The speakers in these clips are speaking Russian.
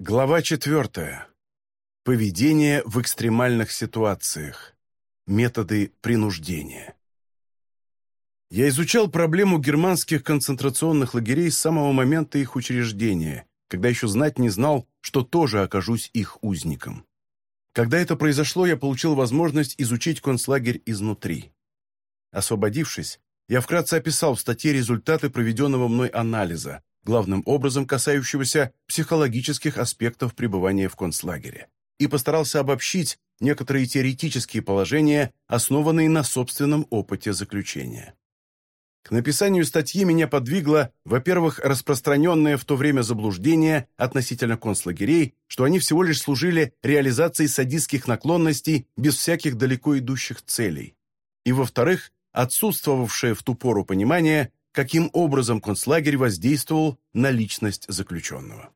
Глава четвертая. Поведение в экстремальных ситуациях. Методы принуждения. Я изучал проблему германских концентрационных лагерей с самого момента их учреждения, когда еще знать не знал, что тоже окажусь их узником. Когда это произошло, я получил возможность изучить концлагерь изнутри. Освободившись, я вкратце описал в статье результаты проведенного мной анализа, главным образом касающегося психологических аспектов пребывания в концлагере, и постарался обобщить некоторые теоретические положения, основанные на собственном опыте заключения. К написанию статьи меня подвигло, во-первых, распространенное в то время заблуждение относительно концлагерей, что они всего лишь служили реализацией садистских наклонностей без всяких далеко идущих целей, и, во-вторых, отсутствовавшее в ту пору понимание, каким образом концлагерь воздействовал на личность заключенного.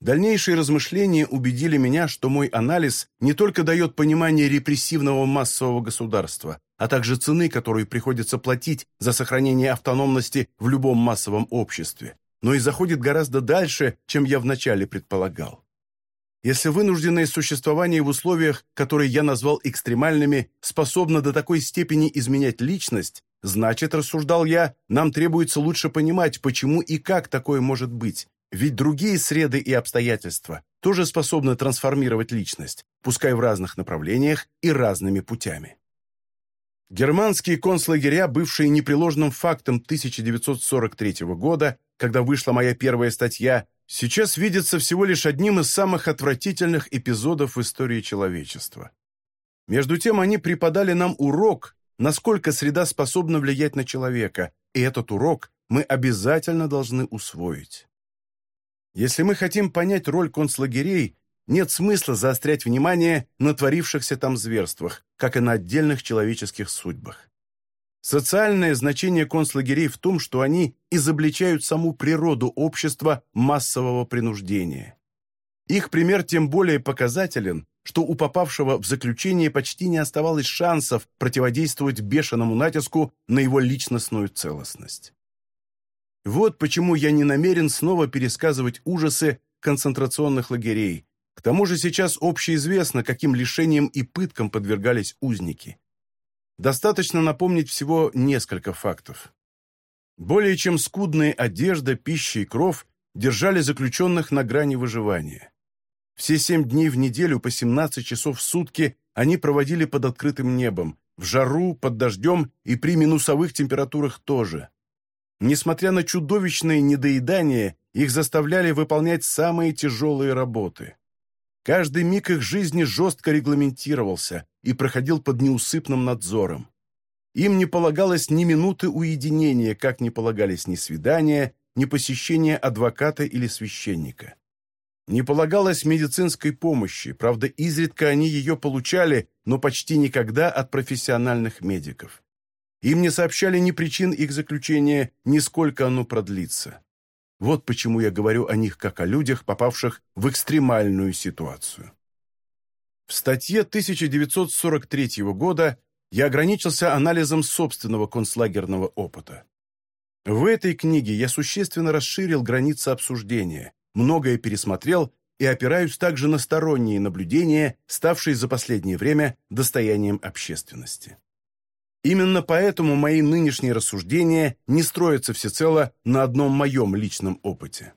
Дальнейшие размышления убедили меня, что мой анализ не только дает понимание репрессивного массового государства, а также цены, которую приходится платить за сохранение автономности в любом массовом обществе, но и заходит гораздо дальше, чем я вначале предполагал. Если вынужденное существование в условиях, которые я назвал экстремальными, способно до такой степени изменять личность, значит, рассуждал я, нам требуется лучше понимать, почему и как такое может быть. Ведь другие среды и обстоятельства тоже способны трансформировать личность, пускай в разных направлениях и разными путями. Германские концлагеря, бывшие непреложным фактом 1943 года, когда вышла моя первая статья, сейчас видится всего лишь одним из самых отвратительных эпизодов в истории человечества. Между тем они преподали нам урок, насколько среда способна влиять на человека, и этот урок мы обязательно должны усвоить. Если мы хотим понять роль концлагерей, нет смысла заострять внимание на творившихся там зверствах, как и на отдельных человеческих судьбах. Социальное значение концлагерей в том, что они изобличают саму природу общества массового принуждения. Их пример тем более показателен, что у попавшего в заключение почти не оставалось шансов противодействовать бешеному натиску на его личностную целостность. Вот почему я не намерен снова пересказывать ужасы концентрационных лагерей. К тому же сейчас общеизвестно, каким лишениям и пыткам подвергались узники. Достаточно напомнить всего несколько фактов. Более чем скудные одежда, пища и кров держали заключенных на грани выживания. Все семь дней в неделю по 17 часов в сутки они проводили под открытым небом, в жару, под дождем и при минусовых температурах тоже. Несмотря на чудовищное недоедание, их заставляли выполнять самые тяжелые работы. Каждый миг их жизни жестко регламентировался и проходил под неусыпным надзором. Им не полагалось ни минуты уединения, как не полагались ни свидания, ни посещения адвоката или священника. Не полагалось медицинской помощи, правда, изредка они ее получали, но почти никогда от профессиональных медиков. Им не сообщали ни причин их заключения, ни сколько оно продлится. Вот почему я говорю о них как о людях, попавших в экстремальную ситуацию. В статье 1943 года я ограничился анализом собственного концлагерного опыта. В этой книге я существенно расширил границы обсуждения, многое пересмотрел и опираюсь также на сторонние наблюдения, ставшие за последнее время достоянием общественности. Именно поэтому мои нынешние рассуждения не строятся всецело на одном моем личном опыте.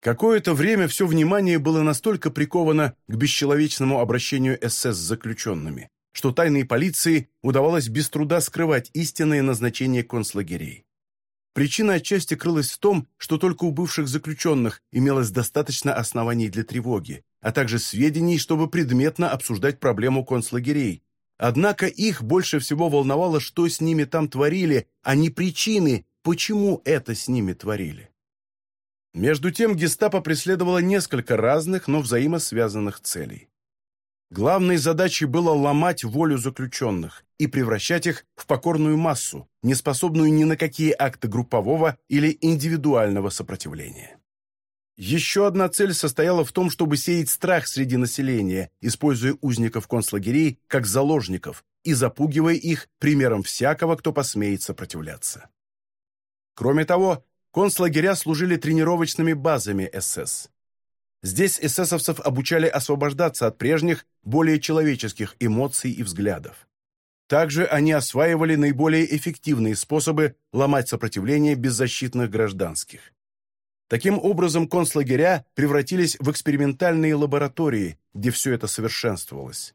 Какое-то время все внимание было настолько приковано к бесчеловечному обращению СС с заключенными, что тайной полиции удавалось без труда скрывать истинное назначение концлагерей. Причина отчасти крылась в том, что только у бывших заключенных имелось достаточно оснований для тревоги, а также сведений, чтобы предметно обсуждать проблему концлагерей, Однако их больше всего волновало, что с ними там творили, а не причины, почему это с ними творили. Между тем гестапо преследовало несколько разных, но взаимосвязанных целей. Главной задачей было ломать волю заключенных и превращать их в покорную массу, неспособную ни на какие акты группового или индивидуального сопротивления. Еще одна цель состояла в том, чтобы сеять страх среди населения, используя узников концлагерей как заложников и запугивая их примером всякого, кто посмеет сопротивляться. Кроме того, концлагеря служили тренировочными базами СС. Здесь эсэсовцев обучали освобождаться от прежних, более человеческих эмоций и взглядов. Также они осваивали наиболее эффективные способы ломать сопротивление беззащитных гражданских. Таким образом, концлагеря превратились в экспериментальные лаборатории, где все это совершенствовалось.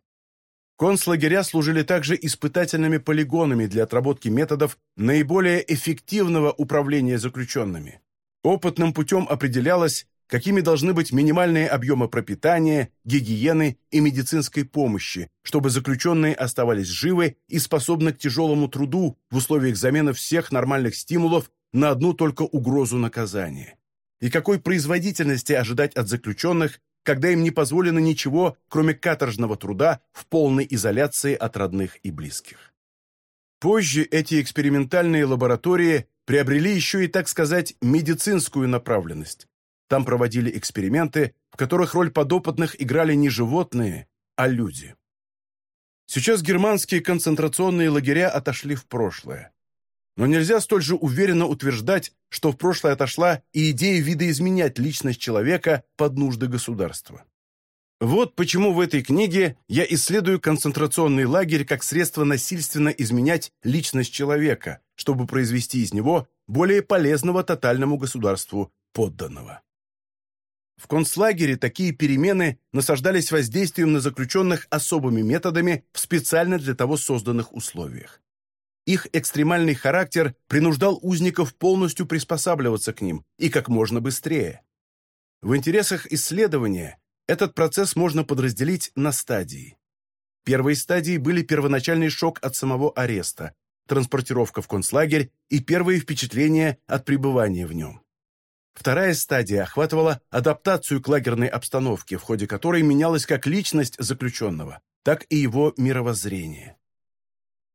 Концлагеря служили также испытательными полигонами для отработки методов наиболее эффективного управления заключенными. Опытным путем определялось, какими должны быть минимальные объемы пропитания, гигиены и медицинской помощи, чтобы заключенные оставались живы и способны к тяжелому труду в условиях замены всех нормальных стимулов на одну только угрозу наказания. И какой производительности ожидать от заключенных, когда им не позволено ничего, кроме каторжного труда в полной изоляции от родных и близких. Позже эти экспериментальные лаборатории приобрели еще и, так сказать, медицинскую направленность. Там проводили эксперименты, в которых роль подопытных играли не животные, а люди. Сейчас германские концентрационные лагеря отошли в прошлое. Но нельзя столь же уверенно утверждать, что в прошлое отошла и идея видоизменять личность человека под нужды государства. Вот почему в этой книге я исследую концентрационный лагерь как средство насильственно изменять личность человека, чтобы произвести из него более полезного тотальному государству подданного. В концлагере такие перемены насаждались воздействием на заключенных особыми методами в специально для того созданных условиях. Их экстремальный характер принуждал узников полностью приспосабливаться к ним и как можно быстрее. В интересах исследования этот процесс можно подразделить на стадии. Первой стадией были первоначальный шок от самого ареста, транспортировка в концлагерь и первые впечатления от пребывания в нем. Вторая стадия охватывала адаптацию к лагерной обстановке, в ходе которой менялась как личность заключенного, так и его мировоззрение.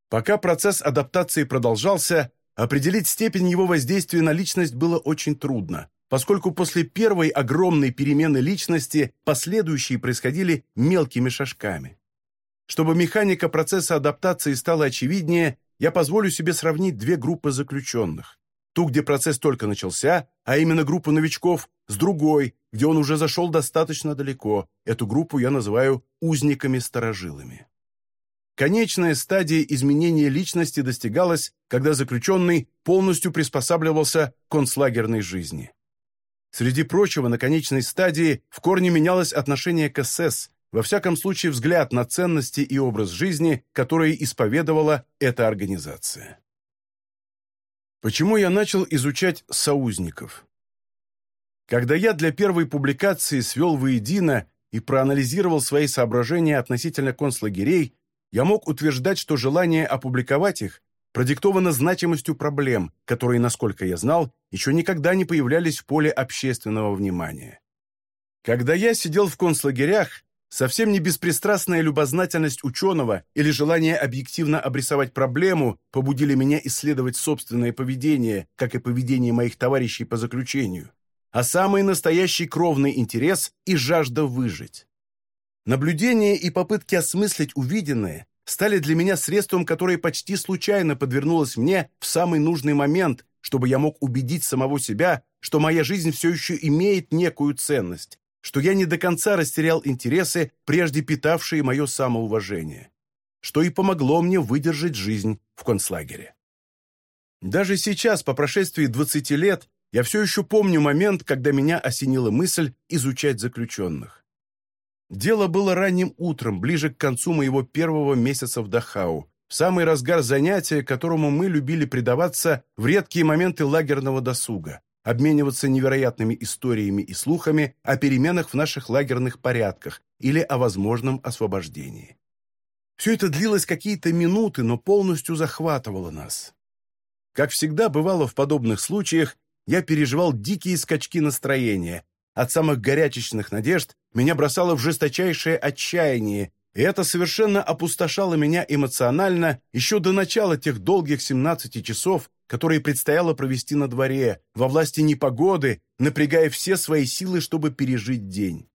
Пока процесс адаптации продолжался, определить степень его воздействия на личность было очень трудно, поскольку после первой огромной перемены личности последующие происходили мелкими шажками. Чтобы механика процесса адаптации стала очевиднее, я позволю себе сравнить две группы заключенных. Ту, где процесс только начался, а именно группу новичков, с другой, где он уже зашел достаточно далеко. Эту группу я называю узниками-старожилами. Конечная стадия изменения личности достигалась, когда заключенный полностью приспосабливался к концлагерной жизни. Среди прочего, на конечной стадии в корне менялось отношение к СС, во всяком случае взгляд на ценности и образ жизни, которые исповедовала эта организация. Почему я начал изучать соузников? Когда я для первой публикации свел воедино и проанализировал свои соображения относительно концлагерей, я мог утверждать, что желание опубликовать их продиктовано значимостью проблем, которые, насколько я знал, еще никогда не появлялись в поле общественного внимания. Когда я сидел в концлагерях, совсем не беспристрастная любознательность ученого или желание объективно обрисовать проблему побудили меня исследовать собственное поведение, как и поведение моих товарищей по заключению, а самый настоящий кровный интерес и жажда выжить. Наблюдение и попытки осмыслить увиденное стали для меня средством, которое почти случайно подвернулось мне в самый нужный момент, чтобы я мог убедить самого себя, что моя жизнь все еще имеет некую ценность, что я не до конца растерял интересы, прежде питавшие мое самоуважение, что и помогло мне выдержать жизнь в концлагере. Даже сейчас, по прошествии 20 лет, я все еще помню момент, когда меня осенила мысль изучать заключенных. Дело было ранним утром, ближе к концу моего первого месяца в Дахау, в самый разгар занятия, которому мы любили предаваться в редкие моменты лагерного досуга, обмениваться невероятными историями и слухами о переменах в наших лагерных порядках или о возможном освобождении. Все это длилось какие-то минуты, но полностью захватывало нас. Как всегда бывало в подобных случаях, я переживал дикие скачки настроения, от самых горячечных надежд меня бросало в жесточайшее отчаяние, и это совершенно опустошало меня эмоционально еще до начала тех долгих 17 часов, которые предстояло провести на дворе, во власти непогоды, напрягая все свои силы, чтобы пережить день.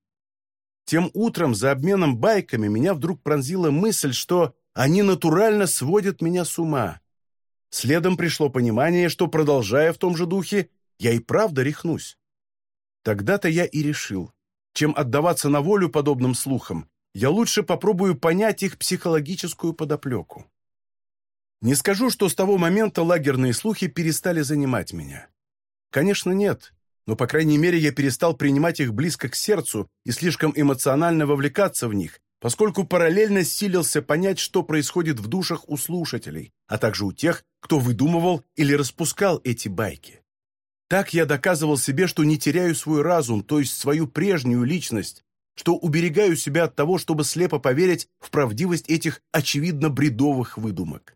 Тем утром за обменом байками меня вдруг пронзила мысль, что они натурально сводят меня с ума. Следом пришло понимание, что, продолжая в том же духе, я и правда рехнусь. Тогда-то я и решил. чем отдаваться на волю подобным слухам, я лучше попробую понять их психологическую подоплеку. Не скажу, что с того момента лагерные слухи перестали занимать меня. Конечно, нет, но, по крайней мере, я перестал принимать их близко к сердцу и слишком эмоционально вовлекаться в них, поскольку параллельно силился понять, что происходит в душах у слушателей, а также у тех, кто выдумывал или распускал эти байки. Так я доказывал себе, что не теряю свой разум, то есть свою прежнюю личность, что уберегаю себя от того, чтобы слепо поверить в правдивость этих очевидно бредовых выдумок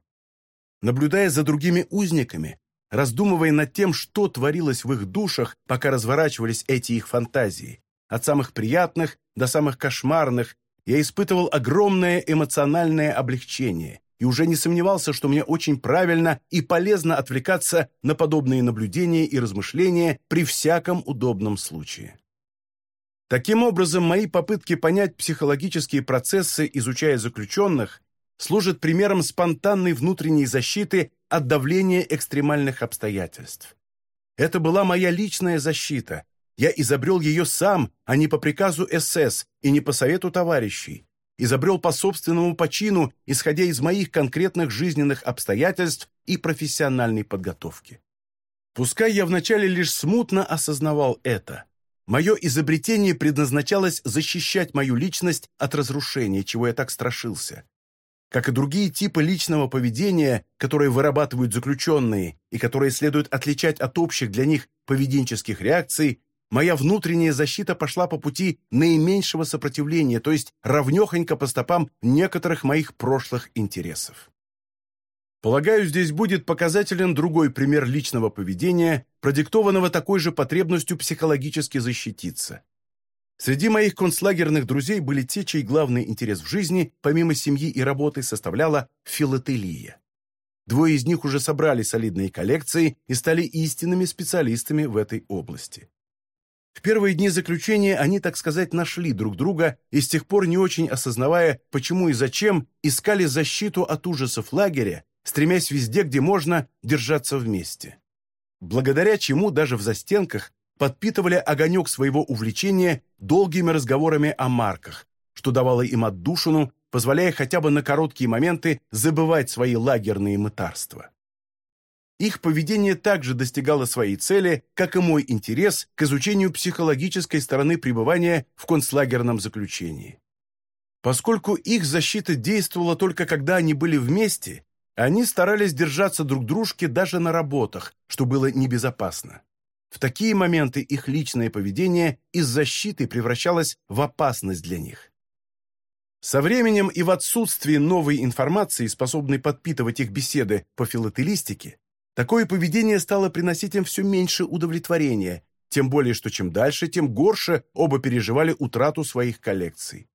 наблюдая за другими узниками, раздумывая над тем, что творилось в их душах, пока разворачивались эти их фантазии. От самых приятных до самых кошмарных я испытывал огромное эмоциональное облегчение и уже не сомневался, что мне очень правильно и полезно отвлекаться на подобные наблюдения и размышления при всяком удобном случае. Таким образом, мои попытки понять психологические процессы, изучая заключенных, служит примером спонтанной внутренней защиты от давления экстремальных обстоятельств. Это была моя личная защита. Я изобрел ее сам, а не по приказу СС и не по совету товарищей. Изобрел по собственному почину, исходя из моих конкретных жизненных обстоятельств и профессиональной подготовки. Пускай я вначале лишь смутно осознавал это. Мое изобретение предназначалось защищать мою личность от разрушения, чего я так страшился как и другие типы личного поведения, которые вырабатывают заключенные и которые следует отличать от общих для них поведенческих реакций, моя внутренняя защита пошла по пути наименьшего сопротивления, то есть равнехонько по стопам некоторых моих прошлых интересов. Полагаю, здесь будет показателен другой пример личного поведения, продиктованного такой же потребностью психологически защититься – Среди моих концлагерных друзей были те, чей главный интерес в жизни, помимо семьи и работы, составляла филателия. Двое из них уже собрали солидные коллекции и стали истинными специалистами в этой области. В первые дни заключения они, так сказать, нашли друг друга и с тех пор, не очень осознавая, почему и зачем, искали защиту от ужасов лагеря, стремясь везде, где можно, держаться вместе. Благодаря чему даже в застенках подпитывали огонек своего увлечения долгими разговорами о марках, что давало им отдушину, позволяя хотя бы на короткие моменты забывать свои лагерные мытарства. Их поведение также достигало своей цели, как и мой интерес к изучению психологической стороны пребывания в концлагерном заключении. Поскольку их защита действовала только когда они были вместе, они старались держаться друг дружки даже на работах, что было небезопасно. В такие моменты их личное поведение из защиты превращалось в опасность для них. Со временем и в отсутствии новой информации, способной подпитывать их беседы по филателистике, такое поведение стало приносить им все меньше удовлетворения, тем более что чем дальше, тем горше оба переживали утрату своих коллекций.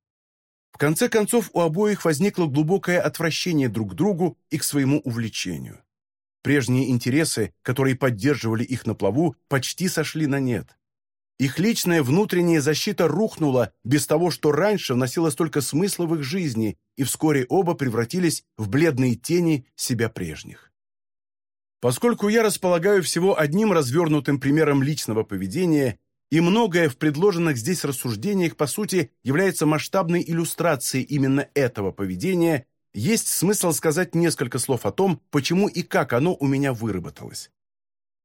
В конце концов, у обоих возникло глубокое отвращение друг к другу и к своему увлечению. Прежние интересы, которые поддерживали их на плаву, почти сошли на нет. Их личная внутренняя защита рухнула без того, что раньше вносило столько смысла в их жизни, и вскоре оба превратились в бледные тени себя прежних. Поскольку я располагаю всего одним развернутым примером личного поведения, и многое в предложенных здесь рассуждениях, по сути, является масштабной иллюстрацией именно этого поведения, есть смысл сказать несколько слов о том, почему и как оно у меня выработалось.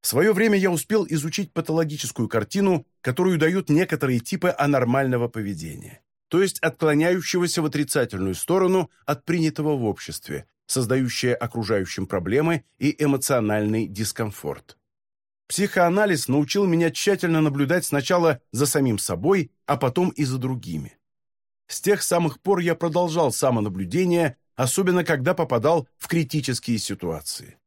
В свое время я успел изучить патологическую картину, которую дают некоторые типы анормального поведения, то есть отклоняющегося в отрицательную сторону от принятого в обществе, создающее окружающим проблемы и эмоциональный дискомфорт. Психоанализ научил меня тщательно наблюдать сначала за самим собой, а потом и за другими. С тех самых пор я продолжал самонаблюдение, особенно когда попадал в критические ситуации.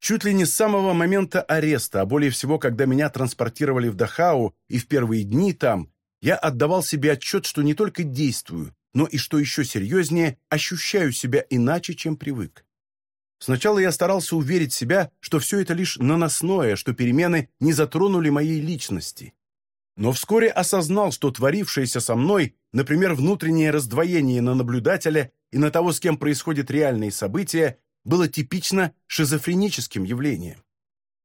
Чуть ли не с самого момента ареста, а более всего, когда меня транспортировали в Дахау и в первые дни там, я отдавал себе отчет, что не только действую, но и, что еще серьезнее, ощущаю себя иначе, чем привык. Сначала я старался уверить себя, что все это лишь наносное, что перемены не затронули моей личности. Но вскоре осознал, что творившееся со мной, например, внутреннее раздвоение на наблюдателя и на того, с кем происходят реальные события, было типично шизофреническим явлением.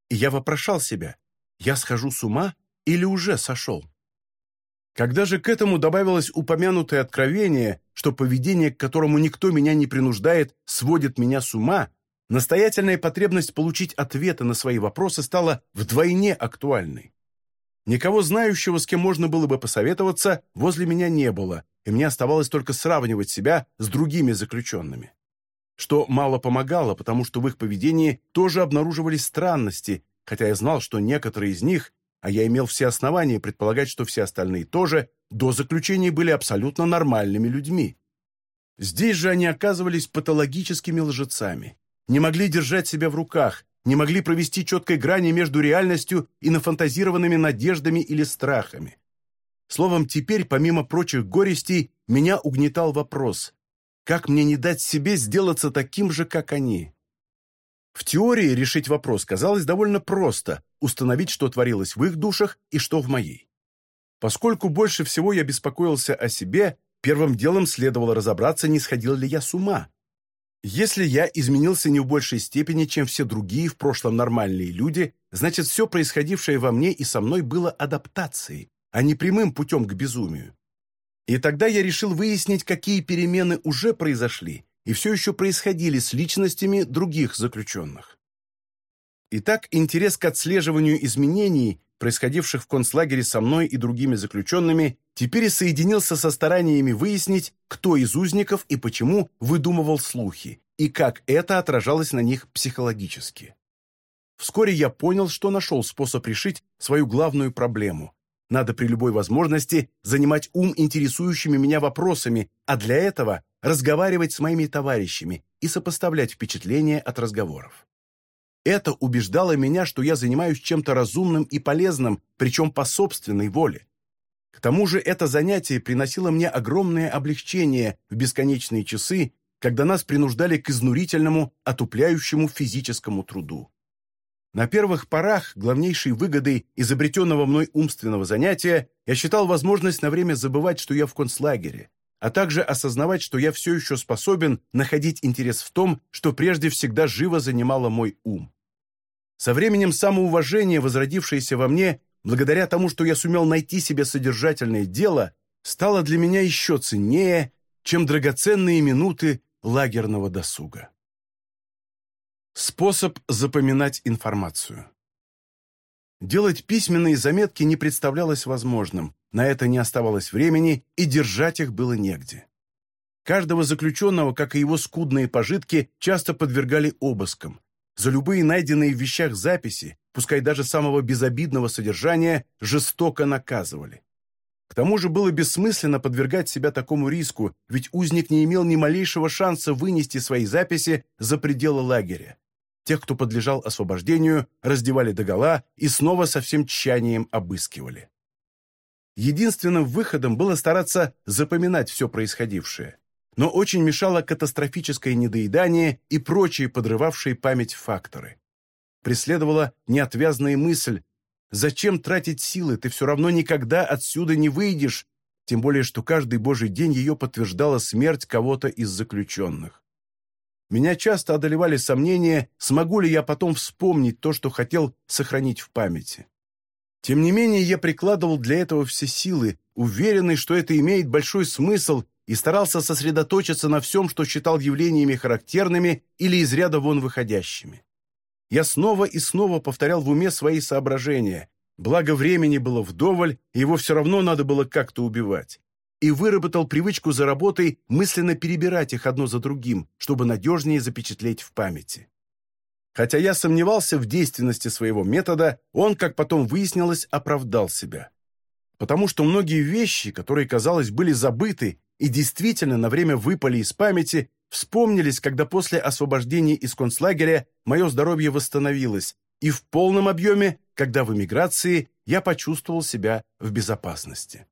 И я вопрошал себя, я схожу с ума или уже сошел? Когда же к этому добавилось упомянутое откровение, что поведение, к которому никто меня не принуждает, сводит меня с ума, настоятельная потребность получить ответы на свои вопросы стала вдвойне актуальной. Никого знающего, с кем можно было бы посоветоваться, возле меня не было, и мне оставалось только сравнивать себя с другими заключенными. Что мало помогало, потому что в их поведении тоже обнаруживались странности, хотя я знал, что некоторые из них а я имел все основания предполагать, что все остальные тоже, до заключения были абсолютно нормальными людьми. Здесь же они оказывались патологическими лжецами, не могли держать себя в руках, не могли провести четкой грани между реальностью и нафантазированными надеждами или страхами. Словом, теперь, помимо прочих горестей, меня угнетал вопрос, как мне не дать себе сделаться таким же, как они? В теории решить вопрос казалось довольно просто – установить, что творилось в их душах и что в моей. Поскольку больше всего я беспокоился о себе, первым делом следовало разобраться, не сходил ли я с ума. Если я изменился не в большей степени, чем все другие в прошлом нормальные люди, значит, все происходившее во мне и со мной было адаптацией, а не прямым путем к безумию. И тогда я решил выяснить, какие перемены уже произошли и все еще происходили с личностями других заключенных. Итак, интерес к отслеживанию изменений, происходивших в концлагере со мной и другими заключенными, теперь соединился со стараниями выяснить, кто из узников и почему выдумывал слухи, и как это отражалось на них психологически. Вскоре я понял, что нашел способ решить свою главную проблему. Надо при любой возможности занимать ум интересующими меня вопросами, а для этого разговаривать с моими товарищами и сопоставлять впечатления от разговоров. Это убеждало меня, что я занимаюсь чем-то разумным и полезным, причем по собственной воле. К тому же это занятие приносило мне огромное облегчение в бесконечные часы, когда нас принуждали к изнурительному, отупляющему физическому труду. На первых порах главнейшей выгодой изобретенного мной умственного занятия я считал возможность на время забывать, что я в концлагере, а также осознавать, что я все еще способен находить интерес в том, что прежде всегда живо занимало мой ум. Со временем самоуважение, возродившееся во мне, благодаря тому, что я сумел найти себе содержательное дело, стало для меня еще ценнее, чем драгоценные минуты лагерного досуга. Способ запоминать информацию. Делать письменные заметки не представлялось возможным, на это не оставалось времени, и держать их было негде. Каждого заключенного, как и его скудные пожитки, часто подвергали обыскам. За любые найденные в вещах записи, пускай даже самого безобидного содержания, жестоко наказывали. К тому же было бессмысленно подвергать себя такому риску, ведь узник не имел ни малейшего шанса вынести свои записи за пределы лагеря. Тех, кто подлежал освобождению, раздевали догола и снова со всем тщанием обыскивали. Единственным выходом было стараться запоминать все происходившее. Но очень мешало катастрофическое недоедание и прочие подрывавшие память факторы. Преследовала неотвязная мысль «Зачем тратить силы? Ты все равно никогда отсюда не выйдешь!» Тем более, что каждый божий день ее подтверждала смерть кого-то из заключенных. Меня часто одолевали сомнения, смогу ли я потом вспомнить то, что хотел сохранить в памяти. Тем не менее, я прикладывал для этого все силы, уверенный, что это имеет большой смысл, и старался сосредоточиться на всем, что считал явлениями характерными или из ряда вон выходящими. Я снова и снова повторял в уме свои соображения, благо времени было вдоволь, и его все равно надо было как-то убивать, и выработал привычку за работой мысленно перебирать их одно за другим, чтобы надежнее запечатлеть в памяти. Хотя я сомневался в действенности своего метода, он, как потом выяснилось, оправдал себя. Потому что многие вещи, которые, казалось, были забыты и действительно на время выпали из памяти, вспомнились, когда после освобождения из концлагеря мое здоровье восстановилось, и в полном объеме, когда в эмиграции я почувствовал себя в безопасности.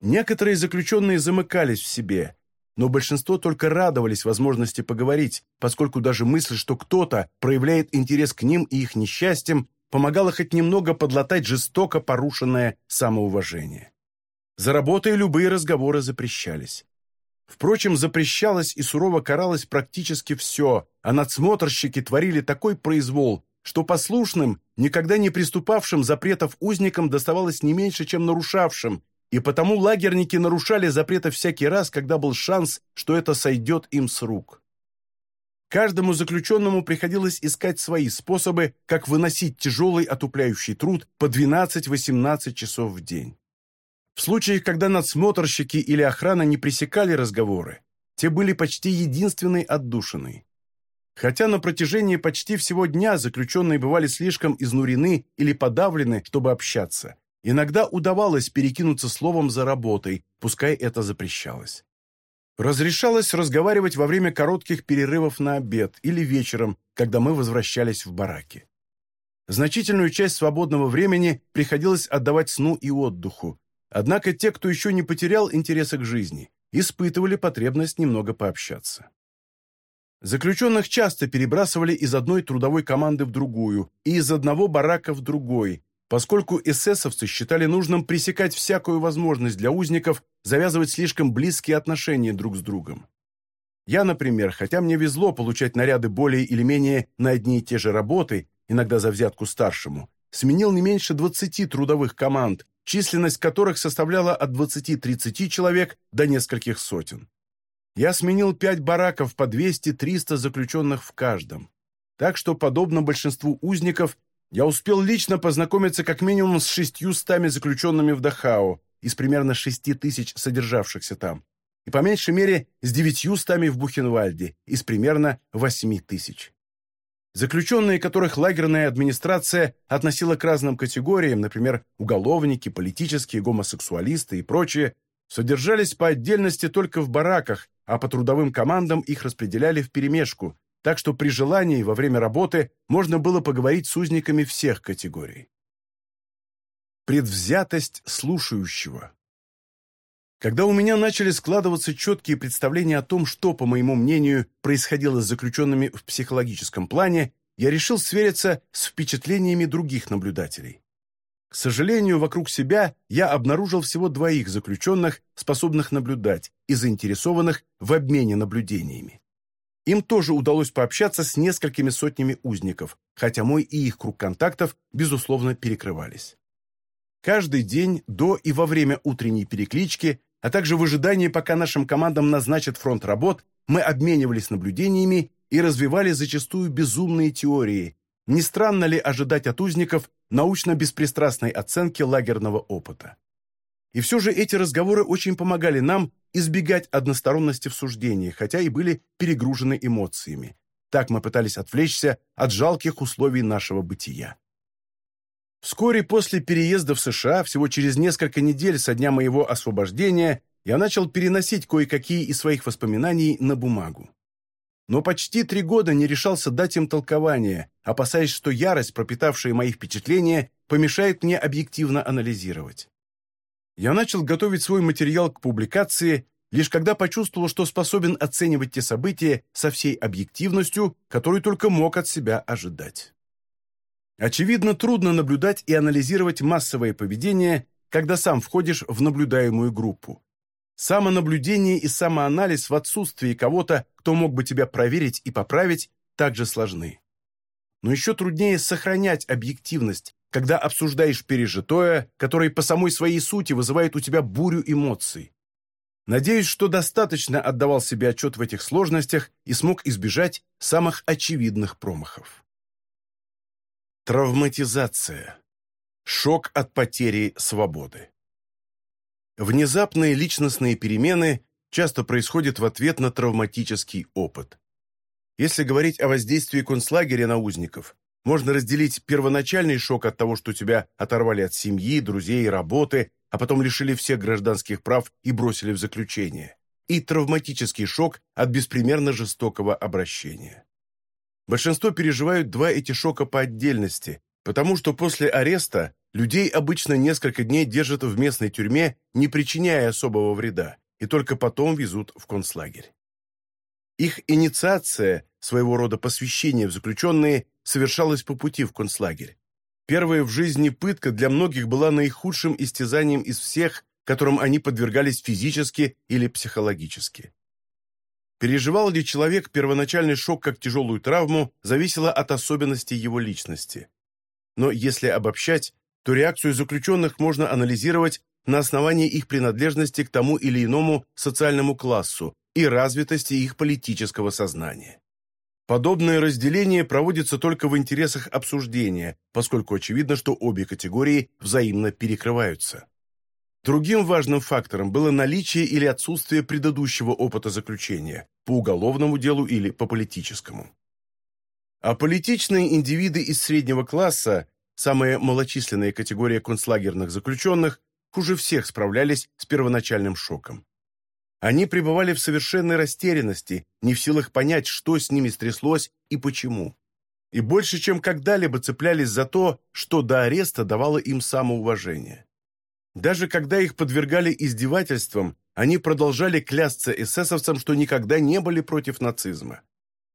Некоторые заключенные замыкались в себе, но большинство только радовались возможности поговорить, поскольку даже мысль, что кто-то проявляет интерес к ним и их несчастьям, помогала хоть немного подлатать жестоко порушенное самоуважение. За работой любые разговоры запрещались. Впрочем, запрещалось и сурово каралось практически все, а надсмотрщики творили такой произвол, что послушным, никогда не приступавшим запретов узникам доставалось не меньше, чем нарушавшим, и потому лагерники нарушали запреты всякий раз, когда был шанс, что это сойдет им с рук. Каждому заключенному приходилось искать свои способы, как выносить тяжелый отупляющий труд по 12-18 часов в день. В случаях, когда надсмотрщики или охрана не пресекали разговоры, те были почти единственной отдушиной. Хотя на протяжении почти всего дня заключенные бывали слишком изнурены или подавлены, чтобы общаться, иногда удавалось перекинуться словом за работой, пускай это запрещалось. Разрешалось разговаривать во время коротких перерывов на обед или вечером, когда мы возвращались в бараки. Значительную часть свободного времени приходилось отдавать сну и отдыху, однако те, кто еще не потерял интереса к жизни, испытывали потребность немного пообщаться. Заключенных часто перебрасывали из одной трудовой команды в другую и из одного барака в другой, поскольку эсэсовцы считали нужным пресекать всякую возможность для узников завязывать слишком близкие отношения друг с другом. Я, например, хотя мне везло получать наряды более или менее на одни и те же работы, иногда за взятку старшему, сменил не меньше 20 трудовых команд, численность которых составляла от 20-30 человек до нескольких сотен. Я сменил пять бараков по 200-300 заключенных в каждом. Так что, подобно большинству узников, я успел лично познакомиться как минимум с шестью стами заключенными в Дахау из примерно шести тысяч содержавшихся там, и по меньшей мере с девятью стами в Бухенвальде из примерно восьми тысяч. Заключенные, которых лагерная администрация относила к разным категориям, например, уголовники, политические, гомосексуалисты и прочие, содержались по отдельности только в бараках, а по трудовым командам их распределяли вперемешку, так что при желании во время работы можно было поговорить с узниками всех категорий. Предвзятость слушающего Когда у меня начали складываться четкие представления о том, что, по моему мнению, происходило с заключенными в психологическом плане, я решил свериться с впечатлениями других наблюдателей. К сожалению, вокруг себя я обнаружил всего двоих заключенных, способных наблюдать и заинтересованных в обмене наблюдениями. Им тоже удалось пообщаться с несколькими сотнями узников, хотя мой и их круг контактов, безусловно, перекрывались. Каждый день до и во время утренней переклички, а также в ожидании, пока нашим командам назначат фронт работ, мы обменивались наблюдениями и развивали зачастую безумные теории. Не странно ли ожидать от узников научно-беспристрастной оценки лагерного опыта? И все же эти разговоры очень помогали нам избегать односторонности в суждении, хотя и были перегружены эмоциями. Так мы пытались отвлечься от жалких условий нашего бытия. Вскоре после переезда в США, всего через несколько недель со дня моего освобождения, я начал переносить кое-какие из своих воспоминаний на бумагу. Но почти три года не решался дать им толкование, опасаясь, что ярость, пропитавшая мои впечатления, помешает мне объективно анализировать я начал готовить свой материал к публикации, лишь когда почувствовал, что способен оценивать те события со всей объективностью, которую только мог от себя ожидать. Очевидно, трудно наблюдать и анализировать массовое поведение, когда сам входишь в наблюдаемую группу. Самонаблюдение и самоанализ в отсутствии кого-то, кто мог бы тебя проверить и поправить, также сложны. Но еще труднее сохранять объективность, когда обсуждаешь пережитое, которое по самой своей сути вызывает у тебя бурю эмоций. Надеюсь, что достаточно отдавал себе отчет в этих сложностях и смог избежать самых очевидных промахов. Травматизация. Шок от потери свободы. Внезапные личностные перемены часто происходят в ответ на травматический опыт. Если говорить о воздействии концлагеря на узников, можно разделить первоначальный шок от того, что тебя оторвали от семьи, друзей и работы, а потом лишили всех гражданских прав и бросили в заключение, и травматический шок от беспримерно жестокого обращения. Большинство переживают два эти шока по отдельности, потому что после ареста людей обычно несколько дней держат в местной тюрьме, не причиняя особого вреда, и только потом везут в концлагерь. Их инициация, своего рода посвящение в заключенные, совершалась по пути в концлагерь. Первая в жизни пытка для многих была наихудшим истязанием из всех, которым они подвергались физически или психологически. Переживал ли человек первоначальный шок как тяжелую травму, зависело от особенностей его личности. Но если обобщать, то реакцию заключенных можно анализировать на основании их принадлежности к тому или иному социальному классу и развитости их политического сознания. Подобное разделение проводится только в интересах обсуждения, поскольку очевидно, что обе категории взаимно перекрываются. Другим важным фактором было наличие или отсутствие предыдущего опыта заключения по уголовному делу или по политическому. А политичные индивиды из среднего класса, самая малочисленная категория концлагерных заключенных, хуже всех справлялись с первоначальным шоком. Они пребывали в совершенной растерянности, не в силах понять, что с ними стряслось и почему. И больше, чем когда-либо цеплялись за то, что до ареста давало им самоуважение. Даже когда их подвергали издевательствам, они продолжали клясться эсэсовцам, что никогда не были против нацизма.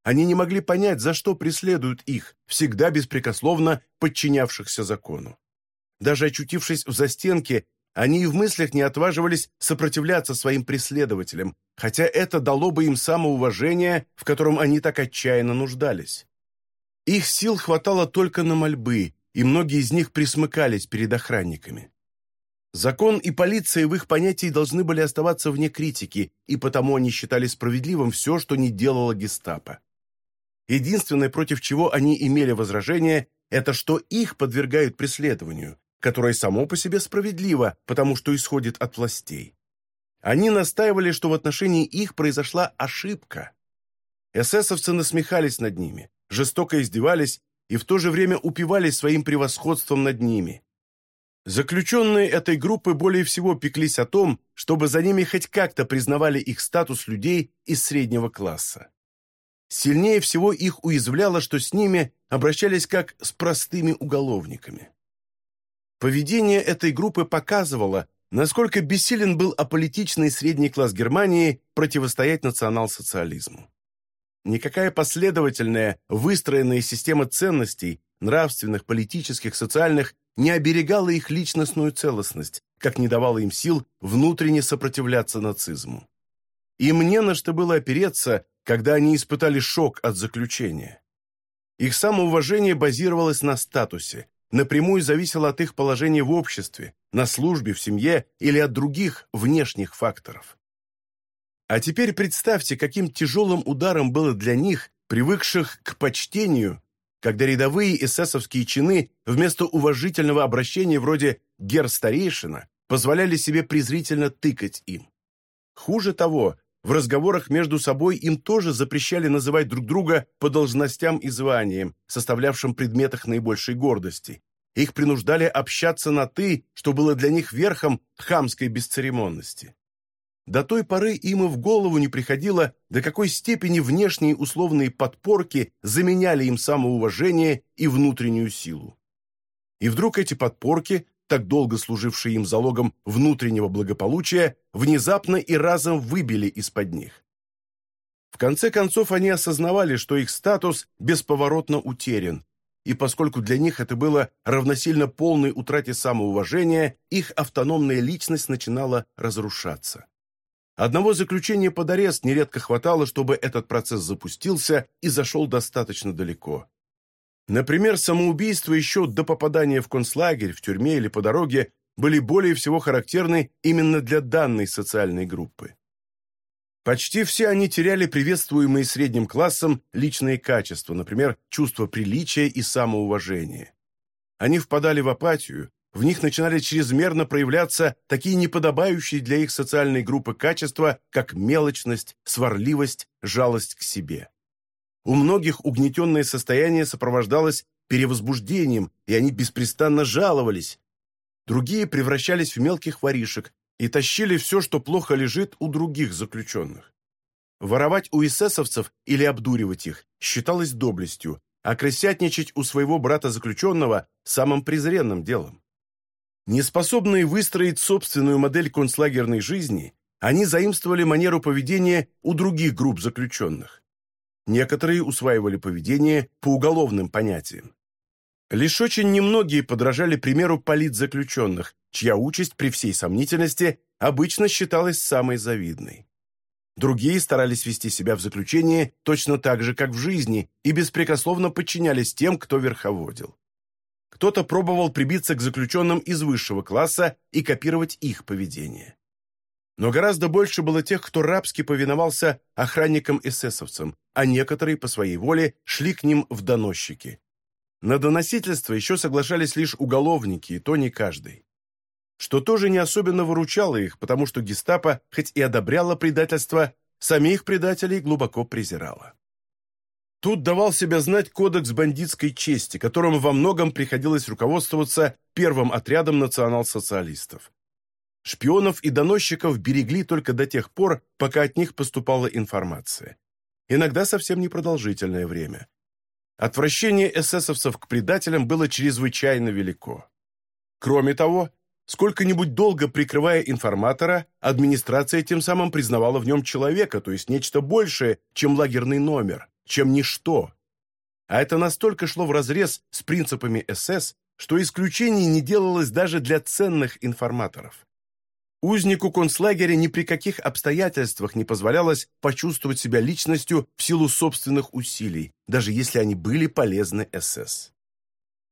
Они не могли понять, за что преследуют их, всегда беспрекословно подчинявшихся закону. Даже очутившись в застенке, они и в мыслях не отваживались сопротивляться своим преследователям, хотя это дало бы им самоуважение, в котором они так отчаянно нуждались. Их сил хватало только на мольбы, и многие из них присмыкались перед охранниками. Закон и полиция в их понятии должны были оставаться вне критики, и потому они считали справедливым все, что не делала гестапо. Единственное, против чего они имели возражение, это что их подвергают преследованию, которое само по себе справедливо, потому что исходит от властей. Они настаивали, что в отношении их произошла ошибка. Эсэсовцы насмехались над ними, жестоко издевались и в то же время упивались своим превосходством над ними. Заключенные этой группы более всего пеклись о том, чтобы за ними хоть как-то признавали их статус людей из среднего класса. Сильнее всего их уязвляло, что с ними обращались как с простыми уголовниками. Поведение этой группы показывало, насколько бессилен был аполитичный средний класс Германии противостоять национал-социализму. Никакая последовательная, выстроенная система ценностей, нравственных, политических, социальных, не оберегала их личностную целостность, как не давала им сил внутренне сопротивляться нацизму. Им не на что было опереться, когда они испытали шок от заключения. Их самоуважение базировалось на статусе, напрямую зависело от их положения в обществе, на службе, в семье или от других внешних факторов. А теперь представьте, каким тяжелым ударом было для них, привыкших к почтению, когда рядовые эсэсовские чины вместо уважительного обращения вроде «гер-старейшина» позволяли себе презрительно тыкать им. Хуже того, в разговорах между собой им тоже запрещали называть друг друга по должностям и званиям, составлявшим предметах наибольшей гордости. Их принуждали общаться на «ты», что было для них верхом хамской бесцеремонности. До той поры им и в голову не приходило, до какой степени внешние условные подпорки заменяли им самоуважение и внутреннюю силу. И вдруг эти подпорки, так долго служившие им залогом внутреннего благополучия, внезапно и разом выбили из-под них. В конце концов они осознавали, что их статус бесповоротно утерян, и поскольку для них это было равносильно полной утрате самоуважения, их автономная личность начинала разрушаться. Одного заключения под арест нередко хватало, чтобы этот процесс запустился и зашел достаточно далеко. Например, самоубийства еще до попадания в концлагерь, в тюрьме или по дороге были более всего характерны именно для данной социальной группы. Почти все они теряли приветствуемые средним классом личные качества, например, чувство приличия и самоуважения. Они впадали в апатию, в них начинали чрезмерно проявляться такие неподобающие для их социальной группы качества, как мелочность, сварливость, жалость к себе. У многих угнетенное состояние сопровождалось перевозбуждением, и они беспрестанно жаловались. Другие превращались в мелких воришек и тащили все, что плохо лежит у других заключенных. Воровать у эсэсовцев или обдуривать их считалось доблестью, а крысятничать у своего брата-заключенного – самым презренным делом. Неспособные выстроить собственную модель концлагерной жизни, они заимствовали манеру поведения у других групп заключенных. Некоторые усваивали поведение по уголовным понятиям. Лишь очень немногие подражали примеру политзаключенных, чья участь при всей сомнительности обычно считалась самой завидной. Другие старались вести себя в заключении точно так же, как в жизни, и беспрекословно подчинялись тем, кто верховодил. кто-то пробовал прибиться к заключенным из высшего класса и копировать их поведение. Но гораздо больше было тех, кто рабски повиновался охранникам-эсэсовцам, а некоторые по своей воле шли к ним в доносчики. На доносительство еще соглашались лишь уголовники, и то не каждый. Что тоже не особенно выручало их, потому что гестапо, хоть и одобряло предательство, самих предателей глубоко презирало. Тут давал себя знать кодекс бандитской чести, которым во многом приходилось руководствоваться первым отрядом национал-социалистов. Шпионов и доносчиков берегли только до тех пор, пока от них поступала информация. Иногда совсем непродолжительное время. Отвращение эсэсовцев к предателям было чрезвычайно велико. Кроме того, сколько-нибудь долго прикрывая информатора, администрация тем самым признавала в нем человека, то есть нечто большее, чем лагерный номер, чем ничто. А это настолько шло вразрез с принципами СС, что исключений не делалось даже для ценных информаторов. Узнику концлагеря ни при каких обстоятельствах не позволялось почувствовать себя личностью в силу собственных усилий, даже если они были полезны СС.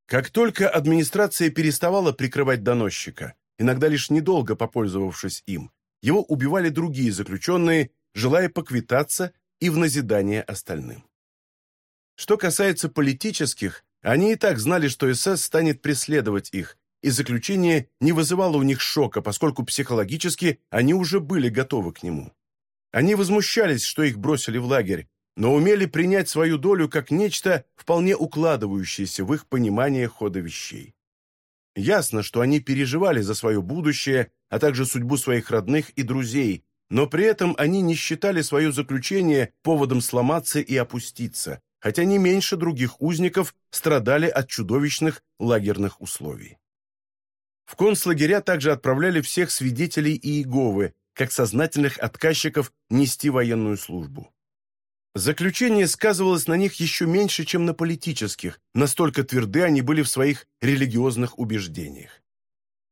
Как только администрация переставала прикрывать доносчика, иногда лишь недолго попользовавшись им, его убивали другие заключенные, желая поквитаться и в назидание остальным. Что касается политических, они и так знали, что СС станет преследовать их, и заключение не вызывало у них шока, поскольку психологически они уже были готовы к нему. Они возмущались, что их бросили в лагерь, но умели принять свою долю как нечто, вполне укладывающееся в их понимание хода вещей. Ясно, что они переживали за свое будущее, а также судьбу своих родных и друзей, но при этом они не считали свое заключение поводом сломаться и опуститься, хотя не меньше других узников страдали от чудовищных лагерных условий. В концлагеря также отправляли всех свидетелей Иеговы, как сознательных отказчиков нести военную службу. Заключение сказывалось на них еще меньше, чем на политических, настолько тверды они были в своих религиозных убеждениях.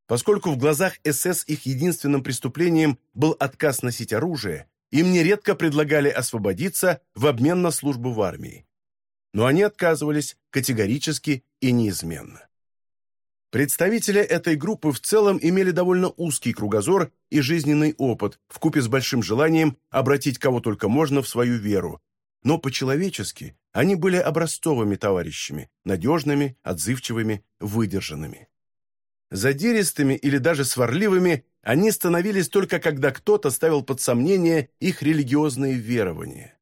Поскольку в глазах СС их единственным преступлением был отказ носить оружие, им нередко предлагали освободиться в обмен на службу в армии. Но они отказывались категорически и неизменно. Представители этой группы в целом имели довольно узкий кругозор и жизненный опыт, вкупе с большим желанием обратить кого только можно в свою веру. Но по-человечески они были образцовыми товарищами, надежными, отзывчивыми, выдержанными. Задиристыми или даже сварливыми они становились только когда кто-то ставил под сомнение их религиозные верования.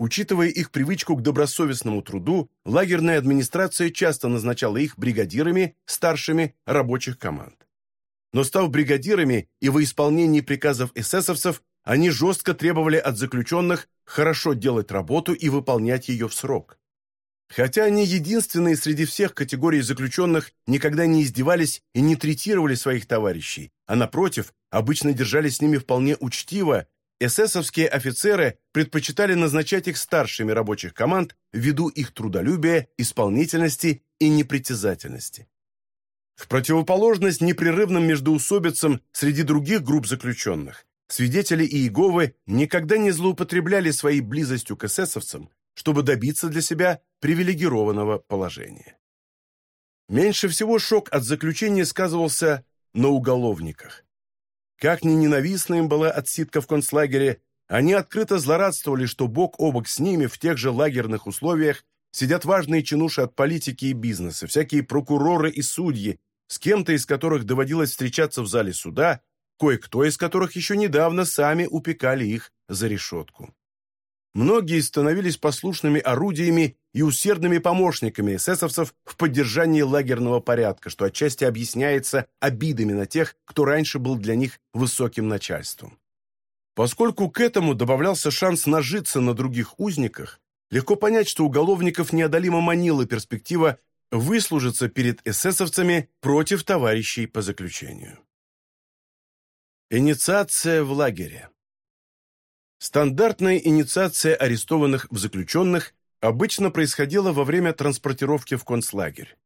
Учитывая их привычку к добросовестному труду, лагерная администрация часто назначала их бригадирами, старшими рабочих команд. Но став бригадирами и во исполнении приказов эсэсовцев, они жестко требовали от заключенных хорошо делать работу и выполнять ее в срок. Хотя они единственные среди всех категорий заключенных никогда не издевались и не третировали своих товарищей, а напротив, обычно держались с ними вполне учтиво эсэсовские офицеры предпочитали назначать их старшими рабочих команд ввиду их трудолюбия, исполнительности и непритязательности. В противоположность непрерывным междоусобицам среди других групп заключенных, свидетели Иеговы никогда не злоупотребляли своей близостью к эсэсовцам, чтобы добиться для себя привилегированного положения. Меньше всего шок от заключения сказывался на уголовниках. Как ни ненавистна им была отсидка в концлагере, они открыто злорадствовали, что бок о бок с ними в тех же лагерных условиях сидят важные чинуши от политики и бизнеса, всякие прокуроры и судьи, с кем-то из которых доводилось встречаться в зале суда, кое-кто из которых еще недавно сами упекали их за решетку. Многие становились послушными орудиями и усердными помощниками эсэсовцев в поддержании лагерного порядка, что отчасти объясняется обидами на тех, кто раньше был для них высоким начальством. Поскольку к этому добавлялся шанс нажиться на других узниках, легко понять, что уголовников неодолимо манила перспектива выслужиться перед эсэсовцами против товарищей по заключению. Инициация в лагере Стандартная инициация арестованных в заключенных обычно происходила во время транспортировки в концлагерь.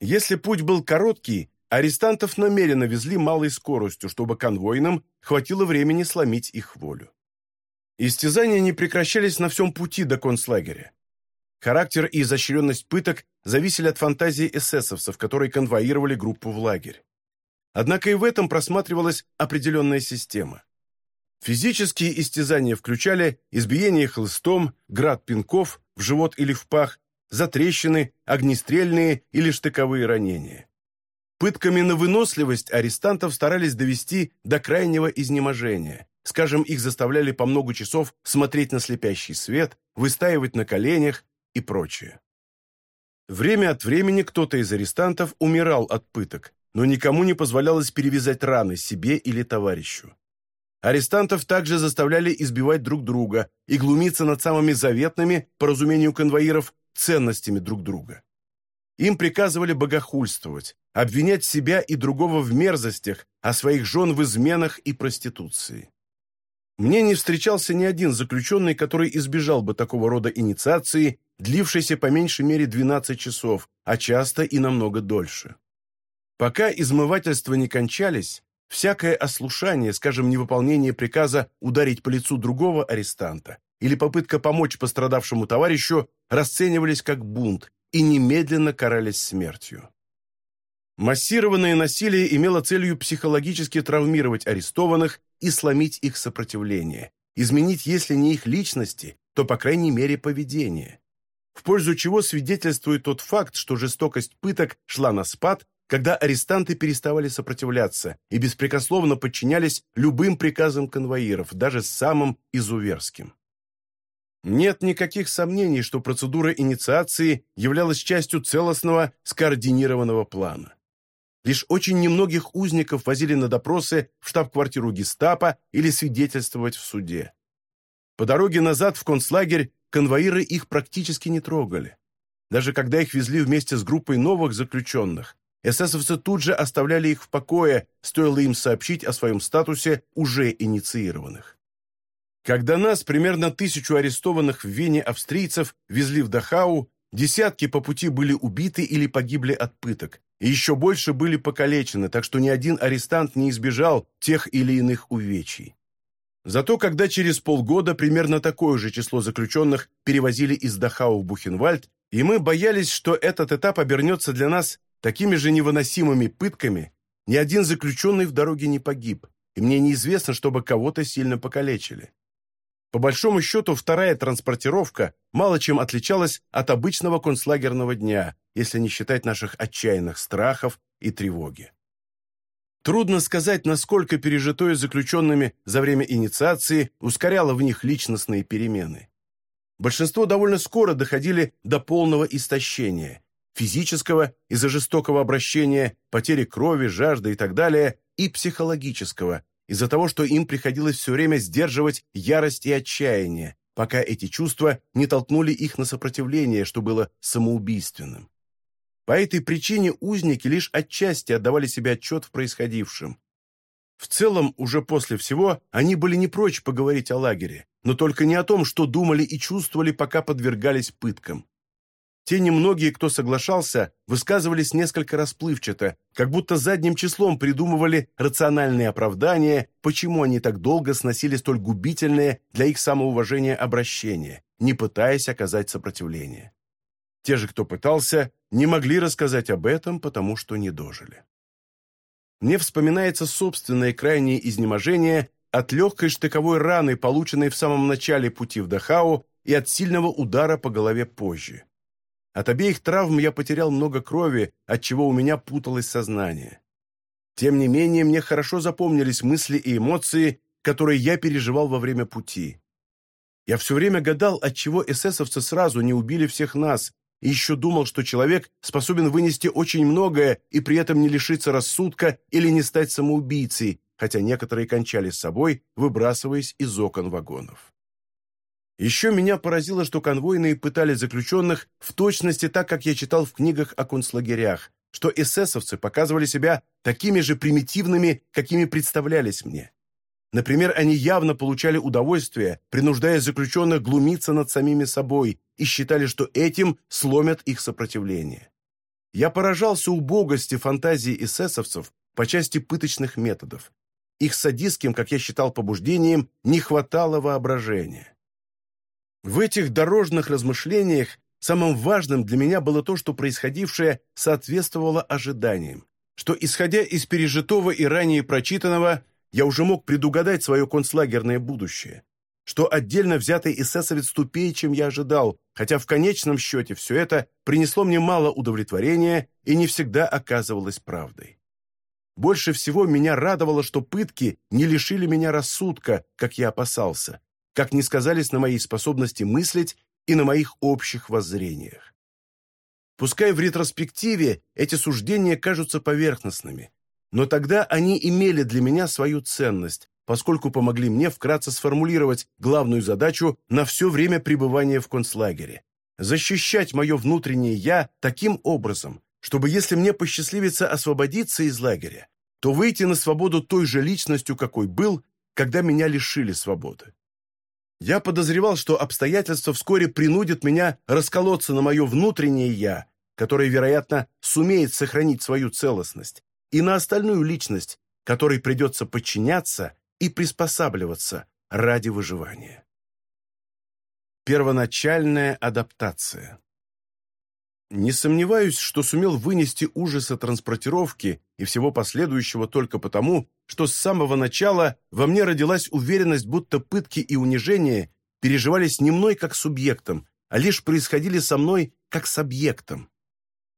Если путь был короткий, арестантов намеренно везли малой скоростью, чтобы конвойным хватило времени сломить их волю. Истязания не прекращались на всем пути до концлагеря. Характер и изощренность пыток зависели от фантазии эсэсовцев, которые конвоировали группу в лагерь. Однако и в этом просматривалась определенная система. Физические истязания включали избиение хлыстом, град пинков в живот или в пах, затрещины, огнестрельные или штыковые ранения. Пытками на выносливость арестантов старались довести до крайнего изнеможения. Скажем, их заставляли по много часов смотреть на слепящий свет, выстаивать на коленях и прочее. Время от времени кто-то из арестантов умирал от пыток, но никому не позволялось перевязать раны себе или товарищу. Арестантов также заставляли избивать друг друга и глумиться над самыми заветными, по разумению конвоиров, ценностями друг друга. Им приказывали богохульствовать, обвинять себя и другого в мерзостях, а своих жен в изменах и проституции. Мне не встречался ни один заключенный, который избежал бы такого рода инициации, длившейся по меньшей мере 12 часов, а часто и намного дольше. Пока измывательства не кончались, всякое ослушание, скажем, невыполнение приказа ударить по лицу другого арестанта или попытка помочь пострадавшему товарищу расценивались как бунт и немедленно карались смертью. Массированное насилие имело целью психологически травмировать арестованных и сломить их сопротивление, изменить, если не их личности, то, по крайней мере, поведение. В пользу чего свидетельствует тот факт, что жестокость пыток шла на спад, когда арестанты переставали сопротивляться и беспрекословно подчинялись любым приказам конвоиров, даже самым изуверским. Нет никаких сомнений, что процедура инициации являлась частью целостного, скоординированного плана. Лишь очень немногих узников возили на допросы в штаб-квартиру гестапо или свидетельствовать в суде. По дороге назад в концлагерь конвоиры их практически не трогали. Даже когда их везли вместе с группой новых заключенных, эсэсовцы тут же оставляли их в покое, стоило им сообщить о своем статусе уже инициированных. Когда нас, примерно тысячу арестованных в Вене австрийцев, везли в Дахау, десятки по пути были убиты или погибли от пыток, и еще больше были покалечены, так что ни один арестант не избежал тех или иных увечий. Зато когда через полгода примерно такое же число заключенных перевозили из Дахау в Бухенвальд, и мы боялись, что этот этап обернется для нас такими же невыносимыми пытками, ни один заключенный в дороге не погиб, и мне неизвестно, чтобы кого-то сильно покалечили. По большому счету, вторая транспортировка мало чем отличалась от обычного концлагерного дня, если не считать наших отчаянных страхов и тревоги. Трудно сказать, насколько пережитое заключенными за время инициации ускоряло в них личностные перемены. Большинство довольно скоро доходили до полного истощения, физического из-за жестокого обращения, потери крови, жажды и так далее, и психологического, из-за того, что им приходилось все время сдерживать ярость и отчаяние, пока эти чувства не толкнули их на сопротивление, что было самоубийственным. По этой причине узники лишь отчасти отдавали себе отчет в происходившем. В целом, уже после всего, они были не прочь поговорить о лагере, но только не о том, что думали и чувствовали, пока подвергались пыткам. Те немногие, кто соглашался, высказывались несколько расплывчато, как будто задним числом придумывали рациональные оправдания, почему они так долго сносили столь губительное для их самоуважения обращение, не пытаясь оказать сопротивление. Те же, кто пытался, не могли рассказать об этом, потому что не дожили. Мне вспоминается собственное крайнее изнеможение от легкой штыковой раны, полученной в самом начале пути в Дахау, и от сильного удара по голове позже. От обеих травм я потерял много крови, от чего у меня путалось сознание. Тем не менее, мне хорошо запомнились мысли и эмоции, которые я переживал во время пути. Я все время гадал, отчего эсэсовцы сразу не убили всех нас, и еще думал, что человек способен вынести очень многое и при этом не лишиться рассудка или не стать самоубийцей, хотя некоторые кончали с собой, выбрасываясь из окон вагонов. Еще меня поразило, что конвойные пытали заключенных в точности так, как я читал в книгах о концлагерях, что эсэсовцы показывали себя такими же примитивными, какими представлялись мне. Например, они явно получали удовольствие, принуждая заключенных глумиться над самими собой и считали, что этим сломят их сопротивление. Я поражался убогости фантазии эсэсовцев по части пыточных методов. Их садистским, как я считал, побуждением не хватало воображения. В этих дорожных размышлениях самым важным для меня было то, что происходившее соответствовало ожиданиям, что, исходя из пережитого и ранее прочитанного, я уже мог предугадать свое концлагерное будущее, что отдельно взятый эсэсовец тупее, чем я ожидал, хотя в конечном счете все это принесло мне мало удовлетворения и не всегда оказывалось правдой. Больше всего меня радовало, что пытки не лишили меня рассудка, как я опасался, как не сказались на моей способности мыслить и на моих общих воззрениях. Пускай в ретроспективе эти суждения кажутся поверхностными, но тогда они имели для меня свою ценность, поскольку помогли мне вкратце сформулировать главную задачу на все время пребывания в концлагере – защищать мое внутреннее «я» таким образом, чтобы если мне посчастливится освободиться из лагеря, то выйти на свободу той же личностью, какой был, когда меня лишили свободы. Я подозревал, что обстоятельства вскоре принудят меня расколоться на мое внутреннее «я», которое, вероятно, сумеет сохранить свою целостность, и на остальную личность, которой придется подчиняться и приспосабливаться ради выживания. Первоначальная адаптация не сомневаюсь, что сумел вынести ужасы транспортировки и всего последующего только потому, что с самого начала во мне родилась уверенность, будто пытки и унижения переживались не мной как субъектом, а лишь происходили со мной как с объектом.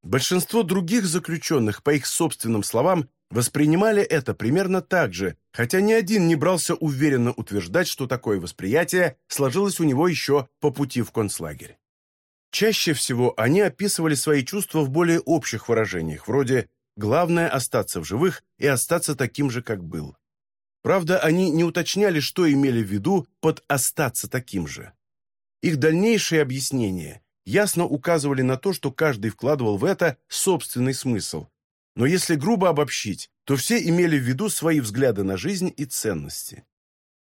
Большинство других заключенных, по их собственным словам, воспринимали это примерно так же, хотя ни один не брался уверенно утверждать, что такое восприятие сложилось у него еще по пути в концлагерь. Чаще всего они описывали свои чувства в более общих выражениях, вроде «главное – остаться в живых и остаться таким же, как был». Правда, они не уточняли, что имели в виду под «остаться таким же». Их дальнейшие объяснения ясно указывали на то, что каждый вкладывал в это собственный смысл. Но если грубо обобщить, то все имели в виду свои взгляды на жизнь и ценности.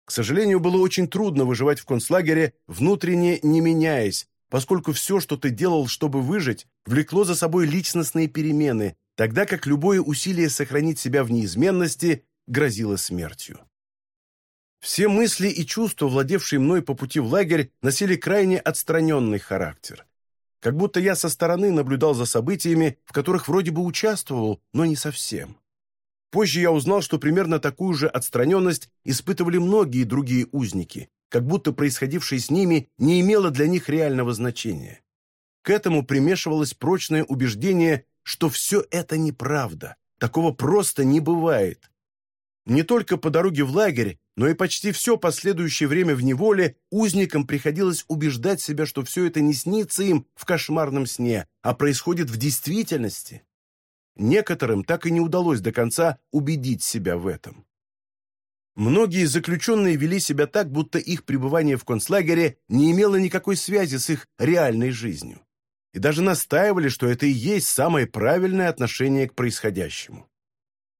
К сожалению, было очень трудно выживать в концлагере, внутренне не меняясь, поскольку все, что ты делал, чтобы выжить, влекло за собой личностные перемены, тогда как любое усилие сохранить себя в неизменности грозило смертью. Все мысли и чувства, владевшие мной по пути в лагерь, носили крайне отстраненный характер. Как будто я со стороны наблюдал за событиями, в которых вроде бы участвовал, но не совсем. Позже я узнал, что примерно такую же отстраненность испытывали многие другие узники, как будто происходившее с ними не имело для них реального значения. К этому примешивалось прочное убеждение, что все это неправда, такого просто не бывает. Не только по дороге в лагерь, но и почти все последующее время в неволе узникам приходилось убеждать себя, что все это не снится им в кошмарном сне, а происходит в действительности. Некоторым так и не удалось до конца убедить себя в этом. Многие заключенные вели себя так, будто их пребывание в концлагере не имело никакой связи с их реальной жизнью. И даже настаивали, что это и есть самое правильное отношение к происходящему.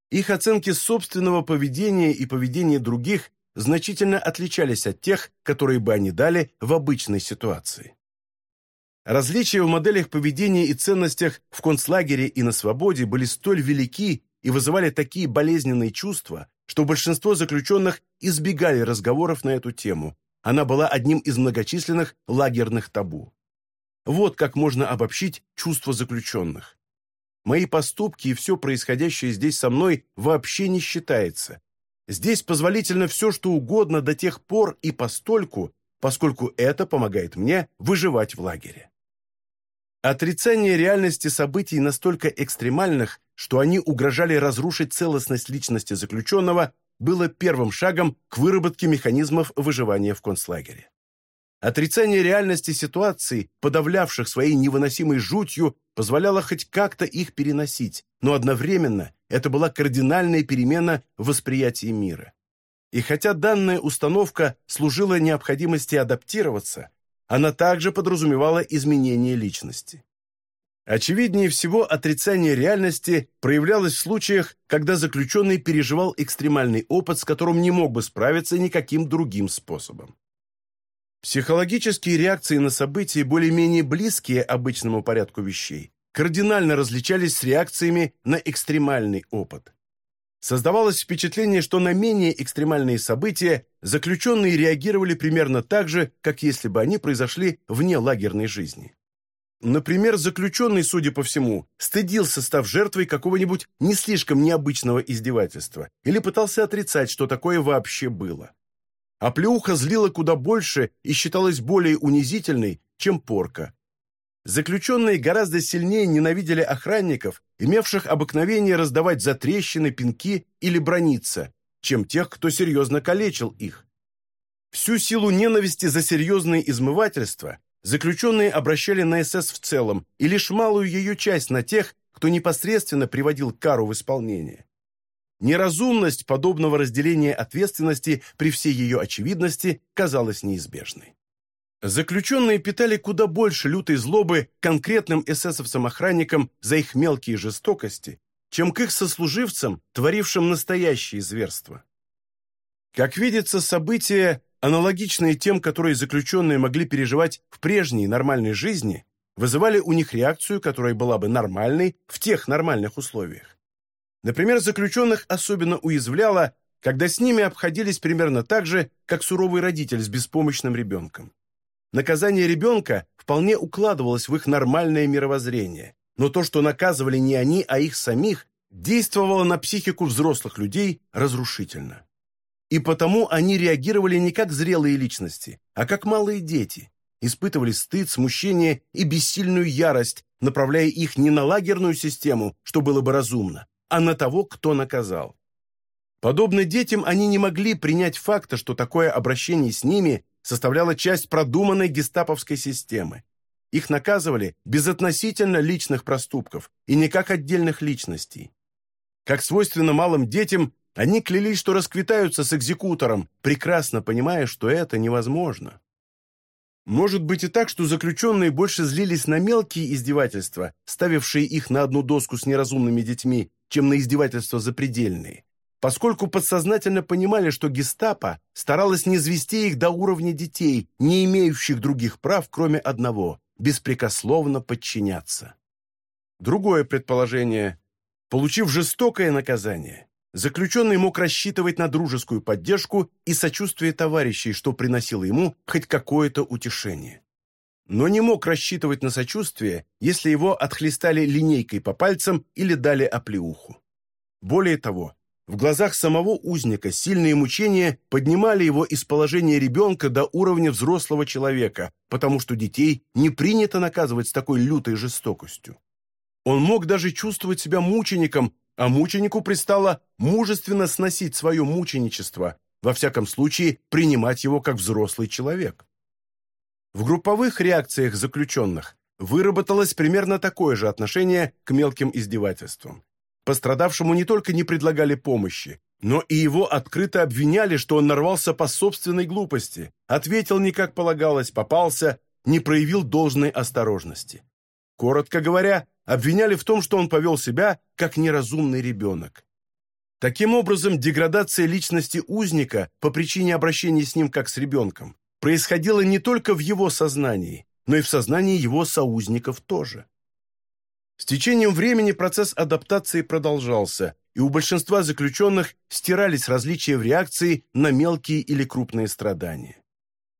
Их оценки собственного поведения и поведения других значительно отличались от тех, которые бы они дали в обычной ситуации. Различия в моделях поведения и ценностях в концлагере и на свободе были столь велики и вызывали такие болезненные чувства, что большинство заключенных избегали разговоров на эту тему. Она была одним из многочисленных лагерных табу. Вот как можно обобщить чувства заключенных. Мои поступки и все происходящее здесь со мной вообще не считается. Здесь позволительно все, что угодно до тех пор и постольку, поскольку это помогает мне выживать в лагере. Отрицание реальности событий настолько экстремальных, что они угрожали разрушить целостность личности заключенного, было первым шагом к выработке механизмов выживания в концлагере. Отрицание реальности ситуаций, подавлявших своей невыносимой жутью, позволяло хоть как-то их переносить, но одновременно это была кардинальная перемена в восприятии мира. И хотя данная установка служила необходимости адаптироваться, она также подразумевала изменение личности. Очевиднее всего, отрицание реальности проявлялось в случаях, когда заключенный переживал экстремальный опыт, с которым не мог бы справиться никаким другим способом. Психологические реакции на события, более-менее близкие обычному порядку вещей, кардинально различались с реакциями на экстремальный опыт. Создавалось впечатление, что на менее экстремальные события заключенные реагировали примерно так же, как если бы они произошли вне лагерной жизни. Например, заключенный, судя по всему, стыдился, став жертвой какого-нибудь не слишком необычного издевательства или пытался отрицать, что такое вообще было. А плеуха злила куда больше и считалась более унизительной, чем порка. Заключенные гораздо сильнее ненавидели охранников, имевших обыкновение раздавать затрещины, пинки или брониться, чем тех, кто серьезно калечил их. Всю силу ненависти за серьезные измывательства заключенные обращали на СС в целом и лишь малую ее часть на тех, кто непосредственно приводил кару в исполнение. Неразумность подобного разделения ответственности при всей ее очевидности казалась неизбежной. Заключенные питали куда больше лютой злобы конкретным эсэсовцам-охранникам за их мелкие жестокости, чем к их сослуживцам, творившим настоящие зверства. Как видится, события, аналогичные тем, которые заключенные могли переживать в прежней нормальной жизни, вызывали у них реакцию, которая была бы нормальной в тех нормальных условиях. Например, заключенных особенно уязвляло, когда с ними обходились примерно так же, как суровый родитель с беспомощным ребенком. Наказание ребенка вполне укладывалось в их нормальное мировоззрение, но то, что наказывали не они, а их самих, действовало на психику взрослых людей разрушительно. И потому они реагировали не как зрелые личности, а как малые дети, испытывали стыд, смущение и бессильную ярость, направляя их не на лагерную систему, что было бы разумно, а на того, кто наказал. Подобно детям, они не могли принять факта, что такое обращение с ними составляло часть продуманной гестаповской системы. Их наказывали безотносительно личных проступков и не как отдельных личностей. Как свойственно малым детям, они клялись, что расквитаются с экзекутором, прекрасно понимая, что это невозможно. Может быть и так, что заключенные больше злились на мелкие издевательства, ставившие их на одну доску с неразумными детьми, чем на издевательства запредельные, поскольку подсознательно понимали, что гестапо старалось не звести их до уровня детей, не имеющих других прав, кроме одного – беспрекословно подчиняться. Другое предположение. Получив жестокое наказание, заключенный мог рассчитывать на дружескую поддержку и сочувствие товарищей, что приносило ему хоть какое-то утешение но не мог рассчитывать на сочувствие, если его отхлестали линейкой по пальцам или дали оплеуху. Более того, в глазах самого узника сильные мучения поднимали его из положения ребенка до уровня взрослого человека, потому что детей не принято наказывать с такой лютой жестокостью. Он мог даже чувствовать себя мучеником, а мученику пристало мужественно сносить свое мученичество, во всяком случае принимать его как взрослый человек. В групповых реакциях заключенных выработалось примерно такое же отношение к мелким издевательствам. Пострадавшему не только не предлагали помощи, но и его открыто обвиняли, что он нарвался по собственной глупости, ответил не как полагалось, попался, не проявил должной осторожности. Коротко говоря, обвиняли в том, что он повел себя как неразумный ребенок. Таким образом, деградация личности узника по причине обращения с ним как с ребенком происходило не только в его сознании, но и в сознании его соузников тоже. С течением времени процесс адаптации продолжался, и у большинства заключенных стирались различия в реакции на мелкие или крупные страдания.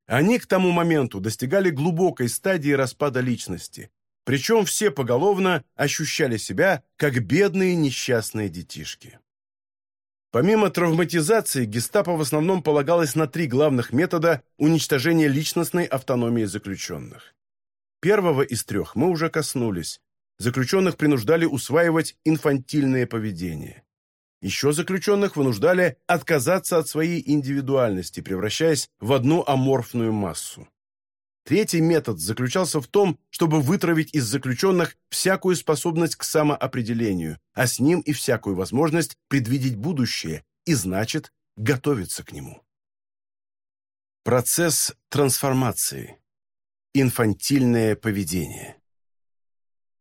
Они к тому моменту достигали глубокой стадии распада личности, причем все поголовно ощущали себя как бедные несчастные детишки. Помимо травматизации, гестапо в основном полагалось на три главных метода уничтожения личностной автономии заключенных. Первого из трех мы уже коснулись. Заключенных принуждали усваивать инфантильное поведение. Еще заключенных вынуждали отказаться от своей индивидуальности, превращаясь в одну аморфную массу. Третий метод заключался в том, чтобы вытравить из заключенных всякую способность к самоопределению, а с ним и всякую возможность предвидеть будущее, и значит, готовиться к нему. Процесс трансформации. Инфантильное поведение.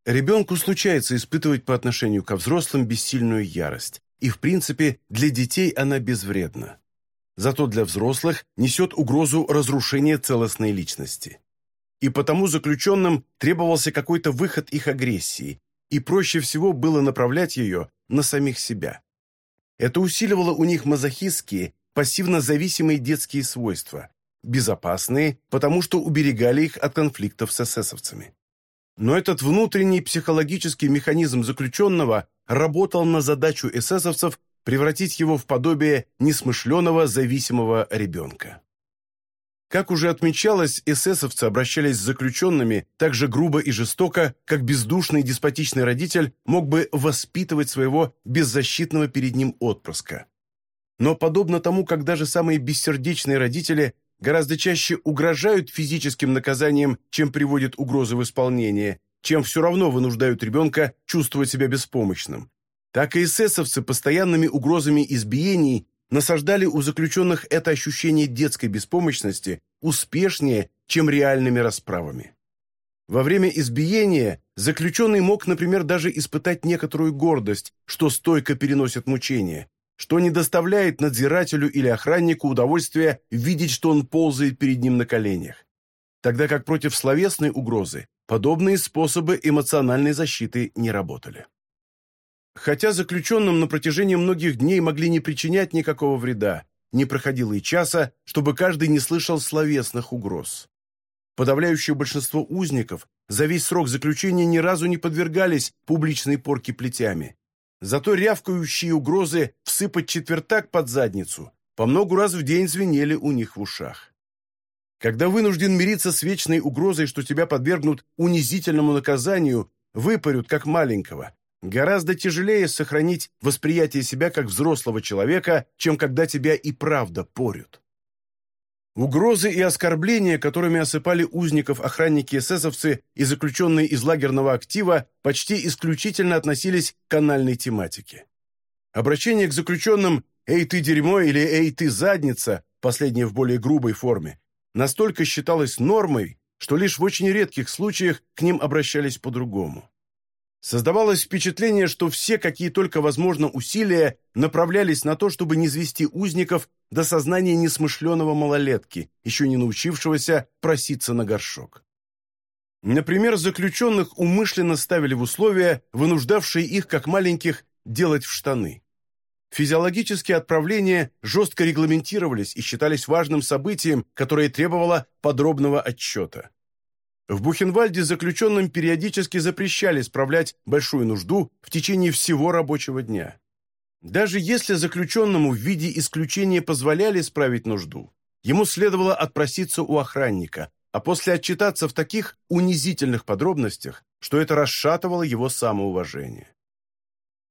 Ребенку случается испытывать по отношению ко взрослым бессильную ярость, и, в принципе, для детей она безвредна зато для взрослых несет угрозу разрушения целостной личности. И потому заключенным требовался какой-то выход их агрессии, и проще всего было направлять ее на самих себя. Это усиливало у них мазохистские, пассивно-зависимые детские свойства, безопасные, потому что уберегали их от конфликтов с эсэсовцами. Но этот внутренний психологический механизм заключенного работал на задачу эсэсовцев превратить его в подобие несмышленого зависимого ребенка. Как уже отмечалось, эсэсовцы обращались с заключенными так же грубо и жестоко, как бездушный деспотичный родитель мог бы воспитывать своего беззащитного перед ним отпрыска. Но подобно тому, как даже самые бессердечные родители гораздо чаще угрожают физическим наказанием, чем приводят угрозы в исполнение, чем все равно вынуждают ребенка чувствовать себя беспомощным, так и эсэсовцы постоянными угрозами избиений насаждали у заключенных это ощущение детской беспомощности успешнее, чем реальными расправами. Во время избиения заключенный мог, например, даже испытать некоторую гордость, что стойко переносит мучения, что не доставляет надзирателю или охраннику удовольствия видеть, что он ползает перед ним на коленях. Тогда как против словесной угрозы подобные способы эмоциональной защиты не работали. Хотя заключенным на протяжении многих дней могли не причинять никакого вреда, не проходило и часа, чтобы каждый не слышал словесных угроз. Подавляющее большинство узников за весь срок заключения ни разу не подвергались публичной порке плетями. Зато рявкающие угрозы всыпать четвертак под задницу по многу раз в день звенели у них в ушах. Когда вынужден мириться с вечной угрозой, что тебя подвергнут унизительному наказанию, выпарют как маленького, Гораздо тяжелее сохранить восприятие себя как взрослого человека, чем когда тебя и правда порют. Угрозы и оскорбления, которыми осыпали узников охранники-эсэсовцы и заключенные из лагерного актива, почти исключительно относились к канальной тематике. Обращение к заключенным «Эй, ты дерьмо» или «Эй, ты задница», последнее в более грубой форме, настолько считалось нормой, что лишь в очень редких случаях к ним обращались по-другому. Создавалось впечатление, что все, какие только возможно усилия, направлялись на то, чтобы не звести узников до сознания несмышленого малолетки, еще не научившегося проситься на горшок. Например, заключенных умышленно ставили в условия, вынуждавшие их, как маленьких, делать в штаны. Физиологические отправления жестко регламентировались и считались важным событием, которое требовало подробного отчета. В Бухенвальде заключенным периодически запрещали справлять большую нужду в течение всего рабочего дня. Даже если заключенному в виде исключения позволяли справить нужду, ему следовало отпроситься у охранника, а после отчитаться в таких унизительных подробностях, что это расшатывало его самоуважение.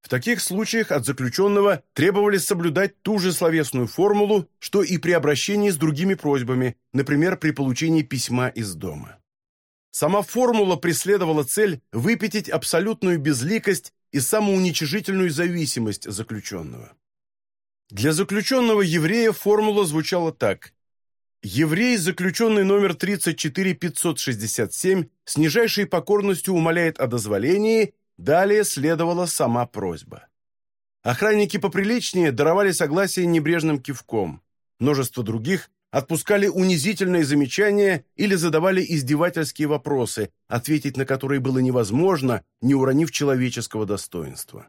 В таких случаях от заключенного требовали соблюдать ту же словесную формулу, что и при обращении с другими просьбами, например, при получении письма из дома. Сама формула преследовала цель выпятить абсолютную безликость и самоуничижительную зависимость заключенного. Для заключенного еврея формула звучала так. Еврей, заключенный номер 34567, с нижайшей покорностью умоляет о дозволении, далее следовала сама просьба. Охранники поприличнее даровали согласие небрежным кивком. Множество других отпускали унизительные замечания или задавали издевательские вопросы, ответить на которые было невозможно, не уронив человеческого достоинства.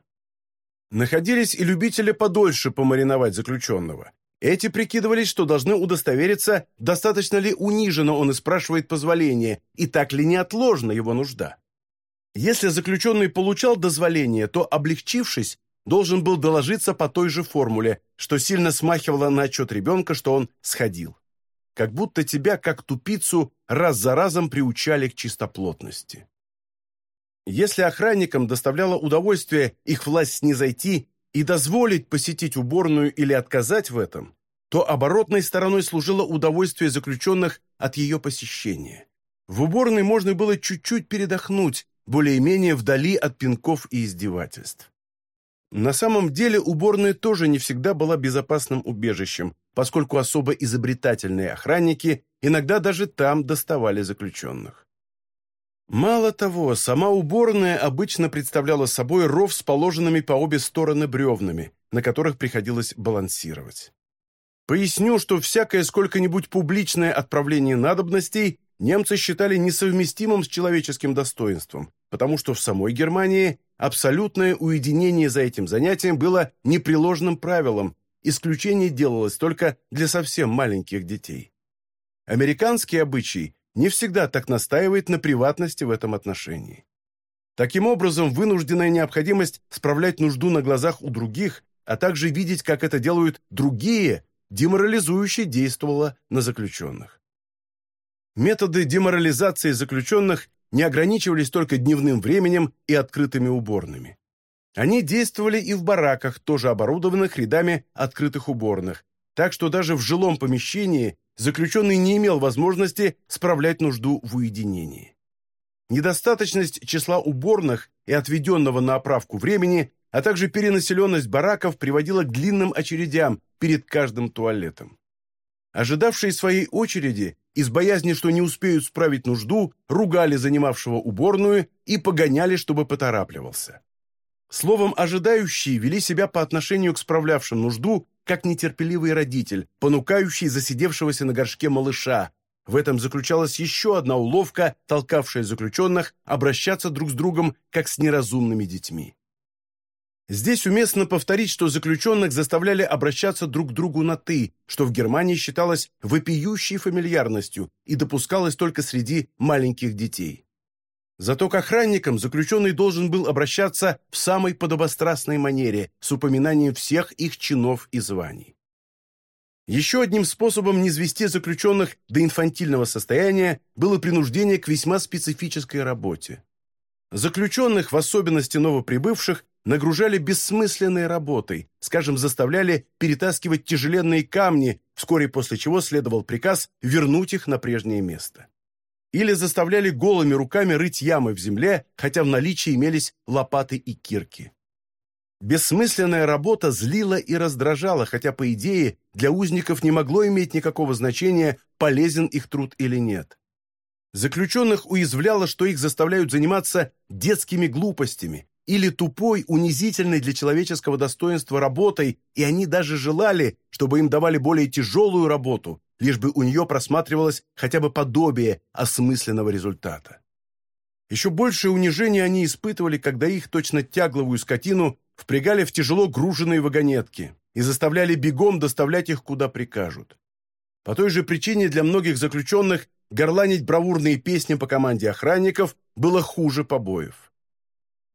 Находились и любители подольше помариновать заключенного. Эти прикидывались, что должны удостовериться, достаточно ли униженно он и спрашивает позволения, и так ли неотложна его нужда. Если заключенный получал дозволение, то, облегчившись, должен был доложиться по той же формуле, что сильно смахивало на отчет ребенка, что он сходил. Как будто тебя, как тупицу, раз за разом приучали к чистоплотности. Если охранникам доставляло удовольствие их власть снизойти и дозволить посетить уборную или отказать в этом, то оборотной стороной служило удовольствие заключенных от ее посещения. В уборной можно было чуть-чуть передохнуть, более-менее вдали от пинков и издевательств. На самом деле уборная тоже не всегда была безопасным убежищем, поскольку особо изобретательные охранники иногда даже там доставали заключенных. Мало того, сама уборная обычно представляла собой ров с положенными по обе стороны бревнами, на которых приходилось балансировать. Поясню, что всякое сколько-нибудь публичное отправление надобностей немцы считали несовместимым с человеческим достоинством, потому что в самой Германии абсолютное уединение за этим занятием было непреложным правилом, исключение делалось только для совсем маленьких детей. Американский обычай не всегда так настаивает на приватности в этом отношении. Таким образом, вынужденная необходимость справлять нужду на глазах у других, а также видеть, как это делают другие, деморализующе действовала на заключенных. Методы деморализации заключенных не ограничивались только дневным временем и открытыми уборными. Они действовали и в бараках, тоже оборудованных рядами открытых уборных, так что даже в жилом помещении заключенный не имел возможности справлять нужду в уединении. Недостаточность числа уборных и отведенного на оправку времени, а также перенаселенность бараков приводила к длинным очередям перед каждым туалетом. Ожидавшие своей очереди, из боязни, что не успеют справить нужду, ругали занимавшего уборную и погоняли, чтобы поторапливался. Словом, ожидающие вели себя по отношению к справлявшим нужду, как нетерпеливый родитель, понукающий засидевшегося на горшке малыша, в этом заключалась еще одна уловка, толкавшая заключенных обращаться друг с другом, как с неразумными детьми. Здесь уместно повторить, что заключенных заставляли обращаться друг к другу на «ты», что в Германии считалось вопиющей фамильярностью и допускалось только среди маленьких детей. Зато к охранникам заключенный должен был обращаться в самой подобострастной манере, с упоминанием всех их чинов и званий. Еще одним способом низвести заключенных до инфантильного состояния было принуждение к весьма специфической работе. Заключенных, в особенности новоприбывших, нагружали бессмысленной работой, скажем, заставляли перетаскивать тяжеленные камни, вскоре после чего следовал приказ вернуть их на прежнее место. Или заставляли голыми руками рыть ямы в земле, хотя в наличии имелись лопаты и кирки. Бессмысленная работа злила и раздражала, хотя, по идее, для узников не могло иметь никакого значения, полезен их труд или нет. Заключенных уязвляло, что их заставляют заниматься детскими глупостями или тупой, унизительной для человеческого достоинства работой, и они даже желали, чтобы им давали более тяжелую работу, лишь бы у нее просматривалось хотя бы подобие осмысленного результата. Еще большее унижение они испытывали, когда их, точно тягловую скотину, впрягали в тяжело груженные вагонетки и заставляли бегом доставлять их куда прикажут. По той же причине для многих заключенных горланить бравурные песни по команде охранников было хуже побоев.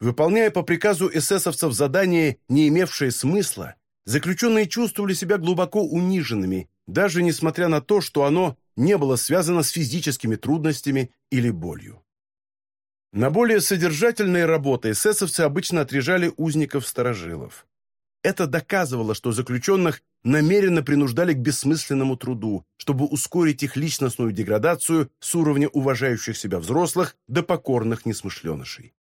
Выполняя по приказу эсэсовцев задание, не имевшее смысла, заключенные чувствовали себя глубоко униженными, даже несмотря на то, что оно не было связано с физическими трудностями или болью. На более содержательные работы эсэсовцы обычно отрежали узников-старожилов. Это доказывало, что заключенных намеренно принуждали к бессмысленному труду, чтобы ускорить их личностную деградацию с уровня уважающих себя взрослых до покорных несмышленышей.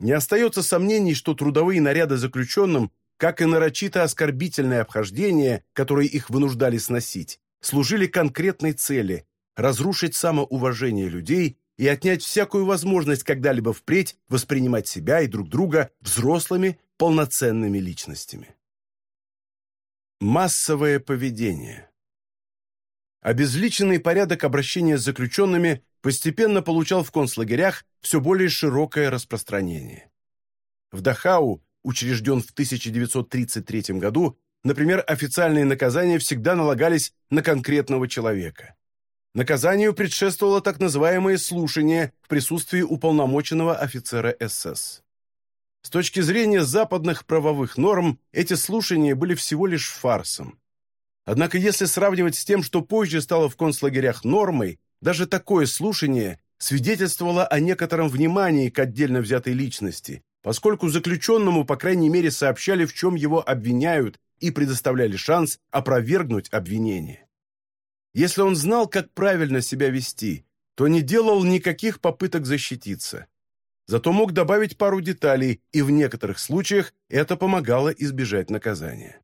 Не остается сомнений, что трудовые наряды заключенным, как и нарочито оскорбительное обхождение, которое их вынуждали сносить, служили конкретной цели – разрушить самоуважение людей и отнять всякую возможность когда-либо впредь воспринимать себя и друг друга взрослыми, полноценными личностями. Массовое поведение Обезличенный порядок обращения с заключенными постепенно получал в концлагерях все более широкое распространение. В Дахау, учрежден в 1933 году, например, официальные наказания всегда налагались на конкретного человека. Наказанию предшествовало так называемое слушание в присутствии уполномоченного офицера СС. С точки зрения западных правовых норм, эти слушания были всего лишь фарсом. Однако если сравнивать с тем, что позже стало в концлагерях нормой, даже такое слушание свидетельствовало о некотором внимании к отдельно взятой личности, поскольку заключенному, по крайней мере, сообщали, в чем его обвиняют, и предоставляли шанс опровергнуть обвинение. Если он знал, как правильно себя вести, то не делал никаких попыток защититься. Зато мог добавить пару деталей, и в некоторых случаях это помогало избежать наказания.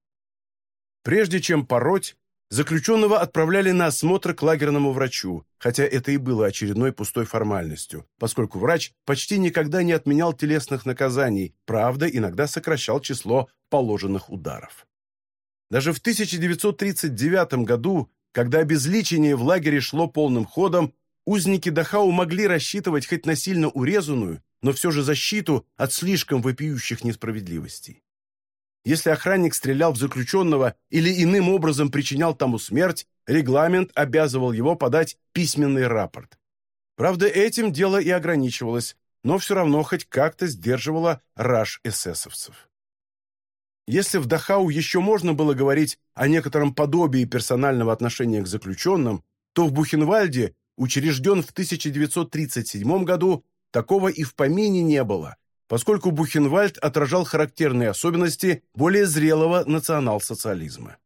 Прежде чем пороть, заключенного отправляли на осмотр к лагерному врачу, хотя это и было очередной пустой формальностью, поскольку врач почти никогда не отменял телесных наказаний, правда, иногда сокращал число положенных ударов. Даже в 1939 году когда обезличение в лагере шло полным ходом, узники Дахау могли рассчитывать хоть на сильно урезанную, но все же защиту от слишком вопиющих несправедливостей. Если охранник стрелял в заключенного или иным образом причинял тому смерть, регламент обязывал его подать письменный рапорт. Правда, этим дело и ограничивалось, но все равно хоть как-то сдерживало раж эсэсовцев. Если в Дахау еще можно было говорить о некотором подобии персонального отношения к заключенным, то в Бухенвальде, учрежден в 1937 году, такого и в помине не было, поскольку Бухенвальд отражал характерные особенности более зрелого национал-социализма.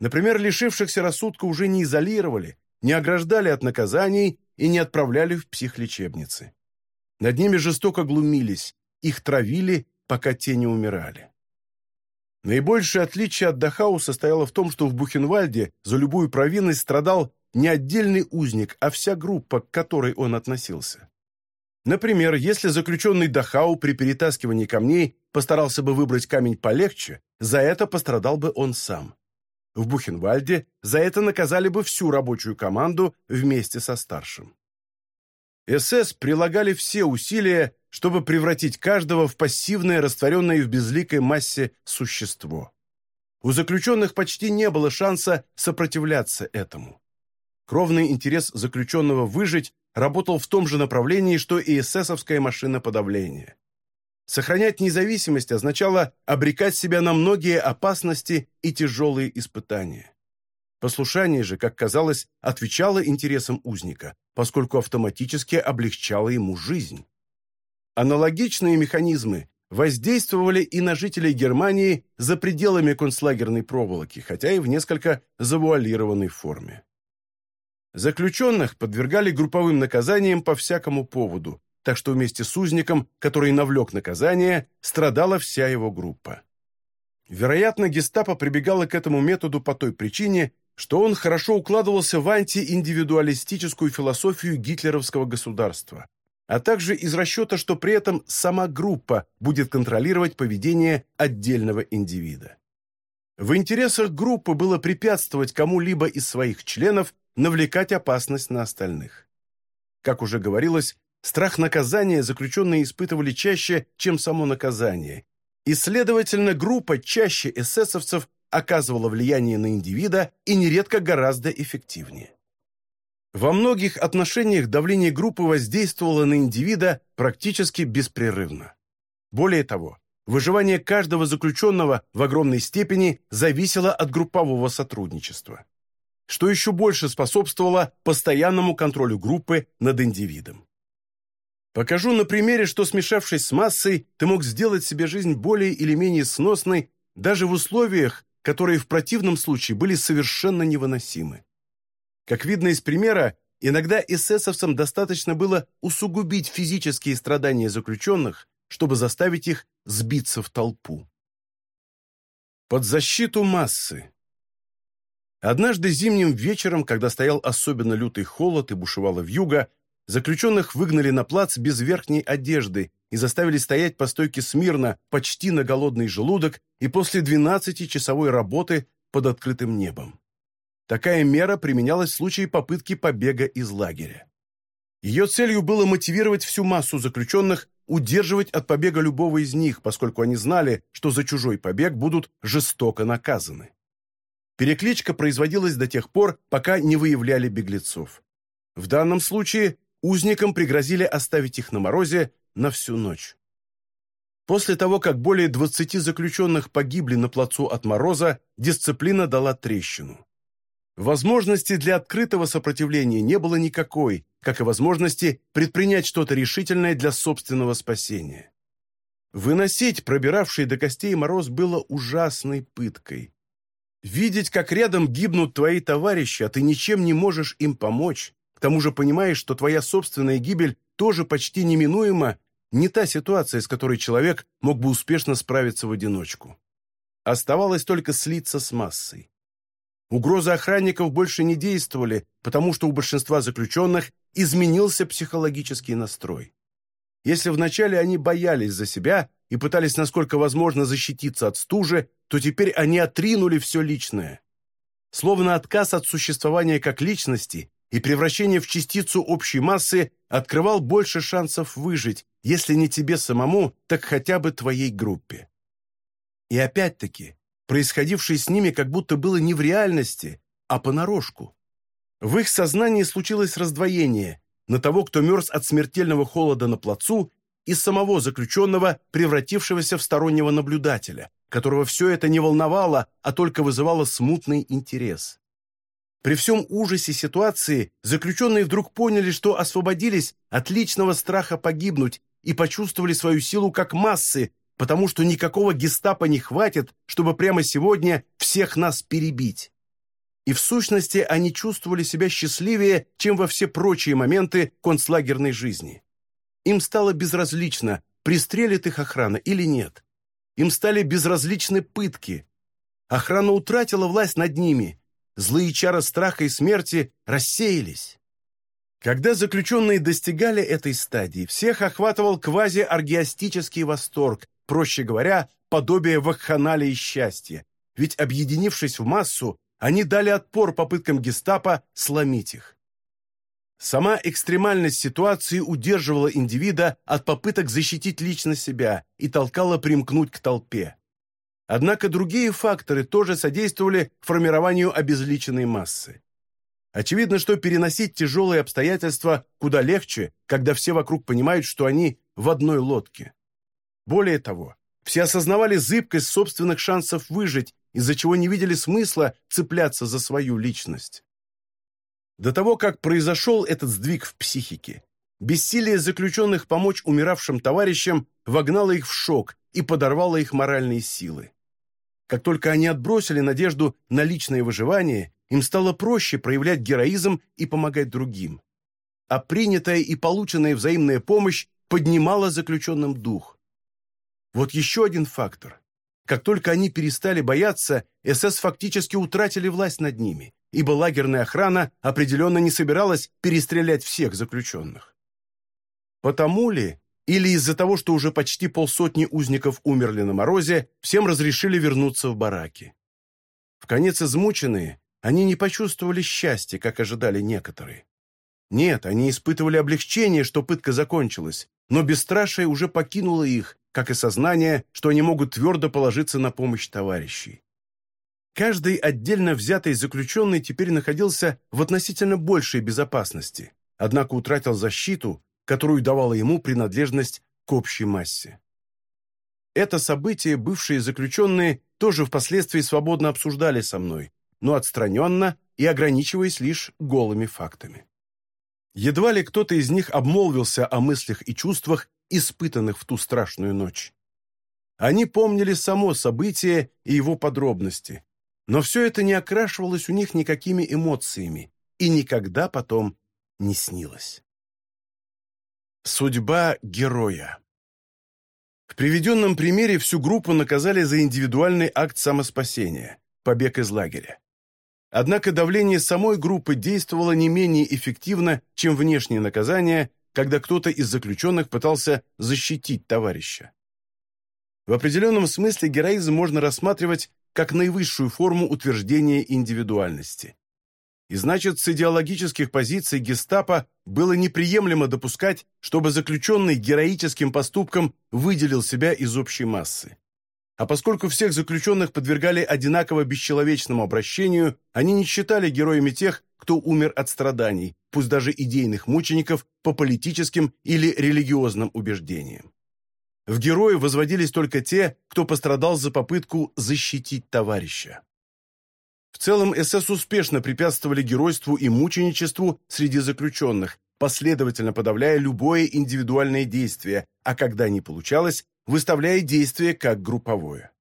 Например, лишившихся рассудка уже не изолировали, не ограждали от наказаний и не отправляли в психлечебницы. Над ними жестоко глумились, их травили, пока те не умирали. Наибольшее отличие от Дахау состояло в том, что в Бухенвальде за любую провинность страдал не отдельный узник, а вся группа, к которой он относился. Например, если заключенный Дахау при перетаскивании камней постарался бы выбрать камень полегче, за это пострадал бы он сам. В Бухенвальде за это наказали бы всю рабочую команду вместе со старшим. СС прилагали все усилия, чтобы превратить каждого в пассивное, растворенное в безликой массе существо. У заключенных почти не было шанса сопротивляться этому. Кровный интерес заключенного выжить работал в том же направлении, что и эсэсовская машина подавления. Сохранять независимость означало обрекать себя на многие опасности и тяжелые испытания. Послушание же, как казалось, отвечало интересам узника, поскольку автоматически облегчало ему жизнь. Аналогичные механизмы воздействовали и на жителей Германии за пределами концлагерной проволоки, хотя и в несколько завуалированной форме. Заключенных подвергали групповым наказаниям по всякому поводу, так что вместе с узником, который навлек наказание, страдала вся его группа. Вероятно, гестапо прибегало к этому методу по той причине, что он хорошо укладывался в антииндивидуалистическую философию гитлеровского государства, а также из расчета, что при этом сама группа будет контролировать поведение отдельного индивида. В интересах группы было препятствовать кому-либо из своих членов навлекать опасность на остальных. Как уже говорилось, Страх наказания заключенные испытывали чаще, чем само наказание. И, следовательно, группа чаще эсэсовцев оказывала влияние на индивида и нередко гораздо эффективнее. Во многих отношениях давление группы воздействовало на индивида практически беспрерывно. Более того, выживание каждого заключенного в огромной степени зависело от группового сотрудничества, что еще больше способствовало постоянному контролю группы над индивидом. Покажу на примере, что, смешавшись с массой, ты мог сделать себе жизнь более или менее сносной даже в условиях, которые в противном случае были совершенно невыносимы. Как видно из примера, иногда эсэсовцам достаточно было усугубить физические страдания заключенных, чтобы заставить их сбиться в толпу. Под защиту массы. Однажды зимним вечером, когда стоял особенно лютый холод и бушевала вьюга, Заключенных выгнали на плац без верхней одежды и заставили стоять по стойке смирно, почти на голодный желудок и после 12-часовой работы под открытым небом. Такая мера применялась в случае попытки побега из лагеря. Ее целью было мотивировать всю массу заключенных удерживать от побега любого из них, поскольку они знали, что за чужой побег будут жестоко наказаны. Перекличка производилась до тех пор, пока не выявляли беглецов. В данном случае Узникам пригрозили оставить их на морозе на всю ночь. После того, как более 20 заключенных погибли на плацу от мороза, дисциплина дала трещину. Возможности для открытого сопротивления не было никакой, как и возможности предпринять что-то решительное для собственного спасения. Выносить пробиравший до костей мороз было ужасной пыткой. Видеть, как рядом гибнут твои товарищи, а ты ничем не можешь им помочь, тому же понимаешь, что твоя собственная гибель тоже почти неминуема, не та ситуация, с которой человек мог бы успешно справиться в одиночку. Оставалось только слиться с массой. Угрозы охранников больше не действовали, потому что у большинства заключенных изменился психологический настрой. Если вначале они боялись за себя и пытались насколько возможно защититься от стужи, то теперь они отринули все личное. Словно отказ от существования как личности и превращение в частицу общей массы открывал больше шансов выжить, если не тебе самому, так хотя бы твоей группе. И опять-таки, происходившее с ними как будто было не в реальности, а понарошку. В их сознании случилось раздвоение, на того, кто мерз от смертельного холода на плацу, и самого заключенного, превратившегося в стороннего наблюдателя, которого все это не волновало, а только вызывало смутный интерес. При всем ужасе ситуации заключенные вдруг поняли, что освободились от личного страха погибнуть и почувствовали свою силу как массы, потому что никакого гестапо не хватит, чтобы прямо сегодня всех нас перебить. И в сущности они чувствовали себя счастливее, чем во все прочие моменты концлагерной жизни. Им стало безразлично, пристрелит их охрана или нет. Им стали безразличны пытки. Охрана утратила власть над ними. Злые чары страха и смерти рассеялись. Когда заключенные достигали этой стадии, всех охватывал квази-аргиастический восторг, проще говоря, подобие вакханалии счастья. Ведь, объединившись в массу, они дали отпор попыткам гестапо сломить их. Сама экстремальность ситуации удерживала индивида от попыток защитить лично себя и толкала примкнуть к толпе. Однако другие факторы тоже содействовали формированию обезличенной массы. Очевидно, что переносить тяжелые обстоятельства куда легче, когда все вокруг понимают, что они в одной лодке. Более того, все осознавали зыбкость собственных шансов выжить, из-за чего не видели смысла цепляться за свою личность. До того, как произошел этот сдвиг в психике, бессилие заключенных помочь умиравшим товарищам вогнало их в шок и подорвало их моральные силы. Как только они отбросили надежду на личное выживание, им стало проще проявлять героизм и помогать другим. А принятая и полученная взаимная помощь поднимала заключенным дух. Вот еще один фактор. Как только они перестали бояться, СС фактически утратили власть над ними, ибо лагерная охрана определенно не собиралась перестрелять всех заключенных. Потому ли, или из-за того, что уже почти полсотни узников умерли на морозе, всем разрешили вернуться в бараки. В конец измученные, они не почувствовали счастья, как ожидали некоторые. Нет, они испытывали облегчение, что пытка закончилась, но бесстрашие уже покинуло их, как и сознание, что они могут твердо положиться на помощь товарищей. Каждый отдельно взятый заключенный теперь находился в относительно большей безопасности, однако утратил защиту, которую давала ему принадлежность к общей массе. Это событие бывшие заключенные тоже впоследствии свободно обсуждали со мной, но отстраненно и ограничиваясь лишь голыми фактами. Едва ли кто-то из них обмолвился о мыслях и чувствах, испытанных в ту страшную ночь. Они помнили само событие и его подробности, но все это не окрашивалось у них никакими эмоциями и никогда потом не снилось. Судьба героя В приведенном примере всю группу наказали за индивидуальный акт самоспасения – побег из лагеря. Однако давление самой группы действовало не менее эффективно, чем внешние наказания, когда кто-то из заключенных пытался защитить товарища. В определенном смысле героизм можно рассматривать как наивысшую форму утверждения индивидуальности. И значит, с идеологических позиций гестапо было неприемлемо допускать, чтобы заключенный героическим поступком выделил себя из общей массы. А поскольку всех заключенных подвергали одинаково бесчеловечному обращению, они не считали героями тех, кто умер от страданий, пусть даже идейных мучеников по политическим или религиозным убеждениям. В герои возводились только те, кто пострадал за попытку защитить товарища. В целом СС успешно препятствовали геройству и мученичеству среди заключенных, последовательно подавляя любое индивидуальное действие, а когда не получалось, выставляя действие как групповое.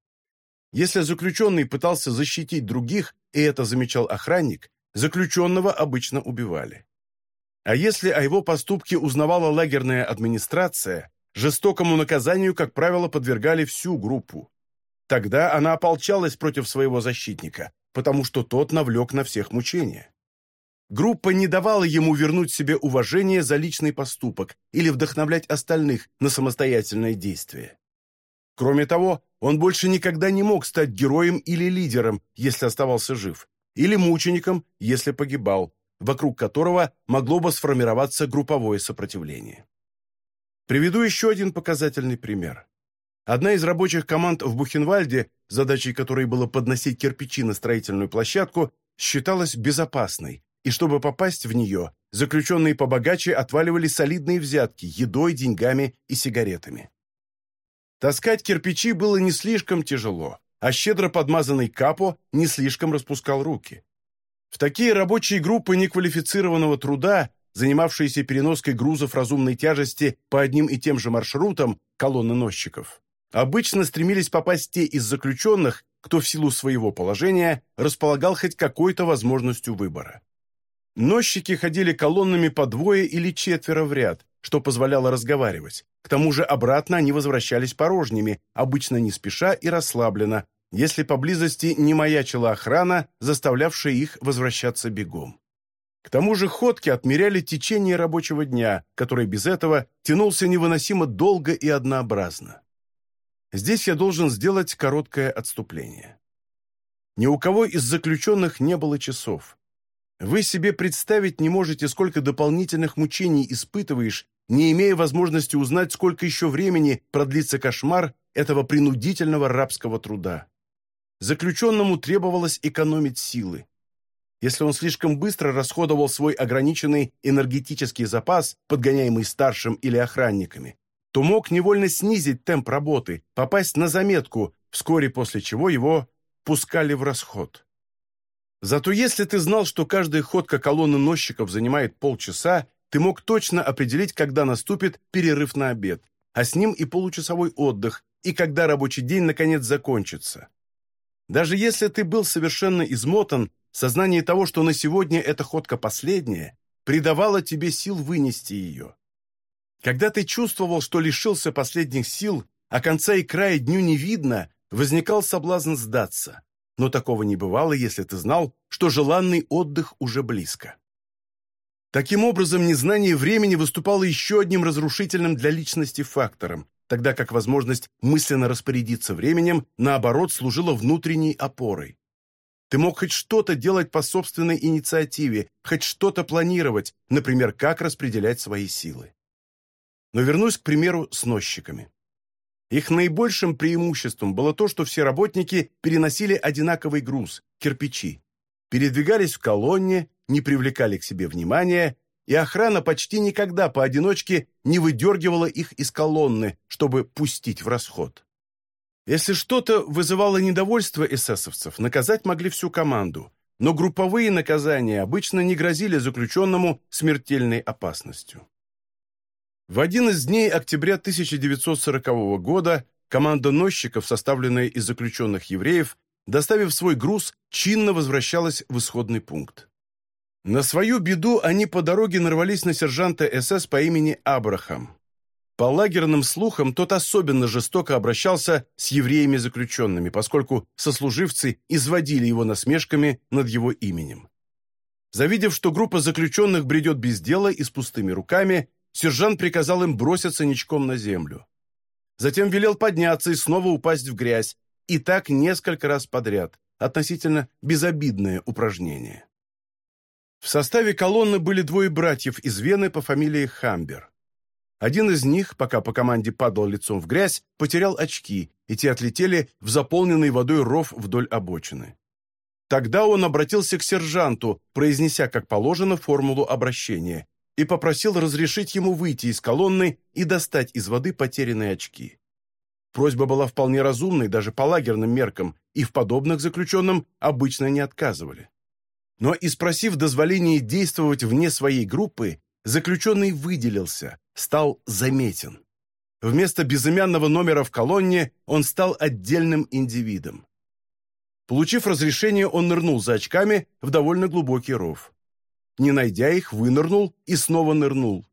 Если заключенный пытался защитить других, и это замечал охранник, заключенного обычно убивали. А если о его поступке узнавала лагерная администрация, жестокому наказанию, как правило, подвергали всю группу. Тогда она ополчалась против своего защитника, потому что тот навлек на всех мучения. Группа не давала ему вернуть себе уважение за личный поступок или вдохновлять остальных на самостоятельное действие. Кроме того, он больше никогда не мог стать героем или лидером, если оставался жив, или мучеником, если погибал, вокруг которого могло бы сформироваться групповое сопротивление. Приведу еще один показательный пример. Одна из рабочих команд в Бухенвальде, задачей которой было подносить кирпичи на строительную площадку, считалась безопасной, и чтобы попасть в нее, заключенные побогаче отваливали солидные взятки едой, деньгами и сигаретами. Таскать кирпичи было не слишком тяжело, а щедро подмазанный капо не слишком распускал руки. В такие рабочие группы неквалифицированного труда, занимавшиеся переноской грузов разумной тяжести по одним и тем же маршрутам, колонны носчиков, обычно стремились попасть те из заключенных, кто в силу своего положения располагал хоть какой-то возможностью выбора. Носчики ходили колоннами по двое или четверо в ряд, что позволяло разговаривать. К тому же обратно они возвращались порожними, обычно не спеша и расслабленно, если поблизости не маячила охрана, заставлявшая их возвращаться бегом. К тому же ходки отмеряли течение рабочего дня, который без этого тянулся невыносимо долго и однообразно. Здесь я должен сделать короткое отступление. Ни у кого из заключенных не было часов. Вы себе представить не можете, сколько дополнительных мучений испытываешь, не имея возможности узнать, сколько еще времени продлится кошмар этого принудительного рабского труда. Заключенному требовалось экономить силы. Если он слишком быстро расходовал свой ограниченный энергетический запас, подгоняемый старшим или охранниками, то мог невольно снизить темп работы, попасть на заметку, вскоре после чего его пускали в расход. Зато если ты знал, что каждая ходка колонны носчиков занимает полчаса, ты мог точно определить, когда наступит перерыв на обед, а с ним и получасовой отдых, и когда рабочий день наконец закончится. Даже если ты был совершенно измотан, сознание того, что на сегодня эта ходка последняя, придавало тебе сил вынести ее. Когда ты чувствовал, что лишился последних сил, а конца и края дню не видно, возникал соблазн сдаться. Но такого не бывало, если ты знал, что желанный отдых уже близко. Таким образом, незнание времени выступало еще одним разрушительным для личности фактором, тогда как возможность мысленно распорядиться временем, наоборот, служила внутренней опорой. Ты мог хоть что-то делать по собственной инициативе, хоть что-то планировать, например, как распределять свои силы. Но вернусь к примеру с носчиками. Их наибольшим преимуществом было то, что все работники переносили одинаковый груз – кирпичи, передвигались в колонне, не привлекали к себе внимания и охрана почти никогда поодиночке не выдергивала их из колонны, чтобы пустить в расход. Если что-то вызывало недовольство эсэсовцев, наказать могли всю команду, но групповые наказания обычно не грозили заключенному смертельной опасностью. В один из дней октября 1940 года команда носчиков, составленная из заключенных евреев, доставив свой груз, чинно возвращалась в исходный пункт. На свою беду они по дороге нарвались на сержанта СС по имени Абрахам. По лагерным слухам, тот особенно жестоко обращался с евреями-заключенными, поскольку сослуживцы изводили его насмешками над его именем. Завидев, что группа заключенных бредет без дела и с пустыми руками, сержант приказал им броситься ничком на землю. Затем велел подняться и снова упасть в грязь, и так несколько раз подряд, относительно безобидное упражнение. В составе колонны были двое братьев из Вены по фамилии Хамбер. Один из них, пока по команде падал лицом в грязь, потерял очки, и те отлетели в заполненный водой ров вдоль обочины. Тогда он обратился к сержанту, произнеся, как положено, формулу обращения, и попросил разрешить ему выйти из колонны и достать из воды потерянные очки. Просьба была вполне разумной даже по лагерным меркам, и в подобных заключенным обычно не отказывали. Но и спросив дозволения действовать вне своей группы, заключенный выделился, стал заметен. Вместо безымянного номера в колонне он стал отдельным индивидом. Получив разрешение, он нырнул за очками в довольно глубокий ров. Не найдя их, вынырнул и снова нырнул.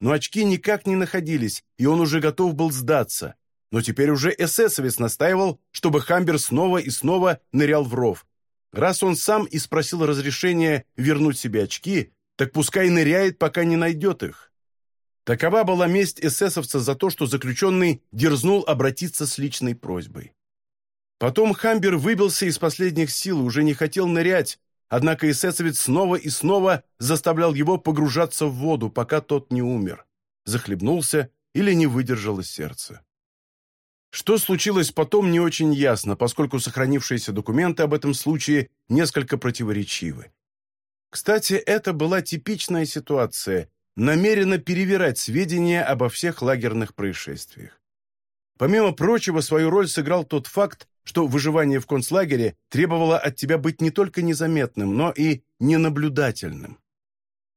Но очки никак не находились, и он уже готов был сдаться. Но теперь уже эсэсовец настаивал, чтобы Хамбер снова и снова нырял в ров, Раз он сам и спросил разрешения вернуть себе очки, так пускай ныряет, пока не найдет их. Такова была месть эсэсовца за то, что заключенный дерзнул обратиться с личной просьбой. Потом Хамбер выбился из последних сил и уже не хотел нырять, однако эсэсовец снова и снова заставлял его погружаться в воду, пока тот не умер, захлебнулся или не выдержало сердце. Что случилось потом, не очень ясно, поскольку сохранившиеся документы об этом случае несколько противоречивы. Кстати, это была типичная ситуация – намеренно перевирать сведения обо всех лагерных происшествиях. Помимо прочего, свою роль сыграл тот факт, что выживание в концлагере требовало от тебя быть не только незаметным, но и ненаблюдательным.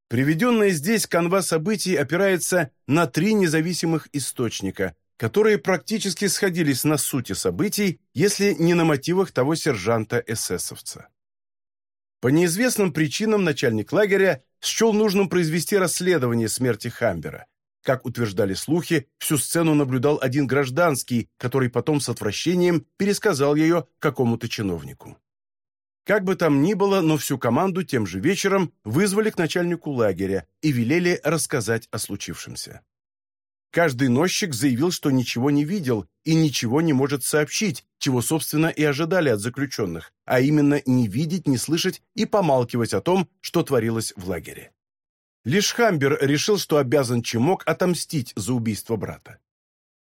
Приведенная здесь канва событий опирается на три независимых источника, которые практически сходились на сути событий, если не на мотивах того сержанта-эсэсовца. По неизвестным причинам начальник лагеря счел нужным произвести расследование смерти Хамбера. Как утверждали слухи, всю сцену наблюдал один гражданский, который потом с отвращением пересказал ее какому-то чиновнику. Как бы там ни было, но всю команду тем же вечером вызвали к начальнику лагеря и велели рассказать о случившемся. Каждый носчик заявил, что ничего не видел и ничего не может сообщить, чего, собственно, и ожидали от заключенных, а именно не видеть, не слышать и помалкивать о том, что творилось в лагере. Лишь Хамбер решил, что обязан Чемок отомстить за убийство брата.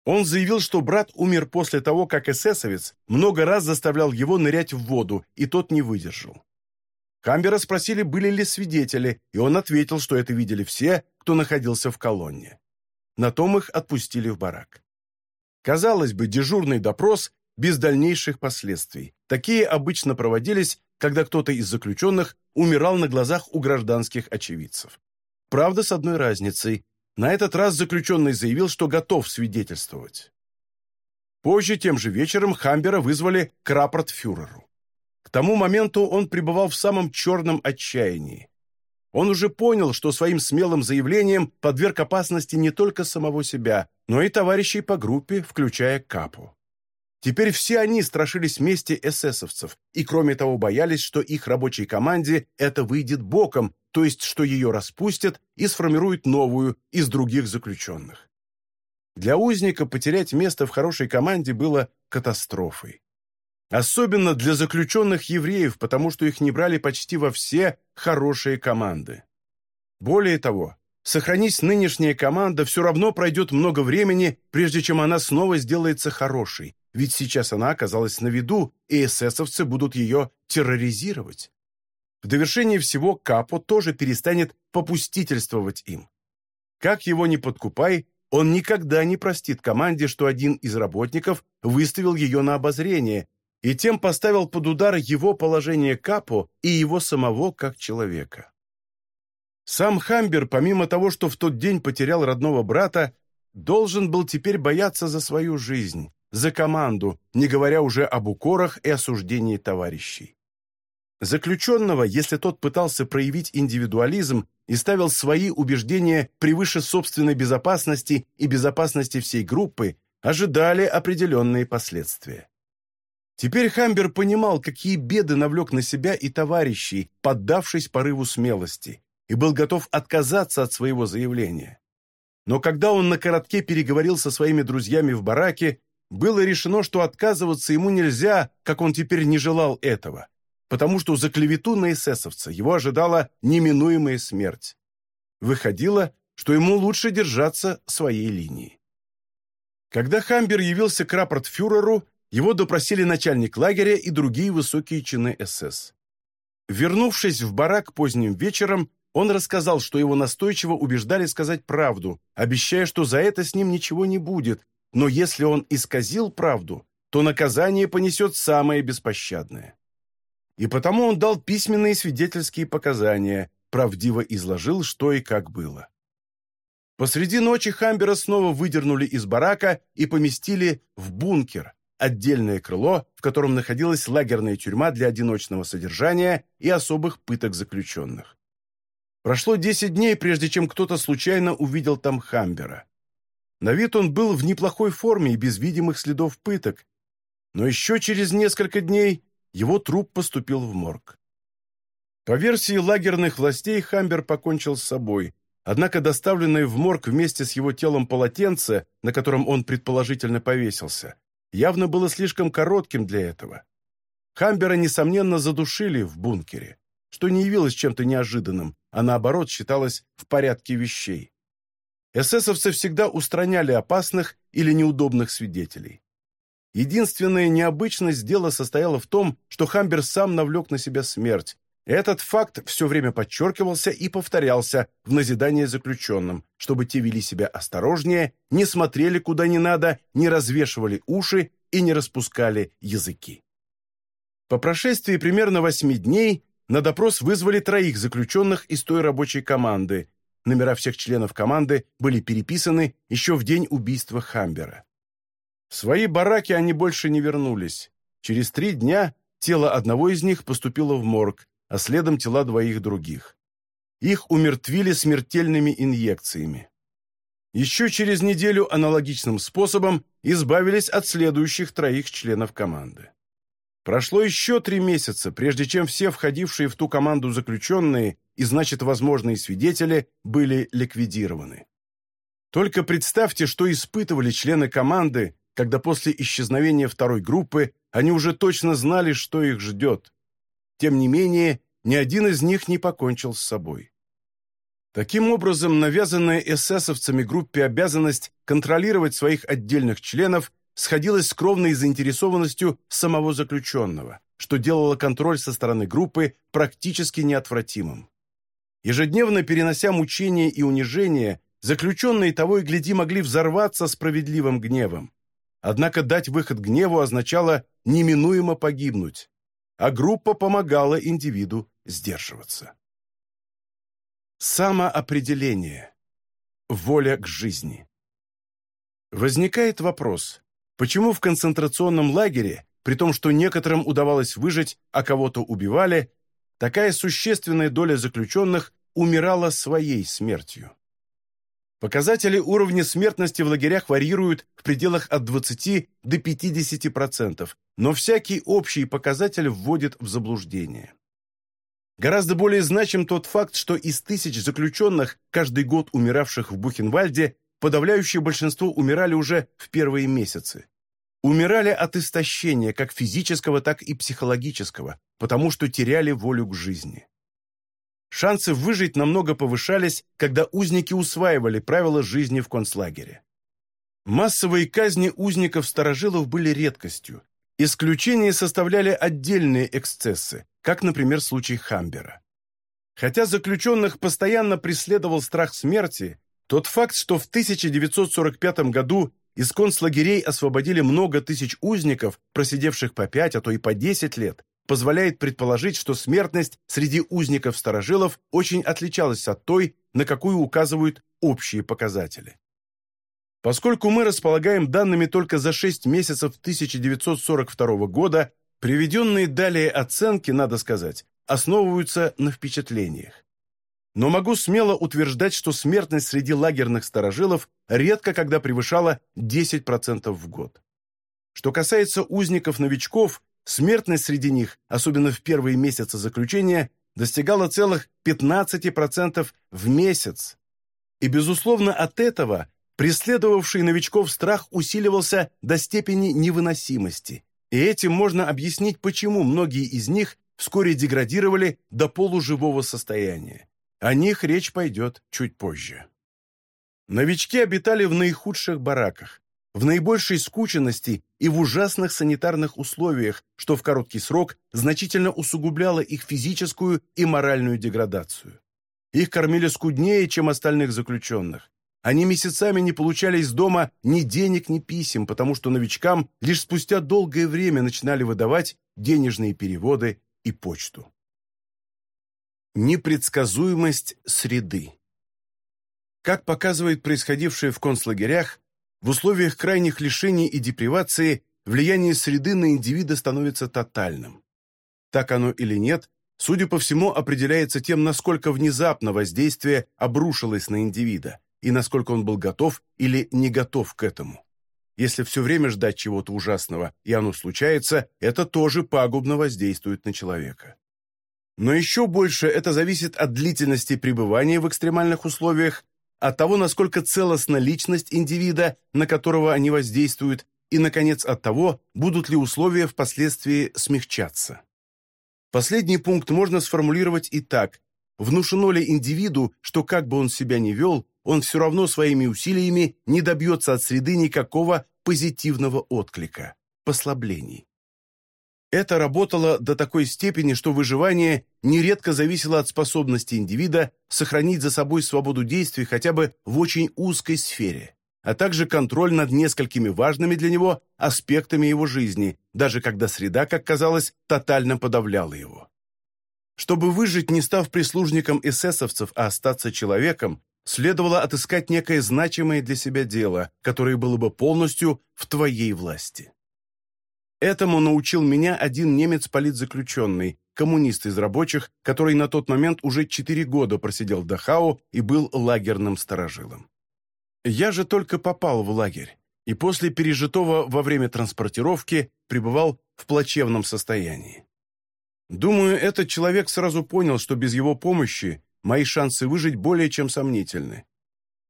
Он заявил, что брат умер после того, как эсэсовец много раз заставлял его нырять в воду, и тот не выдержал. Хамбера спросили, были ли свидетели, и он ответил, что это видели все, кто находился в колонне. На том их отпустили в барак. Казалось бы, дежурный допрос без дальнейших последствий. Такие обычно проводились, когда кто-то из заключенных умирал на глазах у гражданских очевидцев. Правда, с одной разницей. На этот раз заключенный заявил, что готов свидетельствовать. Позже, тем же вечером, Хамбера вызвали к рапортфюреру. К тому моменту он пребывал в самом черном отчаянии. Он уже понял, что своим смелым заявлением подверг опасности не только самого себя, но и товарищей по группе, включая Капу. Теперь все они страшились мести эсэсовцев и, кроме того, боялись, что их рабочей команде это выйдет боком, то есть что ее распустят и сформируют новую из других заключенных. Для узника потерять место в хорошей команде было катастрофой. Особенно для заключенных евреев, потому что их не брали почти во все хорошие команды. Более того, сохранись нынешняя команда, все равно пройдет много времени, прежде чем она снова сделается хорошей, ведь сейчас она оказалась на виду, и эсэсовцы будут ее терроризировать. В довершение всего Капо тоже перестанет попустительствовать им. Как его ни подкупай, он никогда не простит команде, что один из работников выставил ее на обозрение, и тем поставил под удар его положение Капо и его самого как человека. Сам Хамбер, помимо того, что в тот день потерял родного брата, должен был теперь бояться за свою жизнь, за команду, не говоря уже об укорах и осуждении товарищей. Заключенного, если тот пытался проявить индивидуализм и ставил свои убеждения превыше собственной безопасности и безопасности всей группы, ожидали определенные последствия. Теперь Хамбер понимал, какие беды навлек на себя и товарищей, поддавшись порыву смелости, и был готов отказаться от своего заявления. Но когда он на коротке переговорил со своими друзьями в бараке, было решено, что отказываться ему нельзя, как он теперь не желал этого, потому что за клевету на эсэсовца его ожидала неминуемая смерть. Выходило, что ему лучше держаться своей линии. Когда Хамбер явился к рапортфюреру, его допросили начальник лагеря и другие высокие чины СС. Вернувшись в барак поздним вечером, он рассказал, что его настойчиво убеждали сказать правду, обещая, что за это с ним ничего не будет, но если он исказил правду, то наказание понесет самое беспощадное. И потому он дал письменные свидетельские показания, правдиво изложил, что и как было. Посреди ночи Хамбера снова выдернули из барака и поместили в бункер, отдельное крыло, в котором находилась лагерная тюрьма для одиночного содержания и особых пыток заключенных. Прошло 10 дней, прежде чем кто-то случайно увидел там Хамбера. На вид он был в неплохой форме и без видимых следов пыток, но еще через несколько дней его труп поступил в морг. По версии лагерных властей, Хамбер покончил с собой, однако доставленное в морг вместе с его телом полотенце, на котором он предположительно повесился, явно было слишком коротким для этого. Хамбера, несомненно, задушили в бункере, что не явилось чем-то неожиданным, а наоборот считалось в порядке вещей. Эсэсовцы всегда устраняли опасных или неудобных свидетелей. Единственная необычность дела состояла в том, что Хамбер сам навлек на себя смерть, Этот факт все время подчеркивался и повторялся в назидание заключенным, чтобы те вели себя осторожнее, не смотрели куда не надо, не развешивали уши и не распускали языки. По прошествии примерно восьми дней на допрос вызвали троих заключенных из той рабочей команды. Номера всех членов команды были переписаны еще в день убийства Хамбера. В свои бараки они больше не вернулись. Через три дня тело одного из них поступило в морг, а следом тела двоих других. Их умертвили смертельными инъекциями. Еще через неделю аналогичным способом избавились от следующих троих членов команды. Прошло еще три месяца, прежде чем все входившие в ту команду заключенные и, значит, возможные свидетели были ликвидированы. Только представьте, что испытывали члены команды, когда после исчезновения второй группы они уже точно знали, что их ждет. Тем не менее, ни один из них не покончил с собой. Таким образом, навязанная эсэсовцами группе обязанность контролировать своих отдельных членов сходилась с кровной заинтересованностью самого заключенного, что делало контроль со стороны группы практически неотвратимым. Ежедневно перенося мучения и унижения, заключенные того и гляди могли взорваться справедливым гневом. Однако дать выход гневу означало неминуемо погибнуть а группа помогала индивиду сдерживаться. Самоопределение. Воля к жизни. Возникает вопрос, почему в концентрационном лагере, при том, что некоторым удавалось выжить, а кого-то убивали, такая существенная доля заключенных умирала своей смертью? Показатели уровня смертности в лагерях варьируют в пределах от 20 до 50%, но всякий общий показатель вводит в заблуждение. Гораздо более значим тот факт, что из тысяч заключенных, каждый год умиравших в Бухенвальде, подавляющее большинство умирали уже в первые месяцы. Умирали от истощения, как физического, так и психологического, потому что теряли волю к жизни. Шансы выжить намного повышались, когда узники усваивали правила жизни в концлагере. Массовые казни узников-старожилов были редкостью. Исключение составляли отдельные эксцессы, как, например, случай Хамбера. Хотя заключенных постоянно преследовал страх смерти, тот факт, что в 1945 году из концлагерей освободили много тысяч узников, просидевших по 5, а то и по 10 лет, позволяет предположить, что смертность среди узников-старожилов очень отличалась от той, на какую указывают общие показатели. Поскольку мы располагаем данными только за 6 месяцев 1942 года, приведенные далее оценки, надо сказать, основываются на впечатлениях. Но могу смело утверждать, что смертность среди лагерных старожилов редко когда превышала 10% в год. Что касается узников-новичков, Смертность среди них, особенно в первые месяцы заключения, достигала целых 15% в месяц. И, безусловно, от этого преследовавший новичков страх усиливался до степени невыносимости. И этим можно объяснить, почему многие из них вскоре деградировали до полуживого состояния. О них речь пойдет чуть позже. Новички обитали в наихудших бараках, в наибольшей скученности и в ужасных санитарных условиях, что в короткий срок значительно усугубляло их физическую и моральную деградацию. Их кормили скуднее, чем остальных заключенных. Они месяцами не получали из дома ни денег, ни писем, потому что новичкам лишь спустя долгое время начинали выдавать денежные переводы и почту. Непредсказуемость среды Как показывает происходившее в концлагерях, в условиях крайних лишений и депривации влияние среды на индивида становится тотальным. Так оно или нет, судя по всему, определяется тем, насколько внезапно воздействие обрушилось на индивида и насколько он был готов или не готов к этому. Если все время ждать чего-то ужасного, и оно случается, это тоже пагубно воздействует на человека. Но еще больше это зависит от длительности пребывания в экстремальных условиях от того, насколько целостна личность индивида, на которого они воздействуют, и, наконец, от того, будут ли условия впоследствии смягчаться. Последний пункт можно сформулировать и так. Внушено ли индивиду, что как бы он себя ни вел, он все равно своими усилиями не добьется от среды никакого позитивного отклика, послаблений. Это работало до такой степени, что выживание нередко зависело от способности индивида сохранить за собой свободу действий хотя бы в очень узкой сфере, а также контроль над несколькими важными для него аспектами его жизни, даже когда среда, как казалось, тотально подавляла его. Чтобы выжить, не став прислужником эсэсовцев, а остаться человеком, следовало отыскать некое значимое для себя дело, которое было бы полностью в твоей власти. Этому научил меня один немец-политзаключенный, коммунист из рабочих, который на тот момент уже четыре года просидел в Дахау и был лагерным сторожилом. Я же только попал в лагерь, и после пережитого во время транспортировки пребывал в плачевном состоянии. Думаю, этот человек сразу понял, что без его помощи мои шансы выжить более чем сомнительны.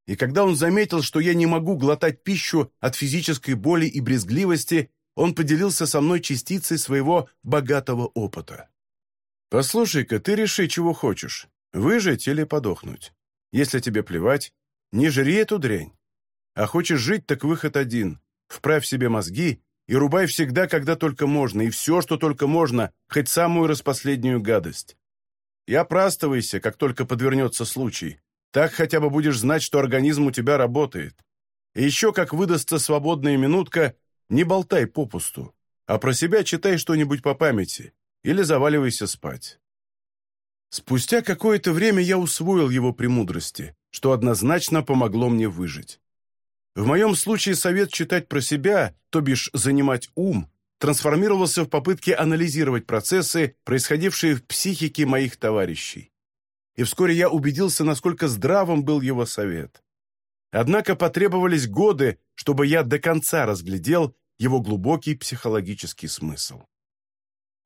И когда он заметил, что я не могу глотать пищу от физической боли и брезгливости, он поделился со мной частицей своего богатого опыта. «Послушай-ка, ты реши, чего хочешь, выжить или подохнуть. Если тебе плевать, не жри эту дрянь. А хочешь жить, так выход один. Вправь себе мозги и рубай всегда, когда только можно, и все, что только можно, хоть самую распоследнюю гадость. И опрастывайся, как только подвернется случай. Так хотя бы будешь знать, что организм у тебя работает. И еще, как выдастся свободная минутка, не болтай попусту, а про себя читай что-нибудь по памяти или заваливайся спать. Спустя какое-то время я усвоил его премудрости, что однозначно помогло мне выжить. В моем случае совет читать про себя, то бишь занимать ум, трансформировался в попытке анализировать процессы, происходившие в психике моих товарищей. И вскоре я убедился, насколько здравым был его совет. Однако потребовались годы, чтобы я до конца разглядел его глубокий психологический смысл.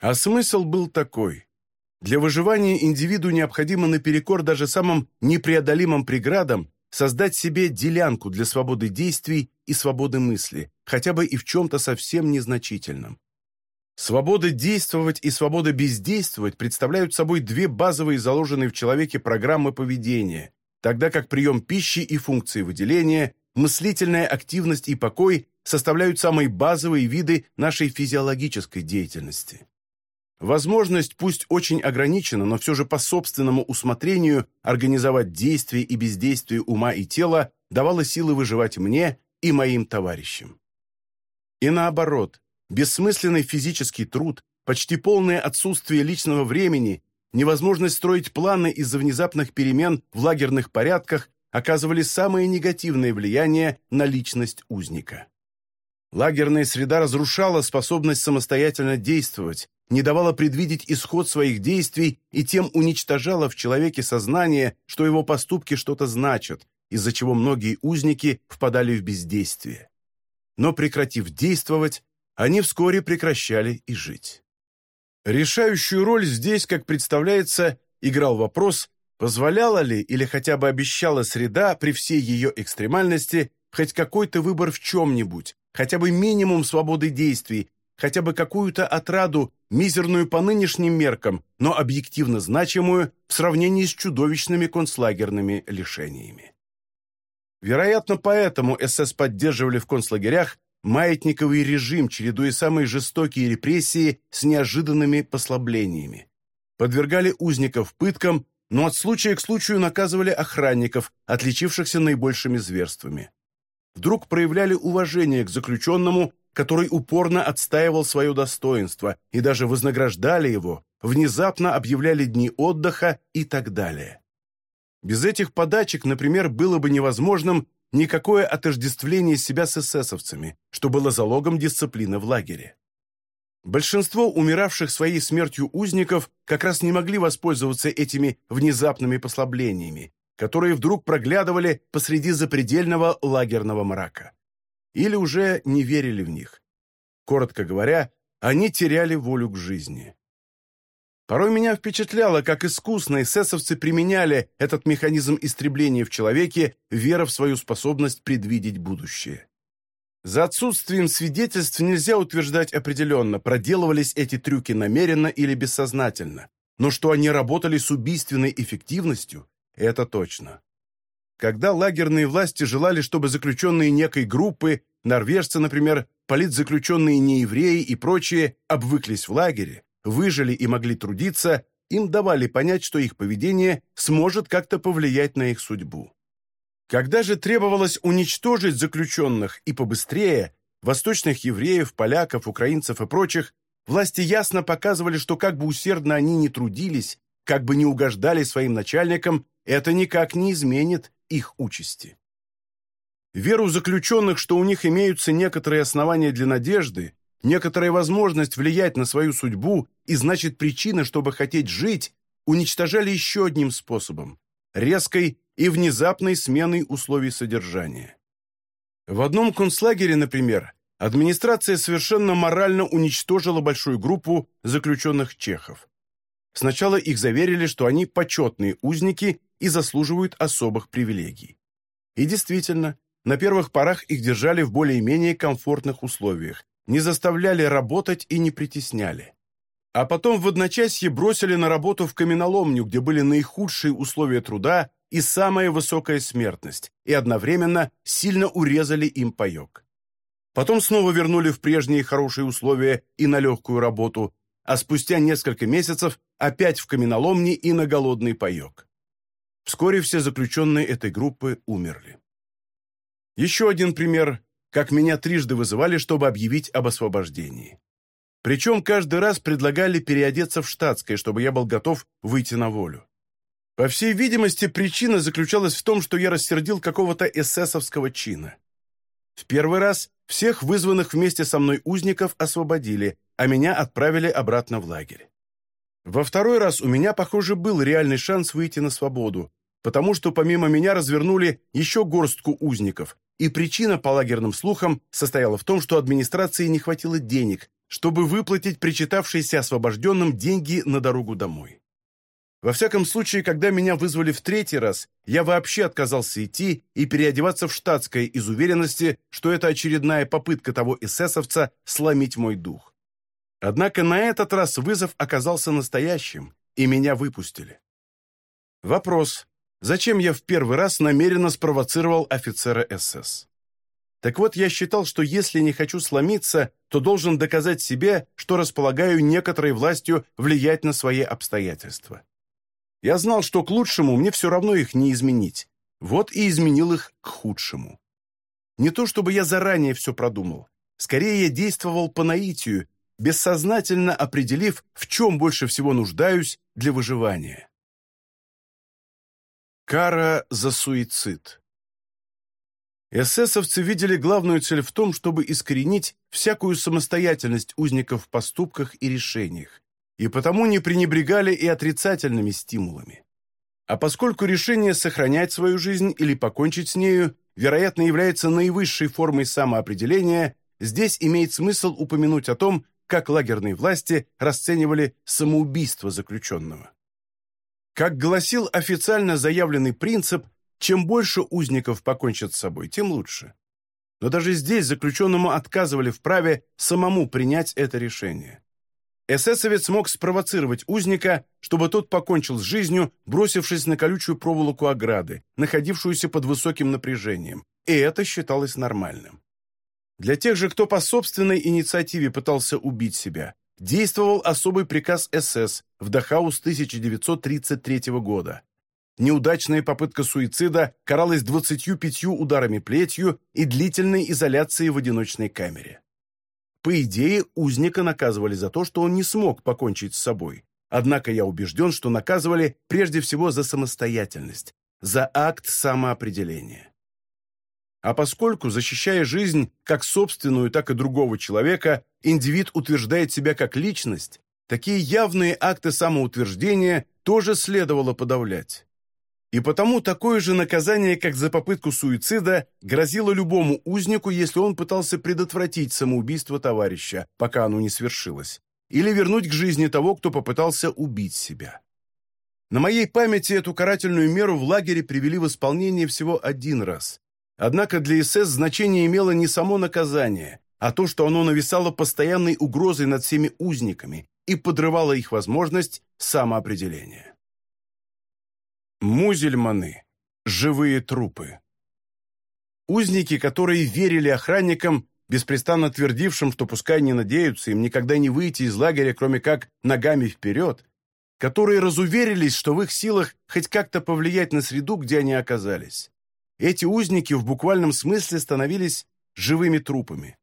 А смысл был такой. Для выживания индивиду необходимо наперекор даже самым непреодолимым преградам создать себе делянку для свободы действий и свободы мысли, хотя бы и в чем-то совсем незначительном. Свобода действовать и свобода бездействовать представляют собой две базовые заложенные в человеке программы поведения, тогда как прием пищи и функции выделения, мыслительная активность и покой составляют самые базовые виды нашей физиологической деятельности. Возможность, пусть очень ограничена, но все же по собственному усмотрению организовать действие и бездействие ума и тела давала силы выживать мне и моим товарищам. И наоборот, бессмысленный физический труд, почти полное отсутствие личного времени, невозможность строить планы из-за внезапных перемен в лагерных порядках оказывали самое негативное влияние на личность узника. Лагерная среда разрушала способность самостоятельно действовать, не давала предвидеть исход своих действий и тем уничтожала в человеке сознание, что его поступки что-то значат, из-за чего многие узники впадали в бездействие. Но прекратив действовать, они вскоре прекращали и жить. Решающую роль здесь, как представляется, играл вопрос, позволяла ли или хотя бы обещала среда при всей ее экстремальности хоть какой-то выбор в чем-нибудь, хотя бы минимум свободы действий, хотя бы какую-то отраду, мизерную по нынешним меркам, но объективно значимую в сравнении с чудовищными концлагерными лишениями. Вероятно, поэтому СС поддерживали в концлагерях маятниковый режим, чередуя самые жестокие репрессии с неожиданными послаблениями. Подвергали узников пыткам, но от случая к случаю наказывали охранников, отличившихся наибольшими зверствами. Вдруг проявляли уважение к заключенному который упорно отстаивал свое достоинство и даже вознаграждали его, внезапно объявляли дни отдыха и так далее. Без этих подачек, например, было бы невозможным никакое отождествление себя с эсэсовцами, что было залогом дисциплины в лагере. Большинство умиравших своей смертью узников как раз не могли воспользоваться этими внезапными послаблениями, которые вдруг проглядывали посреди запредельного лагерного мрака или уже не верили в них. Коротко говоря, они теряли волю к жизни. Порой меня впечатляло, как искусно эсэсовцы применяли этот механизм истребления в человеке, вера в свою способность предвидеть будущее. За отсутствием свидетельств нельзя утверждать определенно, проделывались эти трюки намеренно или бессознательно, но что они работали с убийственной эффективностью, это точно. Когда лагерные власти желали, чтобы заключенные некой группы норвежцы, например, политзаключенные неевреи и прочие обвыклись в лагере, выжили и могли трудиться, им давали понять, что их поведение сможет как-то повлиять на их судьбу. Когда же требовалось уничтожить заключенных и побыстрее, восточных евреев, поляков, украинцев и прочих, власти ясно показывали, что как бы усердно они ни трудились, как бы не угождали своим начальникам, это никак не изменит их участи. Веру заключенных, что у них имеются некоторые основания для надежды, некоторая возможность влиять на свою судьбу и значит причина, чтобы хотеть жить, уничтожали еще одним способом – резкой и внезапной сменой условий содержания. В одном концлагере, например, администрация совершенно морально уничтожила большую группу заключенных чехов. Сначала их заверили, что они почетные узники и заслуживают особых привилегий. И действительно, на первых порах их держали в более-менее комфортных условиях, не заставляли работать и не притесняли. А потом в одночасье бросили на работу в каменоломню, где были наихудшие условия труда и самая высокая смертность, и одновременно сильно урезали им паек. Потом снова вернули в прежние хорошие условия и на легкую работу, а спустя несколько месяцев опять в каменоломне и на голодный паек. Вскоре все заключенные этой группы умерли. Еще один пример, как меня трижды вызывали, чтобы объявить об освобождении. Причем каждый раз предлагали переодеться в штатское, чтобы я был готов выйти на волю. По всей видимости, причина заключалась в том, что я рассердил какого-то эсэсовского чина. В первый раз всех вызванных вместе со мной узников освободили, а меня отправили обратно в лагерь. Во второй раз у меня, похоже, был реальный шанс выйти на свободу, потому что помимо меня развернули еще горстку узников, и причина, по лагерным слухам, состояла в том, что администрации не хватило денег, чтобы выплатить причитавшиеся освобожденным деньги на дорогу домой. Во всяком случае, когда меня вызвали в третий раз, я вообще отказался идти и переодеваться в штатское из уверенности, что это очередная попытка того эсэсовца сломить мой дух. Однако на этот раз вызов оказался настоящим, и меня выпустили. Вопрос, зачем я в первый раз намеренно спровоцировал офицера СС? Так вот, я считал, что если не хочу сломиться, то должен доказать себе, что располагаю некоторой властью влиять на свои обстоятельства. Я знал, что к лучшему мне все равно их не изменить. Вот и изменил их к худшему. Не то чтобы я заранее все продумал. Скорее, я действовал по наитию, бессознательно определив, в чем больше всего нуждаюсь для выживания. Кара за суицид Эсэсовцы видели главную цель в том, чтобы искоренить всякую самостоятельность узников в поступках и решениях, и потому не пренебрегали и отрицательными стимулами. А поскольку решение сохранять свою жизнь или покончить с нею, вероятно, является наивысшей формой самоопределения, здесь имеет смысл упомянуть о том, как лагерные власти расценивали самоубийство заключенного. Как гласил официально заявленный принцип, чем больше узников покончат с собой, тем лучше. Но даже здесь заключенному отказывали в праве самому принять это решение. Эсэсовец мог спровоцировать узника, чтобы тот покончил с жизнью, бросившись на колючую проволоку ограды, находившуюся под высоким напряжением, и это считалось нормальным. Для тех же, кто по собственной инициативе пытался убить себя, действовал особый приказ СС в Дахаус 1933 года. Неудачная попытка суицида каралась 25 ударами плетью и длительной изоляцией в одиночной камере. По идее, узника наказывали за то, что он не смог покончить с собой. Однако я убежден, что наказывали прежде всего за самостоятельность, за акт самоопределения. А поскольку, защищая жизнь как собственную, так и другого человека, индивид утверждает себя как личность, такие явные акты самоутверждения тоже следовало подавлять. И потому такое же наказание, как за попытку суицида, грозило любому узнику, если он пытался предотвратить самоубийство товарища, пока оно не свершилось, или вернуть к жизни того, кто попытался убить себя. На моей памяти эту карательную меру в лагере привели в исполнение всего один раз. Однако для СС значение имело не само наказание, а то, что оно нависало постоянной угрозой над всеми узниками и подрывало их возможность самоопределения. Музельманы. Живые трупы. Узники, которые верили охранникам, беспрестанно твердившим, что пускай не надеются им никогда не выйти из лагеря, кроме как ногами вперед, которые разуверились, что в их силах хоть как-то повлиять на среду, где они оказались. Эти узники в буквальном смысле становились живыми трупами.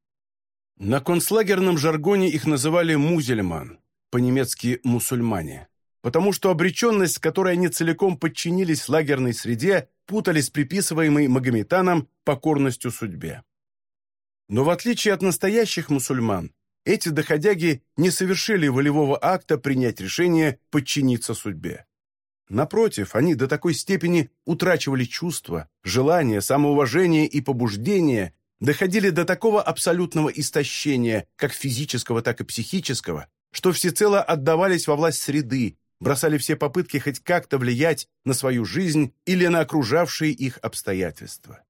На концлагерном жаргоне их называли «музельман», по-немецки «мусульмане», потому что обреченность, которой они целиком подчинились лагерной среде, путались приписываемой Магометанам покорностью судьбе. Но в отличие от настоящих мусульман, эти доходяги не совершили волевого акта принять решение подчиниться судьбе. Напротив, они до такой степени утрачивали чувства, желания, самоуважение и побуждение, доходили до такого абсолютного истощения, как физического, так и психического, что всецело отдавались во власть среды, бросали все попытки хоть как-то влиять на свою жизнь или на окружавшие их обстоятельства.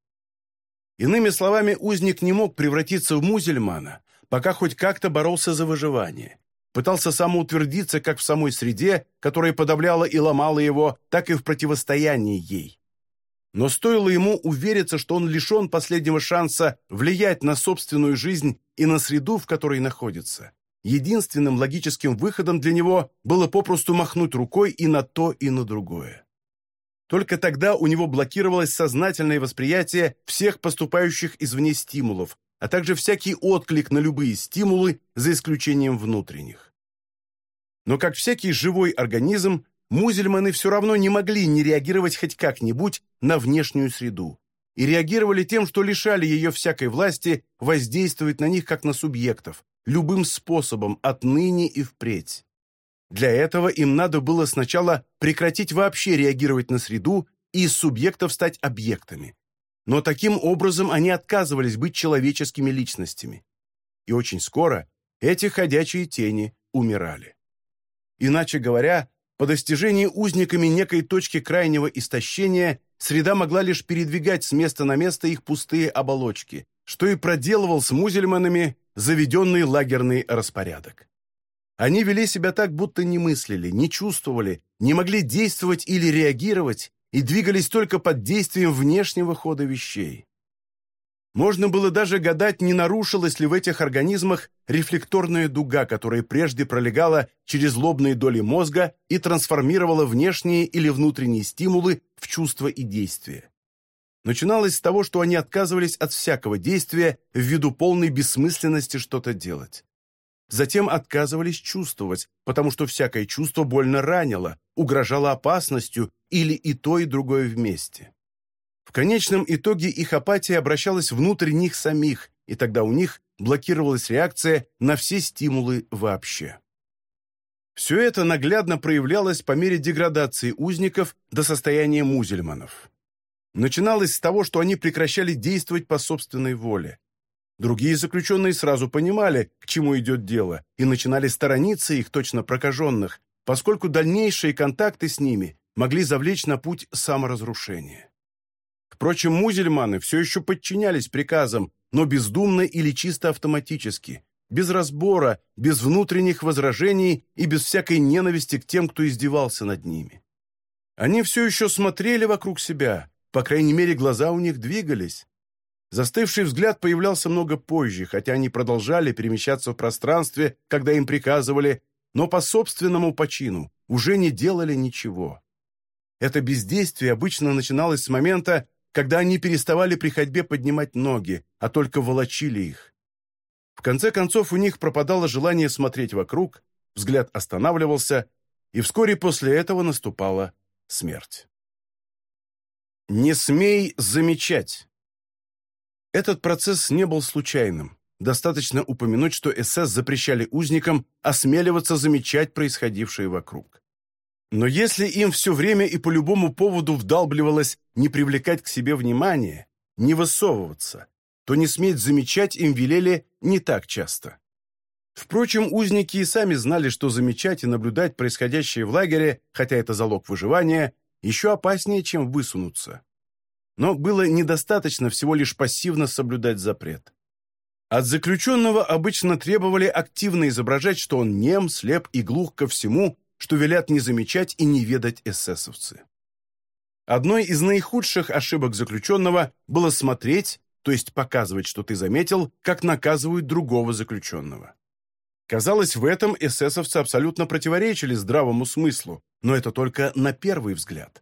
Иными словами, узник не мог превратиться в музельмана, пока хоть как-то боролся за выживание. Пытался самоутвердиться как в самой среде, которая подавляла и ломала его, так и в противостоянии ей. Но стоило ему увериться, что он лишен последнего шанса влиять на собственную жизнь и на среду, в которой находится. Единственным логическим выходом для него было попросту махнуть рукой и на то, и на другое. Только тогда у него блокировалось сознательное восприятие всех поступающих извне стимулов, а также всякий отклик на любые стимулы, за исключением внутренних. Но как всякий живой организм, музельманы все равно не могли не реагировать хоть как-нибудь на внешнюю среду и реагировали тем, что лишали ее всякой власти воздействовать на них как на субъектов, любым способом, отныне и впредь. Для этого им надо было сначала прекратить вообще реагировать на среду и из субъектов стать объектами. Но таким образом они отказывались быть человеческими личностями. И очень скоро эти ходячие тени умирали. Иначе говоря, по достижении узниками некой точки крайнего истощения среда могла лишь передвигать с места на место их пустые оболочки, что и проделывал с музельманами заведенный лагерный распорядок. Они вели себя так, будто не мыслили, не чувствовали, не могли действовать или реагировать и двигались только под действием внешнего хода вещей. Можно было даже гадать, не нарушилась ли в этих организмах рефлекторная дуга, которая прежде пролегала через лобные доли мозга и трансформировала внешние или внутренние стимулы в чувства и действия. Начиналось с того, что они отказывались от всякого действия ввиду полной бессмысленности что-то делать. Затем отказывались чувствовать, потому что всякое чувство больно ранило, угрожало опасностью или и то, и другое вместе. В конечном итоге их апатия обращалась внутрь них самих, и тогда у них блокировалась реакция на все стимулы вообще. Все это наглядно проявлялось по мере деградации узников до состояния музельманов. Начиналось с того, что они прекращали действовать по собственной воле. Другие заключенные сразу понимали, к чему идет дело, и начинали сторониться их точно прокаженных, поскольку дальнейшие контакты с ними могли завлечь на путь саморазрушения. Впрочем, музельманы все еще подчинялись приказам, но бездумно или чисто автоматически, без разбора, без внутренних возражений и без всякой ненависти к тем, кто издевался над ними. Они все еще смотрели вокруг себя, по крайней мере, глаза у них двигались, Застывший взгляд появлялся много позже, хотя они продолжали перемещаться в пространстве, когда им приказывали, но по собственному почину уже не делали ничего. Это бездействие обычно начиналось с момента, когда они переставали при ходьбе поднимать ноги, а только волочили их. В конце концов у них пропадало желание смотреть вокруг, взгляд останавливался, и вскоре после этого наступала смерть. «Не смей замечать!» Этот процесс не был случайным. Достаточно упомянуть, что СС запрещали узникам осмеливаться замечать происходившее вокруг. Но если им все время и по любому поводу вдалбливалось не привлекать к себе внимания, не высовываться, то не сметь замечать им велели не так часто. Впрочем, узники и сами знали, что замечать и наблюдать происходящее в лагере, хотя это залог выживания, еще опаснее, чем высунуться но было недостаточно всего лишь пассивно соблюдать запрет. От заключенного обычно требовали активно изображать, что он нем, слеп и глух ко всему, что велят не замечать и не ведать эсэсовцы. Одной из наихудших ошибок заключенного было смотреть то есть показывать, что ты заметил, как наказывают другого заключенного. Казалось, в этом эсэсовцы абсолютно противоречили здравому смыслу, но это только на первый взгляд.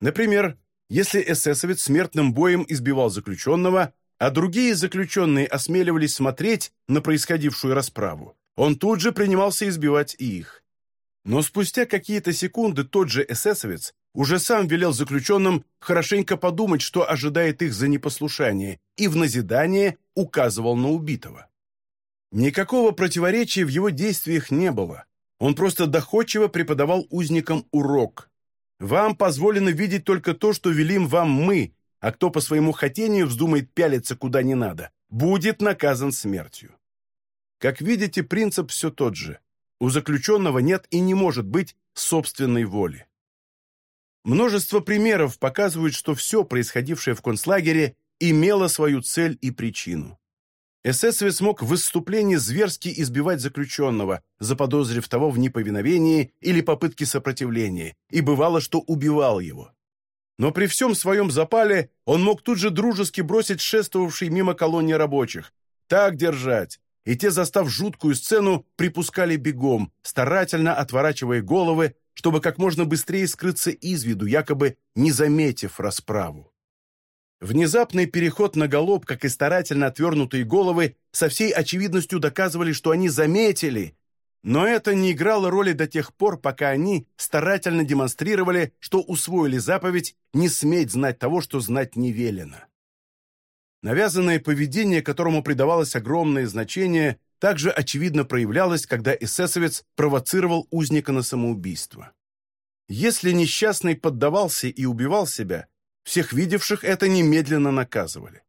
Например, если эсэсовец смертным боем избивал заключенного, а другие заключенные осмеливались смотреть на происходившую расправу, он тут же принимался избивать и их. Но спустя какие-то секунды тот же эсэсовец уже сам велел заключенным хорошенько подумать, что ожидает их за непослушание, и в назидание указывал на убитого. Никакого противоречия в его действиях не было. Он просто доходчиво преподавал узникам урок. Вам позволено видеть только то, что велим вам мы, а кто по своему хотению вздумает пялиться куда не надо, будет наказан смертью. Как видите, принцип все тот же. У заключенного нет и не может быть собственной воли. Множество примеров показывают, что все, происходившее в концлагере, имело свою цель и причину. Эсэсовец мог в выступлении зверски избивать заключенного, заподозрив того в неповиновении или попытке сопротивления, и бывало, что убивал его. Но при всем своем запале он мог тут же дружески бросить шествовавший мимо колонии рабочих. «Так держать!» И те, застав жуткую сцену, припускали бегом, старательно отворачивая головы, чтобы как можно быстрее скрыться из виду, якобы не заметив расправу. Внезапный переход на голоб, как и старательно отвернутые головы, со всей очевидностью доказывали, что они заметили, но это не играло роли до тех пор, пока они старательно демонстрировали, что усвоили заповедь не сметь знать того, что знать не велено. Навязанное поведение, которому придавалось огромное значение, также очевидно проявлялось, когда эсэсовец провоцировал узника на самоубийство. Если несчастный поддавался и убивал себя, всех видевших это немедленно наказывали.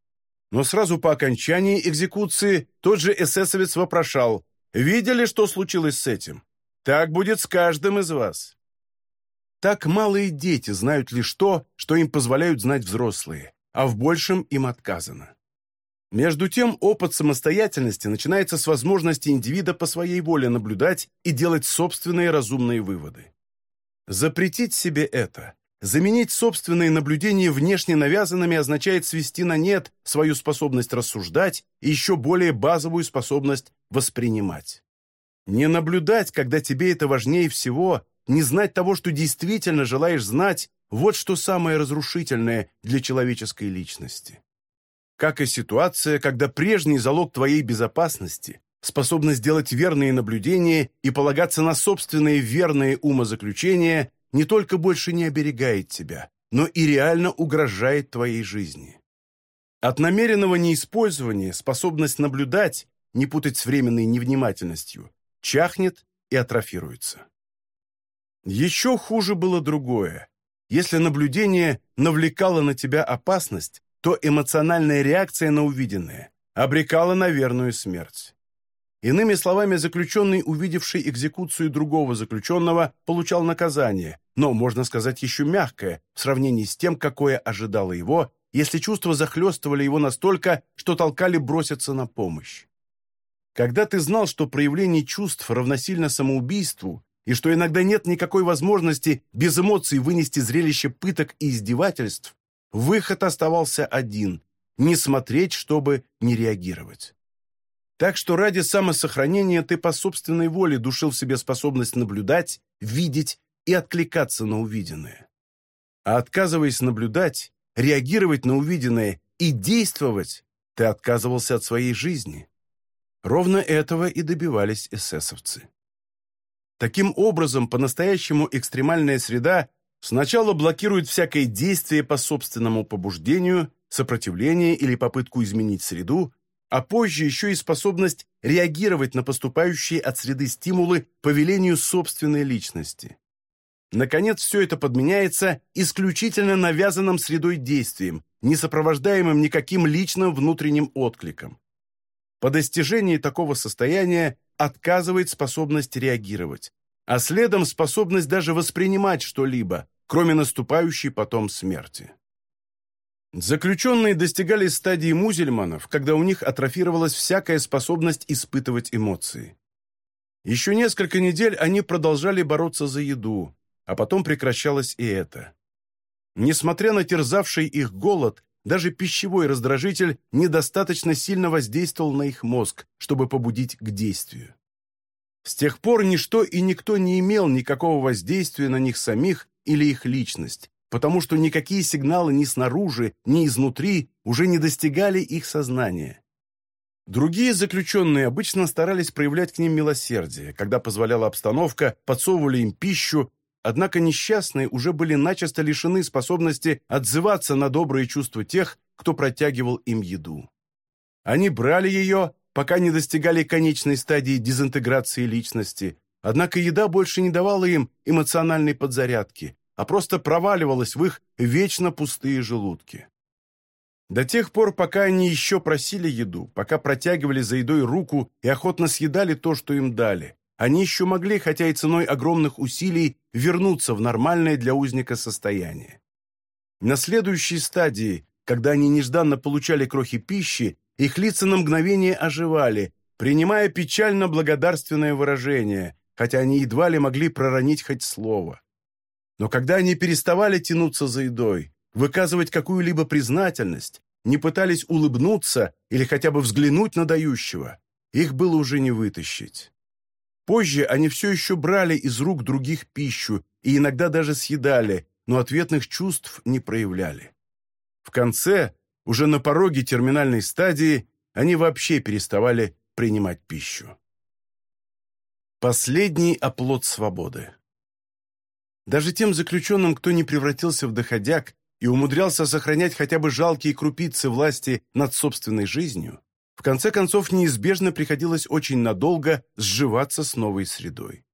Но сразу по окончании экзекуции тот же эсэсовец вопрошал Видели, что случилось с этим? Так будет с каждым из вас. Так малые дети знают лишь то, что им позволяют знать взрослые, а в большем им отказано. Между тем, опыт самостоятельности начинается с возможности индивида по своей воле наблюдать и делать собственные разумные выводы. Запретить себе это, заменить собственные наблюдения внешне навязанными означает свести на нет свою способность рассуждать и еще более базовую способность воспринимать. Не наблюдать, когда тебе это важнее всего, не знать того, что действительно желаешь знать, вот что самое разрушительное для человеческой личности. Как и ситуация, когда прежний залог твоей безопасности, способность делать верные наблюдения и полагаться на собственные верные умозаключения, не только больше не оберегает тебя, но и реально угрожает твоей жизни. От намеренного неиспользования способность наблюдать не путать с временной невнимательностью, чахнет и атрофируется. Еще хуже было другое. Если наблюдение навлекало на тебя опасность, то эмоциональная реакция на увиденное обрекала на верную смерть. Иными словами, заключенный, увидевший экзекуцию другого заключенного, получал наказание, но, можно сказать, еще мягкое, в сравнении с тем, какое ожидало его, если чувства захлестывали его настолько, что толкали броситься на помощь. Когда ты знал, что проявление чувств равносильно самоубийству, и что иногда нет никакой возможности без эмоций вынести зрелище пыток и издевательств, выход оставался один – не смотреть, чтобы не реагировать. Так что ради самосохранения ты по собственной воле душил в себе способность наблюдать, видеть и откликаться на увиденное. А отказываясь наблюдать, реагировать на увиденное и действовать, ты отказывался от своей жизни. Ровно этого и добивались эсэсовцы. Таким образом, по-настоящему экстремальная среда сначала блокирует всякое действие по собственному побуждению, сопротивление или попытку изменить среду, а позже еще и способность реагировать на поступающие от среды стимулы по велению собственной личности. Наконец, все это подменяется исключительно навязанным средой действием, не сопровождаемым никаким личным внутренним откликом. По достижении такого состояния отказывает способность реагировать, а следом способность даже воспринимать что-либо, кроме наступающей потом смерти. Заключенные достигали стадии музельманов, когда у них атрофировалась всякая способность испытывать эмоции. Еще несколько недель они продолжали бороться за еду, а потом прекращалось и это. Несмотря на терзавший их голод, даже пищевой раздражитель недостаточно сильно воздействовал на их мозг, чтобы побудить к действию. С тех пор ничто и никто не имел никакого воздействия на них самих или их личность, потому что никакие сигналы ни снаружи, ни изнутри уже не достигали их сознания. Другие заключенные обычно старались проявлять к ним милосердие, когда позволяла обстановка, подсовывали им пищу, однако несчастные уже были начисто лишены способности отзываться на добрые чувства тех, кто протягивал им еду. Они брали ее, пока не достигали конечной стадии дезинтеграции личности, однако еда больше не давала им эмоциональной подзарядки, а просто проваливалась в их вечно пустые желудки. До тех пор, пока они еще просили еду, пока протягивали за едой руку и охотно съедали то, что им дали, они еще могли, хотя и ценой огромных усилий, вернуться в нормальное для узника состояние. На следующей стадии, когда они нежданно получали крохи пищи, их лица на мгновение оживали, принимая печально благодарственное выражение, хотя они едва ли могли проронить хоть слово. Но когда они переставали тянуться за едой, выказывать какую-либо признательность, не пытались улыбнуться или хотя бы взглянуть на дающего, их было уже не вытащить. Позже они все еще брали из рук других пищу и иногда даже съедали, но ответных чувств не проявляли. В конце уже на пороге терминальной стадии они вообще переставали принимать пищу. Последний оплот свободы. Даже тем заключенным, кто не превратился в доходяг и умудрялся сохранять хотя бы жалкие крупицы власти над собственной жизнью, конце концов неизбежно приходилось очень надолго сживаться с новой средой.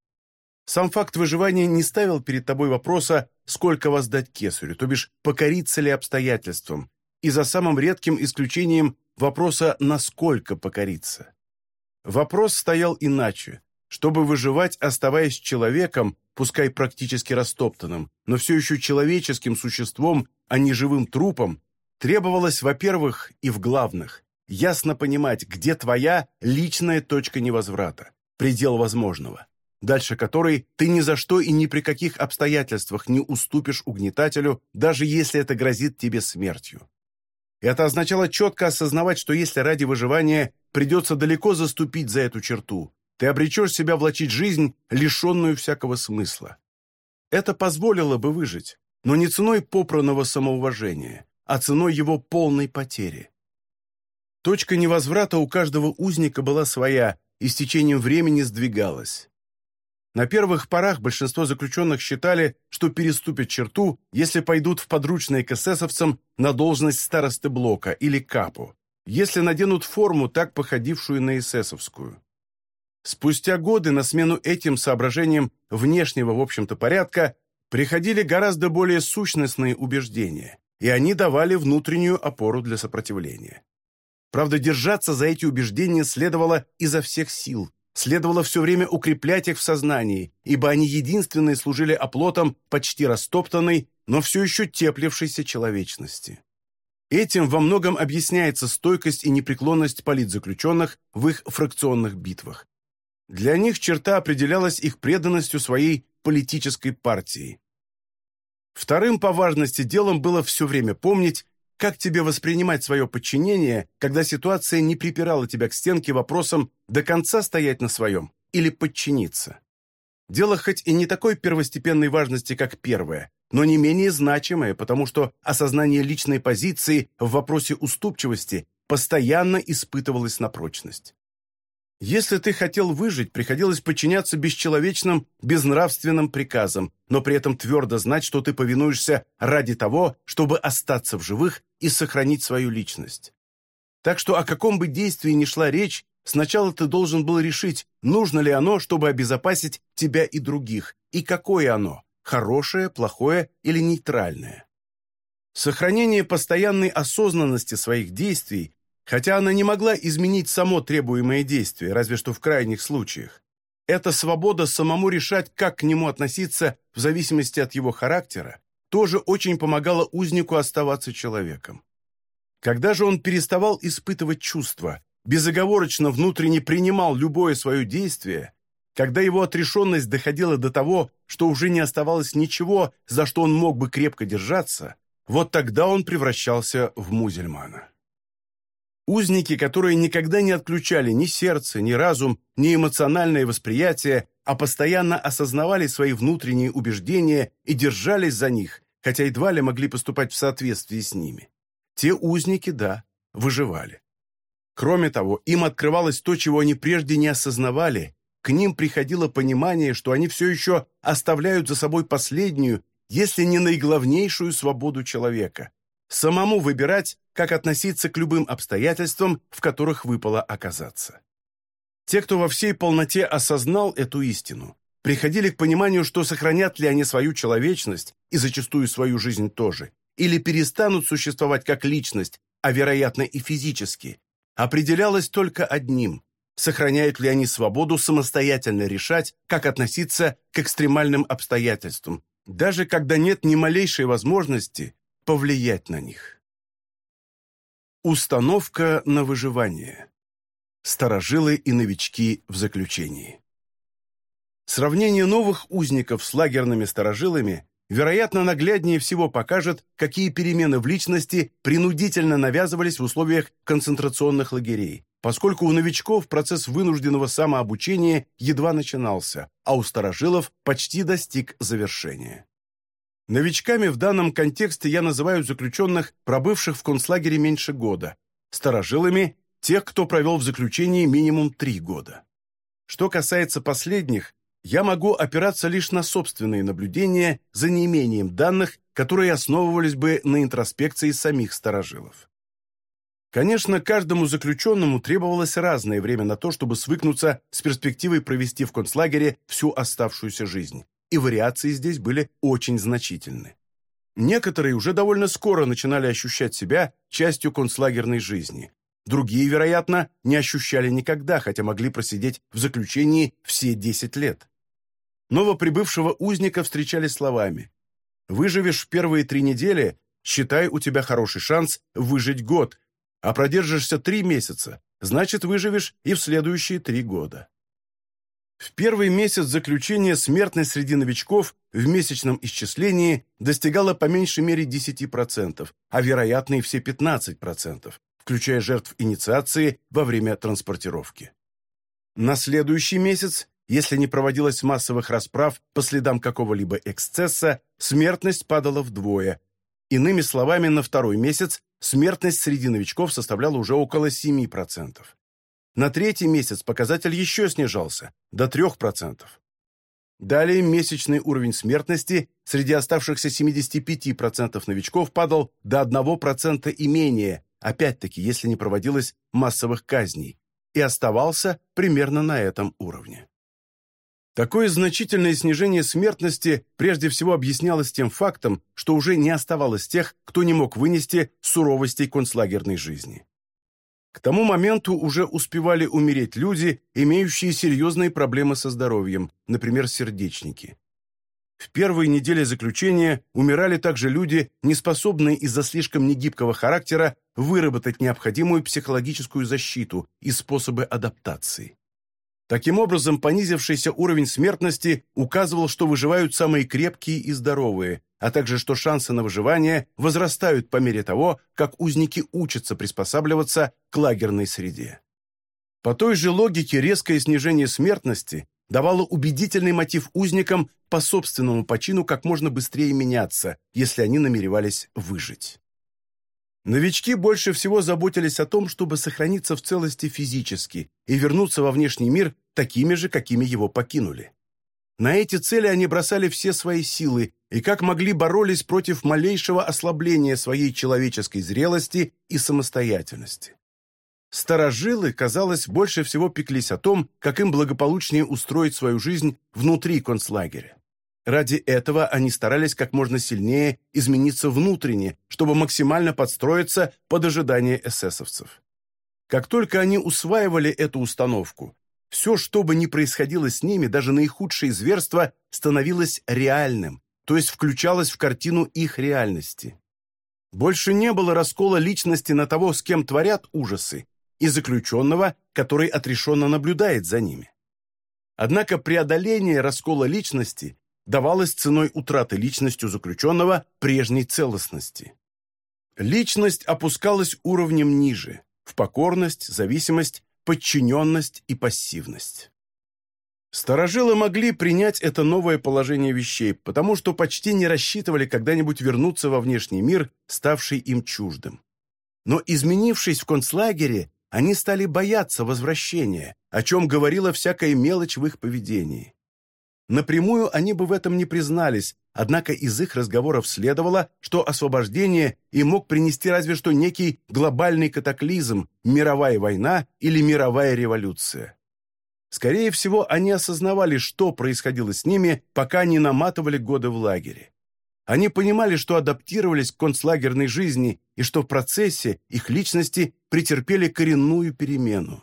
Сам факт выживания не ставил перед тобой вопроса, сколько воздать кесарю, то бишь покориться ли обстоятельствам, и за самым редким исключением вопроса «насколько покориться?». Вопрос стоял иначе. Чтобы выживать, оставаясь человеком, пускай практически растоптанным, но все еще человеческим существом, а не живым трупом, требовалось, во-первых, и в главных, ясно понимать, где твоя личная точка невозврата, предел возможного, дальше которой ты ни за что и ни при каких обстоятельствах не уступишь угнетателю, даже если это грозит тебе смертью. Это означало четко осознавать, что если ради выживания придется далеко заступить за эту черту, ты обречешь себя влачить жизнь, лишенную всякого смысла. Это позволило бы выжить, но не ценой попранного самоуважения, а ценой его полной потери. Точка невозврата у каждого узника была своя и с течением времени сдвигалась. На первых порах большинство заключенных считали, что переступят черту, если пойдут в подручные к эсэсовцам на должность старосты блока или капу, если наденут форму, так походившую на эсэсовскую. Спустя годы на смену этим соображениям внешнего, в общем-то, порядка приходили гораздо более сущностные убеждения, и они давали внутреннюю опору для сопротивления. Правда, держаться за эти убеждения следовало изо всех сил, Следовало все время укреплять их в сознании, ибо они единственные служили оплотом почти растоптанной, но все еще теплившейся человечности. Этим во многом объясняется стойкость и непреклонность политзаключенных в их фракционных битвах. Для них черта определялась их преданностью своей политической партии. Вторым по важности делом было все время помнить, как тебе воспринимать свое подчинение, когда ситуация не припирала тебя к стенке вопросом до конца стоять на своем или подчиниться? Дело хоть и не такой первостепенной важности, как первое, но не менее значимое, потому что осознание личной позиции в вопросе уступчивости постоянно испытывалось на прочность. Если ты хотел выжить, приходилось подчиняться бесчеловечным, безнравственным приказам, но при этом твердо знать, что ты повинуешься ради того, чтобы остаться в живых и сохранить свою личность. Так что о каком бы действии ни шла речь, сначала ты должен был решить, нужно ли оно, чтобы обезопасить тебя и других, и какое оно – хорошее, плохое или нейтральное. Сохранение постоянной осознанности своих действий хотя она не могла изменить само требуемое действие, разве что в крайних случаях. Эта свобода самому решать, как к нему относиться в зависимости от его характера, тоже очень помогала узнику оставаться человеком. Когда же он переставал испытывать чувства, безоговорочно внутренне принимал любое свое действие, когда его отрешенность доходила до того, что уже не оставалось ничего, за что он мог бы крепко держаться, вот тогда он превращался в музельмана. Узники, которые никогда не отключали ни сердце, ни разум, ни эмоциональное восприятие, а постоянно осознавали свои внутренние убеждения и держались за них, хотя едва ли могли поступать в соответствии с ними. Те узники, да, выживали. Кроме того, им открывалось то, чего они прежде не осознавали, к ним приходило понимание, что они все еще оставляют за собой последнюю, если не наиглавнейшую свободу человека – самому выбирать, как относиться к любым обстоятельствам, в которых выпало оказаться. Те, кто во всей полноте осознал эту истину, приходили к пониманию, что сохранят ли они свою человечность и зачастую свою жизнь тоже, или перестанут существовать как личность, а вероятно и физически, определялось только одним – сохраняют ли они свободу самостоятельно решать, как относиться к экстремальным обстоятельствам, даже когда нет ни малейшей возможности повлиять на них. Установка на выживание. Старожилы и новички в заключении. Сравнение новых узников с лагерными старожилами вероятно, нагляднее всего покажет, какие перемены в личности принудительно навязывались в условиях концентрационных лагерей, поскольку у новичков процесс вынужденного самообучения едва начинался, а у старожилов почти достиг завершения. Новичками в данном контексте я называю заключенных, пробывших в концлагере меньше года, старожилами – тех, кто провел в заключении минимум три года. Что касается последних, я могу опираться лишь на собственные наблюдения за неимением данных, которые основывались бы на интроспекции самих старожилов. Конечно, каждому заключенному требовалось разное время на то, чтобы свыкнуться с перспективой провести в концлагере всю оставшуюся жизнь, и вариации здесь были очень значительны. Некоторые уже довольно скоро начинали ощущать себя частью концлагерной жизни. Другие, вероятно, не ощущали никогда, хотя могли просидеть в заключении все 10 лет. Новоприбывшего узника встречали словами «Выживешь первые три недели, считай, у тебя хороший шанс выжить год, а продержишься три месяца, значит, выживешь и в следующие три года». В первый месяц заключения смертность среди новичков в месячном исчислении достигала по меньшей мере 10%, а вероятно и все 15%, включая жертв инициации во время транспортировки. На следующий месяц если не проводилось массовых расправ по следам какого-либо эксцесса, смертность падала вдвое. Иными словами, на второй месяц смертность среди новичков составляла уже около 7%. На третий месяц показатель еще снижался, до 3%. Далее месячный уровень смертности среди оставшихся 75% новичков падал до 1% и менее, опять-таки, если не проводилось массовых казней, и оставался примерно на этом уровне. Такое значительное снижение смертности прежде всего объяснялось тем фактом, что уже не оставалось тех, кто не мог вынести суровостей концлагерной жизни. К тому моменту уже успевали умереть люди, имеющие серьезные проблемы со здоровьем, например, сердечники. В первые недели заключения умирали также люди, неспособные из-за слишком негибкого характера выработать необходимую психологическую защиту и способы адаптации. Таким образом, понизившийся уровень смертности указывал, что выживают самые крепкие и здоровые, а также что шансы на выживание возрастают по мере того, как узники учатся приспосабливаться к лагерной среде. По той же логике резкое снижение смертности давало убедительный мотив узникам по собственному почину как можно быстрее меняться, если они намеревались выжить. Новички больше всего заботились о том, чтобы сохраниться в целости физически и вернуться во внешний мир такими же, какими его покинули. На эти цели они бросали все свои силы и как могли боролись против малейшего ослабления своей человеческой зрелости и самостоятельности. Старожилы, казалось, больше всего пеклись о том, как им благополучнее устроить свою жизнь внутри концлагеря. Ради этого они старались как можно сильнее измениться внутренне, чтобы максимально подстроиться под ожидания эсэсовцев. Как только они усваивали эту установку, все, что бы ни происходило с ними, даже наихудшие зверства, становилось реальным, то есть включалось в картину их реальности. Больше не было раскола личности на того, с кем творят ужасы, и заключенного, который отрешенно наблюдает за ними. Однако преодоление раскола личности давалось ценой утраты личностью заключенного прежней целостности. Личность опускалась уровнем ниже, в покорность, зависимость, подчиненность и пассивность. Старожилы могли принять это новое положение вещей, потому что почти не рассчитывали когда-нибудь вернуться во внешний мир, ставший им чуждым. Но изменившись в концлагере, они стали бояться возвращения, о чем говорила всякая мелочь в их поведении. Напрямую они бы в этом не признались, однако из их разговоров следовало, что освобождение им мог принести разве что некий глобальный катаклизм, мировая война или мировая революция. Скорее всего, они осознавали, что происходило с ними, пока не наматывали годы в лагере. Они понимали, что адаптировались к концлагерной жизни и что в процессе их личности претерпели коренную перемену.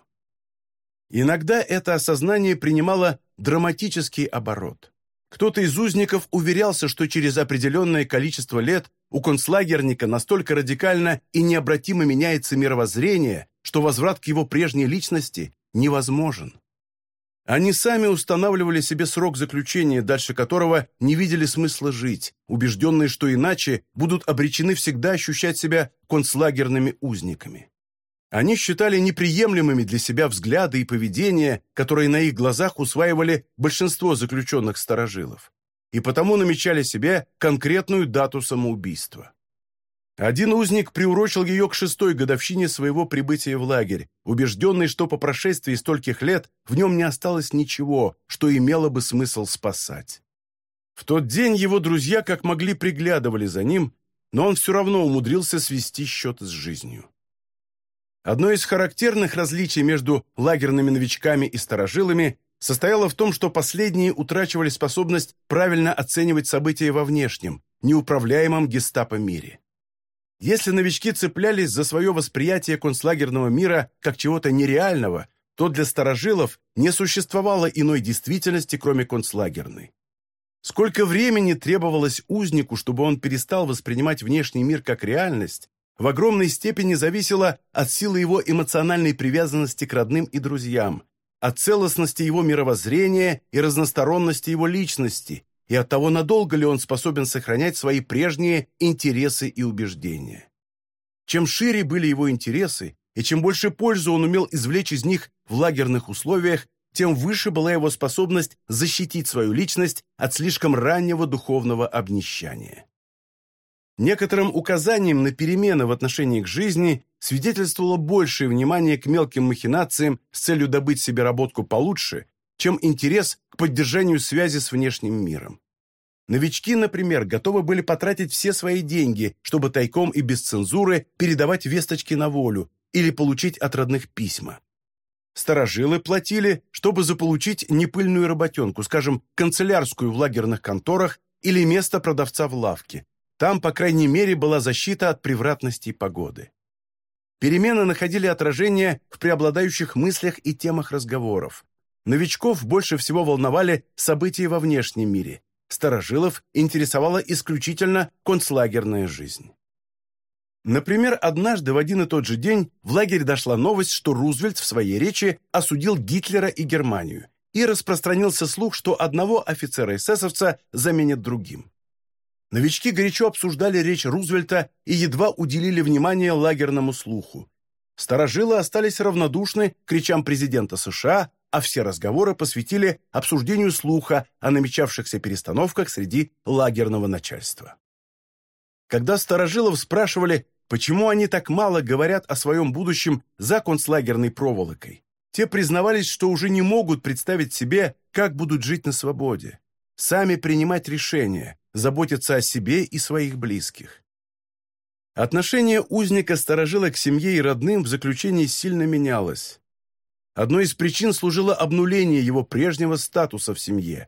Иногда это осознание принимало драматический оборот. Кто-то из узников уверялся, что через определенное количество лет у концлагерника настолько радикально и необратимо меняется мировоззрение, что возврат к его прежней личности невозможен. Они сами устанавливали себе срок заключения, дальше которого не видели смысла жить, убежденные, что иначе будут обречены всегда ощущать себя концлагерными узниками. Они считали неприемлемыми для себя взгляды и поведение, которые на их глазах усваивали большинство заключенных старожилов, и потому намечали себе конкретную дату самоубийства. Один узник приурочил ее к шестой годовщине своего прибытия в лагерь, убежденный, что по прошествии стольких лет в нем не осталось ничего, что имело бы смысл спасать. В тот день его друзья как могли приглядывали за ним, но он все равно умудрился свести счеты с жизнью. Одно из характерных различий между лагерными новичками и старожилами состояло в том, что последние утрачивали способность правильно оценивать события во внешнем, неуправляемом гестапо мире. Если новички цеплялись за свое восприятие концлагерного мира как чего-то нереального, то для старожилов не существовало иной действительности, кроме концлагерной. Сколько времени требовалось узнику, чтобы он перестал воспринимать внешний мир как реальность, в огромной степени зависело от силы его эмоциональной привязанности к родным и друзьям, от целостности его мировоззрения и разносторонности его личности, и от того, надолго ли он способен сохранять свои прежние интересы и убеждения. Чем шире были его интересы, и чем больше пользы он умел извлечь из них в лагерных условиях, тем выше была его способность защитить свою личность от слишком раннего духовного обнищания. Некоторым указанием на перемены в отношении к жизни свидетельствовало большее внимание к мелким махинациям с целью добыть себе работку получше, чем интерес к поддержанию связи с внешним миром. Новички, например, готовы были потратить все свои деньги, чтобы тайком и без цензуры передавать весточки на волю или получить от родных письма. Старожилы платили, чтобы заполучить непыльную работенку, скажем, канцелярскую в лагерных конторах или место продавца в лавке, там, по крайней мере, была защита от превратностей погоды. Перемены находили отражение в преобладающих мыслях и темах разговоров. Новичков больше всего волновали события во внешнем мире. Старожилов интересовала исключительно концлагерная жизнь. Например, однажды в один и тот же день в лагерь дошла новость, что Рузвельт в своей речи осудил Гитлера и Германию, и распространился слух, что одного офицера-эсэсовца заменят другим. Новички горячо обсуждали речь Рузвельта и едва уделили внимание лагерному слуху. Старожилы остались равнодушны к речам президента США, а все разговоры посвятили обсуждению слуха о намечавшихся перестановках среди лагерного начальства. Когда старожилов спрашивали, почему они так мало говорят о своем будущем за концлагерной проволокой, те признавались, что уже не могут представить себе, как будут жить на свободе, сами принимать решения, заботиться о себе и своих близких. Отношение узника сторожила к семье и родным в заключении сильно менялось. Одной из причин служило обнуление его прежнего статуса в семье.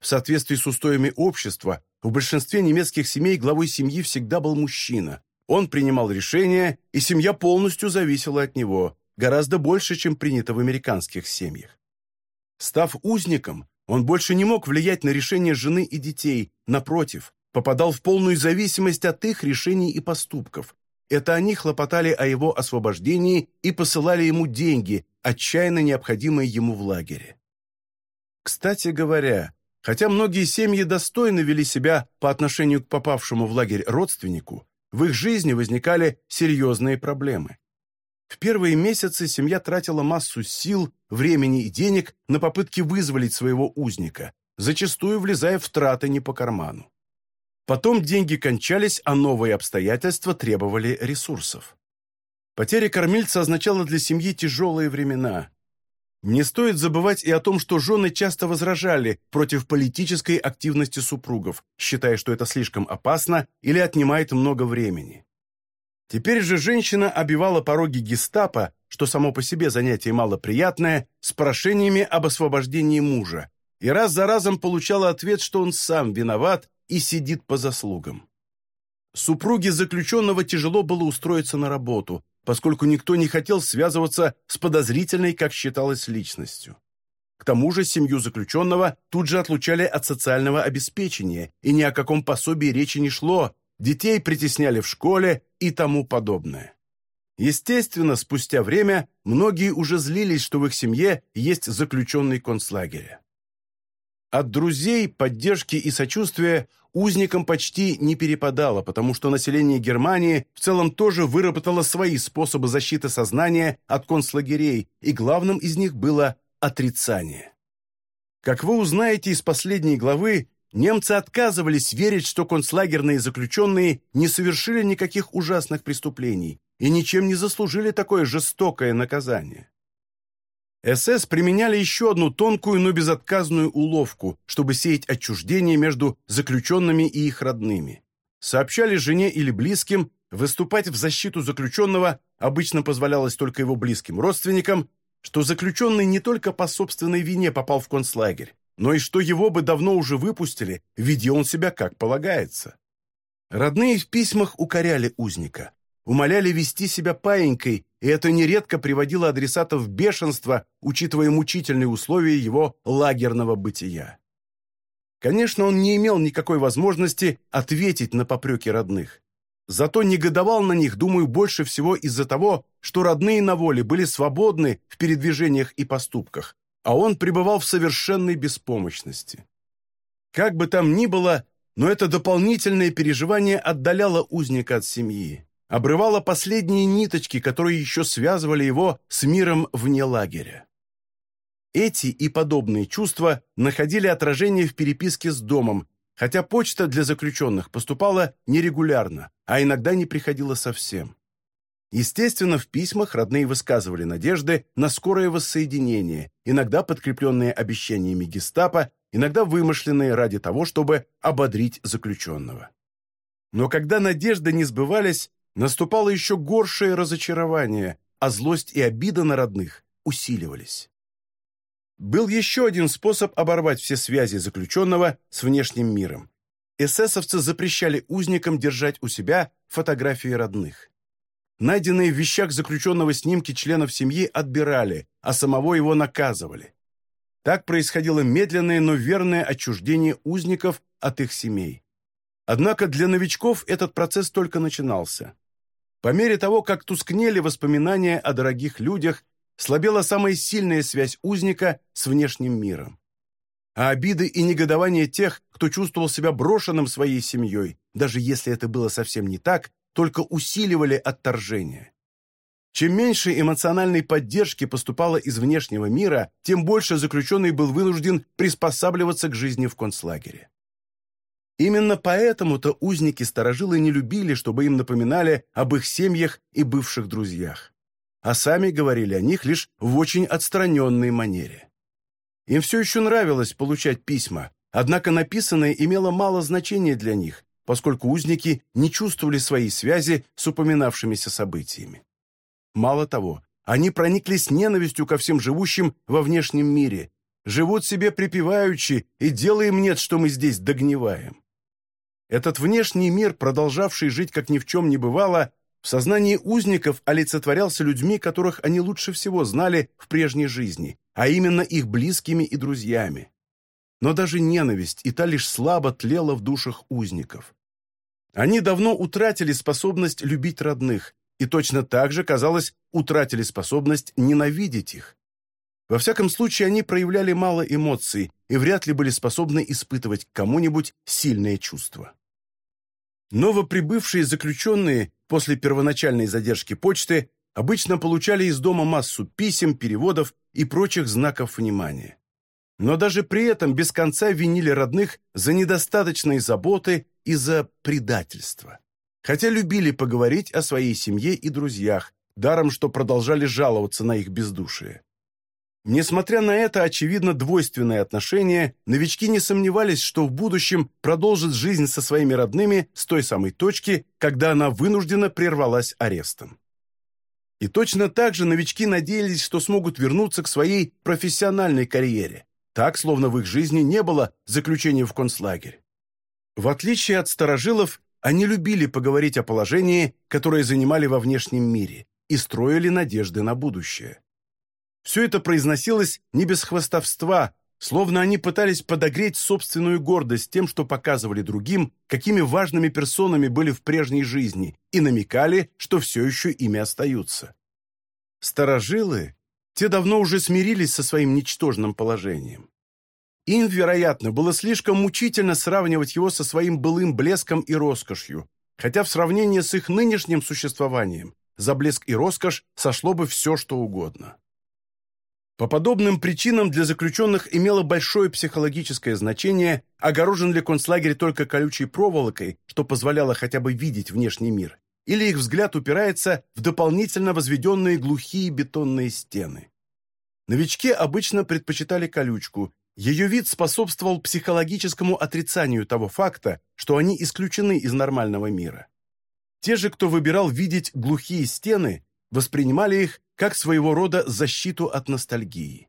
В соответствии с устоями общества, в большинстве немецких семей главой семьи всегда был мужчина. Он принимал решения, и семья полностью зависела от него, гораздо больше, чем принято в американских семьях. Став узником, он больше не мог влиять на решения жены и детей, напротив, попадал в полную зависимость от их решений и поступков. Это они хлопотали о его освобождении и посылали ему деньги, отчаянно необходимые ему в лагере. Кстати говоря, хотя многие семьи достойно вели себя по отношению к попавшему в лагерь родственнику, в их жизни возникали серьезные проблемы. В первые месяцы семья тратила массу сил, времени и денег на попытки вызволить своего узника, зачастую влезая в траты не по карману. Потом деньги кончались, а новые обстоятельства требовали ресурсов. Потеря кормильца означала для семьи тяжелые времена. Не стоит забывать и о том, что жены часто возражали против политической активности супругов, считая, что это слишком опасно или отнимает много времени. Теперь же женщина обивала пороги гестапо, что само по себе занятие малоприятное, с прошениями об освобождении мужа, и раз за разом получала ответ, что он сам виноват и сидит по заслугам. Супруге заключенного тяжело было устроиться на работу, поскольку никто не хотел связываться с подозрительной, как считалось, личностью. К тому же семью заключенного тут же отлучали от социального обеспечения, и ни о каком пособии речи не шло, детей притесняли в школе и тому подобное. Естественно, спустя время многие уже злились, что в их семье есть заключенный концлагеря. От друзей, поддержки и сочувствия узникам почти не перепадало, потому что население Германии в целом тоже выработало свои способы защиты сознания от концлагерей, и главным из них было отрицание. Как вы узнаете из последней главы, немцы отказывались верить, что концлагерные заключенные не совершили никаких ужасных преступлений и ничем не заслужили такое жестокое наказание. СС применяли еще одну тонкую, но безотказную уловку, чтобы сеять отчуждение между заключенными и их родными. Сообщали жене или близким, выступать в защиту заключенного обычно позволялось только его близким родственникам, что заключенный не только по собственной вине попал в концлагерь, но и что его бы давно уже выпустили, ведя он себя как полагается. Родные в письмах укоряли узника умоляли вести себя паенькой, и это нередко приводило адресата в бешенство, учитывая мучительные условия его лагерного бытия. Конечно, он не имел никакой возможности ответить на попреки родных. Зато негодовал на них, думаю, больше всего из-за того, что родные на воле были свободны в передвижениях и поступках, а он пребывал в совершенной беспомощности. Как бы там ни было, но это дополнительное переживание отдаляло узника от семьи обрывала последние ниточки, которые еще связывали его с миром вне лагеря. Эти и подобные чувства находили отражение в переписке с домом, хотя почта для заключенных поступала нерегулярно, а иногда не приходила совсем. Естественно, в письмах родные высказывали надежды на скорое воссоединение, иногда подкрепленные обещаниями гестапо, иногда вымышленные ради того, чтобы ободрить заключенного. Но когда надежды не сбывались, наступало еще горшее разочарование, а злость и обида на родных усиливались. Был еще один способ оборвать все связи заключенного с внешним миром. Эсэсовцы запрещали узникам держать у себя фотографии родных. Найденные в вещах заключенного снимки членов семьи отбирали, а самого его наказывали. Так происходило медленное, но верное отчуждение узников от их семей. Однако для новичков этот процесс только начинался. По мере того, как тускнели воспоминания о дорогих людях, слабела самая сильная связь узника с внешним миром. А обиды и негодование тех, кто чувствовал себя брошенным своей семьей, даже если это было совсем не так, только усиливали отторжение. Чем меньше эмоциональной поддержки поступало из внешнего мира, тем больше заключенный был вынужден приспосабливаться к жизни в концлагере. Именно поэтому-то узники-старожилы не любили, чтобы им напоминали об их семьях и бывших друзьях. А сами говорили о них лишь в очень отстраненной манере. Им все еще нравилось получать письма, однако написанное имело мало значения для них, поскольку узники не чувствовали своей связи с упоминавшимися событиями. Мало того, они прониклись ненавистью ко всем живущим во внешнем мире, живут себе припеваючи и делаем нет, что мы здесь догниваем. Этот внешний мир, продолжавший жить как ни в чем не бывало, в сознании узников олицетворялся людьми, которых они лучше всего знали в прежней жизни, а именно их близкими и друзьями. Но даже ненависть и та лишь слабо тлела в душах узников. Они давно утратили способность любить родных, и точно так же, казалось, утратили способность ненавидеть их. Во всяком случае, они проявляли мало эмоций и вряд ли были способны испытывать к кому-нибудь сильные чувства. Новоприбывшие заключенные после первоначальной задержки почты обычно получали из дома массу писем, переводов и прочих знаков внимания. Но даже при этом без конца винили родных за недостаточные заботы и за предательство. Хотя любили поговорить о своей семье и друзьях, даром что продолжали жаловаться на их бездушие. Несмотря на это, очевидно, двойственное отношение, новички не сомневались, что в будущем продолжат жизнь со своими родными с той самой точки, когда она вынуждена прервалась арестом. И точно так же новички надеялись, что смогут вернуться к своей профессиональной карьере, так, словно в их жизни не было заключения в концлагерь. В отличие от старожилов, они любили поговорить о положении, которое занимали во внешнем мире, и строили надежды на будущее. Все это произносилось не без хвастовства, словно они пытались подогреть собственную гордость тем, что показывали другим, какими важными персонами были в прежней жизни, и намекали, что все еще ими остаются. Старожилы, те давно уже смирились со своим ничтожным положением. Им, вероятно, было слишком мучительно сравнивать его со своим былым блеском и роскошью, хотя в сравнении с их нынешним существованием за блеск и роскошь сошло бы все, что угодно. По подобным причинам для заключенных имело большое психологическое значение, огорожен ли концлагерь только колючей проволокой, что позволяло хотя бы видеть внешний мир, или их взгляд упирается в дополнительно возведенные глухие бетонные стены. Новички обычно предпочитали колючку, ее вид способствовал психологическому отрицанию того факта, что они исключены из нормального мира. Те же, кто выбирал видеть глухие стены, воспринимали их как своего рода защиту от ностальгии.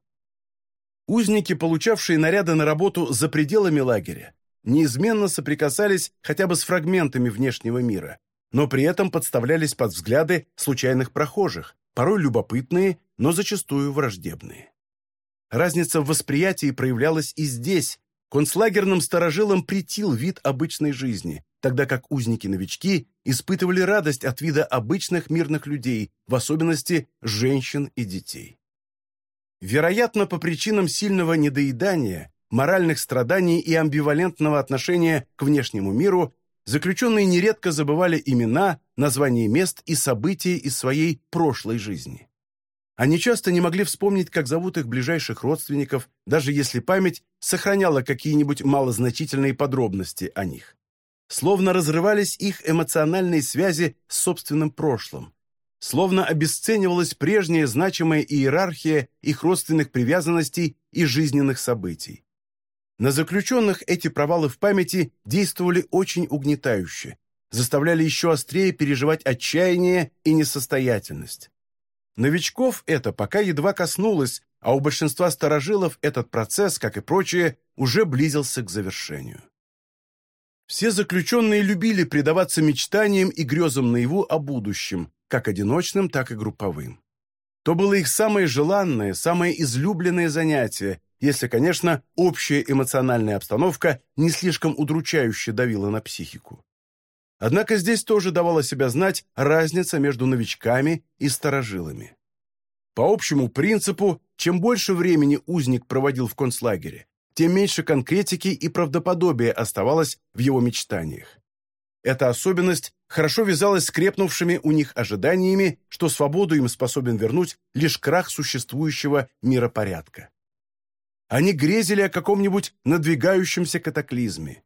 Узники, получавшие наряды на работу за пределами лагеря, неизменно соприкасались хотя бы с фрагментами внешнего мира, но при этом подставлялись под взгляды случайных прохожих, порой любопытные, но зачастую враждебные. Разница в восприятии проявлялась и здесь. Концлагерным старожилам претил вид обычной жизни, тогда как узники-новички испытывали радость от вида обычных мирных людей, в особенности женщин и детей. Вероятно, по причинам сильного недоедания, моральных страданий и амбивалентного отношения к внешнему миру, заключенные нередко забывали имена, названия мест и события из своей прошлой жизни. Они часто не могли вспомнить, как зовут их ближайших родственников, даже если память сохраняла какие-нибудь малозначительные подробности о них словно разрывались их эмоциональные связи с собственным прошлым, словно обесценивалась прежняя значимая иерархия их родственных привязанностей и жизненных событий. На заключенных эти провалы в памяти действовали очень угнетающе, заставляли еще острее переживать отчаяние и несостоятельность. Новичков это пока едва коснулось, а у большинства старожилов этот процесс, как и прочее, уже близился к завершению. Все заключенные любили предаваться мечтаниям и грезам наяву о будущем, как одиночным, так и групповым. То было их самое желанное, самое излюбленное занятие, если, конечно, общая эмоциональная обстановка не слишком удручающе давила на психику. Однако здесь тоже давала себя знать разница между новичками и старожилами. По общему принципу, чем больше времени узник проводил в концлагере, тем меньше конкретики и правдоподобия оставалось в его мечтаниях. Эта особенность хорошо вязалась с крепнувшими у них ожиданиями, что свободу им способен вернуть лишь крах существующего миропорядка. Они грезили о каком-нибудь надвигающемся катаклизме.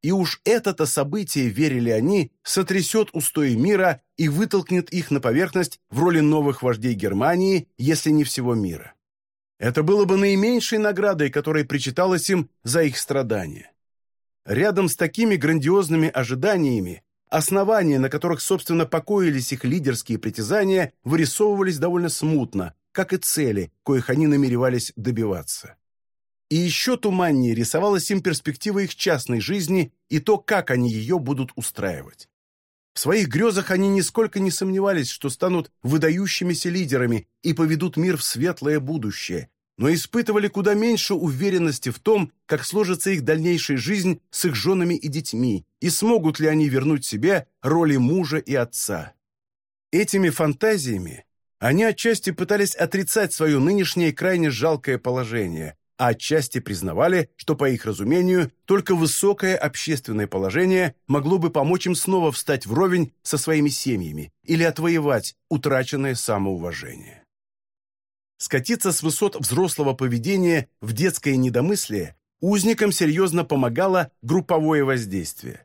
И уж это-то событие, верили они, сотрясет устои мира и вытолкнет их на поверхность в роли новых вождей Германии, если не всего мира. Это было бы наименьшей наградой, которая причиталась им за их страдания. Рядом с такими грандиозными ожиданиями основания, на которых, собственно, покоились их лидерские притязания, вырисовывались довольно смутно, как и цели, коих они намеревались добиваться. И еще туманнее рисовалась им перспектива их частной жизни и то, как они ее будут устраивать. В своих грезах они нисколько не сомневались, что станут выдающимися лидерами и поведут мир в светлое будущее, но испытывали куда меньше уверенности в том, как сложится их дальнейшая жизнь с их женами и детьми, и смогут ли они вернуть себе роли мужа и отца. Этими фантазиями они отчасти пытались отрицать свое нынешнее крайне жалкое положение, а отчасти признавали, что, по их разумению, только высокое общественное положение могло бы помочь им снова встать вровень со своими семьями или отвоевать утраченное самоуважение. Скатиться с высот взрослого поведения в детское недомыслие узникам серьезно помогало групповое воздействие.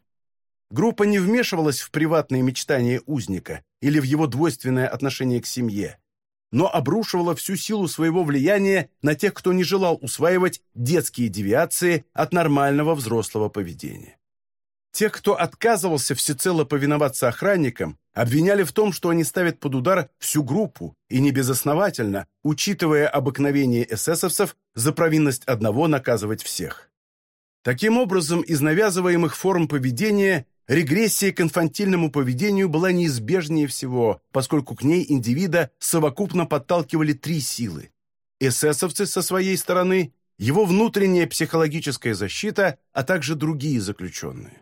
Группа не вмешивалась в приватные мечтания узника или в его двойственное отношение к семье, но обрушивала всю силу своего влияния на тех, кто не желал усваивать детские девиации от нормального взрослого поведения. Тех, кто отказывался всецело повиноваться охранникам, обвиняли в том, что они ставят под удар всю группу, и не безосновательно, учитывая обыкновение эсэсовцев за провинность одного наказывать всех. Таким образом, из навязываемых форм поведения Регрессия к инфантильному поведению была неизбежнее всего, поскольку к ней индивида совокупно подталкивали три силы. Эсэсовцы со своей стороны, его внутренняя психологическая защита, а также другие заключенные.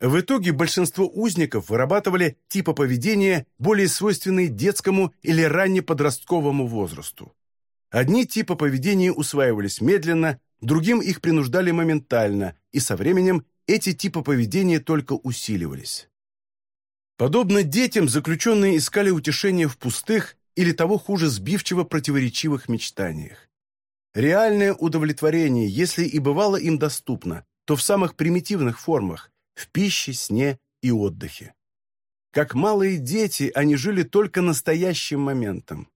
В итоге большинство узников вырабатывали типы поведения, более свойственные детскому или раннеподростковому возрасту. Одни типы поведения усваивались медленно, другим их принуждали моментально, и со временем эти типы поведения только усиливались. Подобно детям, заключенные искали утешение в пустых или того хуже сбивчиво противоречивых мечтаниях. Реальное удовлетворение, если и бывало им доступно, то в самых примитивных формах – в пище, сне и отдыхе. Как малые дети, они жили только настоящим моментом.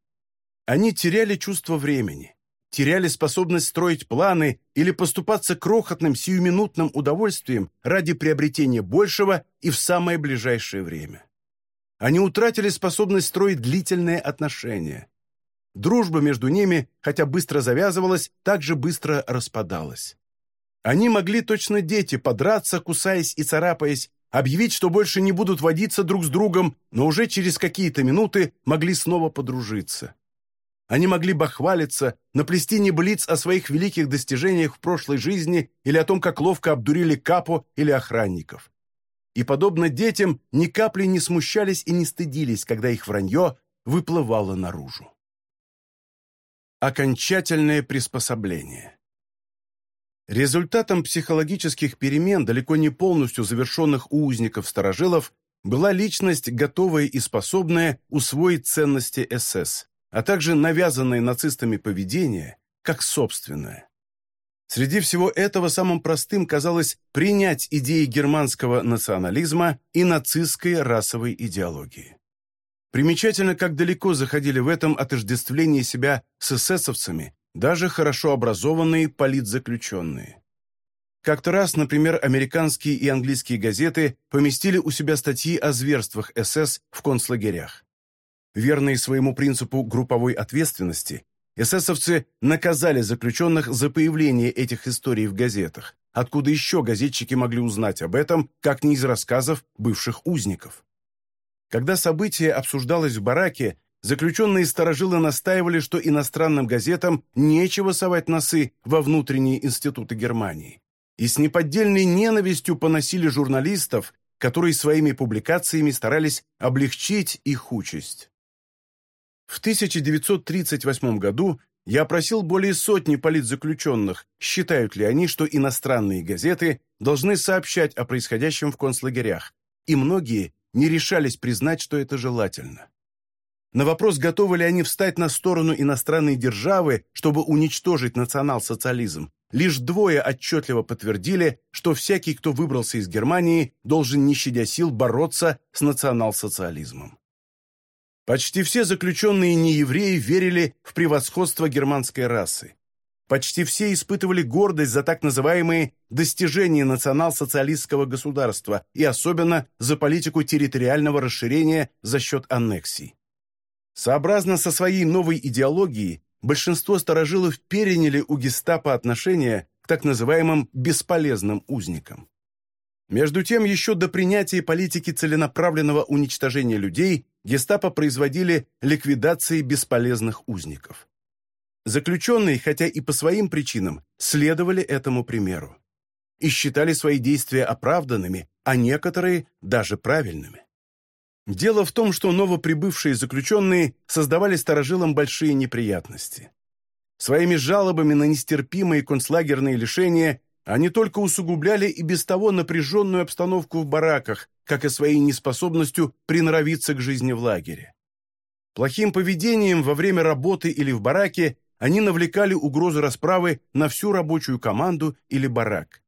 Они теряли чувство времени теряли способность строить планы или поступаться крохотным сиюминутным удовольствием ради приобретения большего и в самое ближайшее время. Они утратили способность строить длительные отношения. Дружба между ними, хотя быстро завязывалась, также быстро распадалась. Они могли точно дети подраться, кусаясь и царапаясь, объявить, что больше не будут водиться друг с другом, но уже через какие-то минуты могли снова подружиться. Они могли бы хвалиться, наплести небылиц о своих великих достижениях в прошлой жизни или о том, как ловко обдурили капо или охранников. И, подобно детям, ни капли не смущались и не стыдились, когда их вранье выплывало наружу. Окончательное приспособление Результатом психологических перемен, далеко не полностью завершенных у узников-старожилов, была личность, готовая и способная усвоить ценности СС а также навязанное нацистами поведение как собственное. Среди всего этого самым простым казалось принять идеи германского национализма и нацистской расовой идеологии. Примечательно, как далеко заходили в этом отождествлении себя с эсэсовцами даже хорошо образованные политзаключенные. Как-то раз, например, американские и английские газеты поместили у себя статьи о зверствах СС в концлагерях. Верные своему принципу групповой ответственности, эсэсовцы наказали заключенных за появление этих историй в газетах, откуда еще газетчики могли узнать об этом, как не из рассказов бывших узников. Когда событие обсуждалось в бараке, заключенные сторожилы настаивали, что иностранным газетам нечего совать носы во внутренние институты Германии, и с неподдельной ненавистью поносили журналистов, которые своими публикациями старались облегчить их участь. В 1938 году я опросил более сотни политзаключенных, считают ли они, что иностранные газеты должны сообщать о происходящем в концлагерях, и многие не решались признать, что это желательно. На вопрос, готовы ли они встать на сторону иностранной державы, чтобы уничтожить национал-социализм, лишь двое отчетливо подтвердили, что всякий, кто выбрался из Германии, должен, не щадя сил, бороться с национал-социализмом. Почти все заключенные неевреи верили в превосходство германской расы. Почти все испытывали гордость за так называемые достижения национал-социалистского государства и особенно за политику территориального расширения за счет аннексий. Сообразно со своей новой идеологией, большинство старожилов переняли у гестапо отношение к так называемым «бесполезным узникам». Между тем, еще до принятия политики целенаправленного уничтожения людей гестапо производили ликвидации бесполезных узников. Заключенные, хотя и по своим причинам, следовали этому примеру и считали свои действия оправданными, а некоторые даже правильными. Дело в том, что новоприбывшие заключенные создавали старожилам большие неприятности. Своими жалобами на нестерпимые концлагерные лишения они только усугубляли и без того напряженную обстановку в бараках, как и своей неспособностью приноровиться к жизни в лагере. Плохим поведением во время работы или в бараке они навлекали угрозу расправы на всю рабочую команду или барак.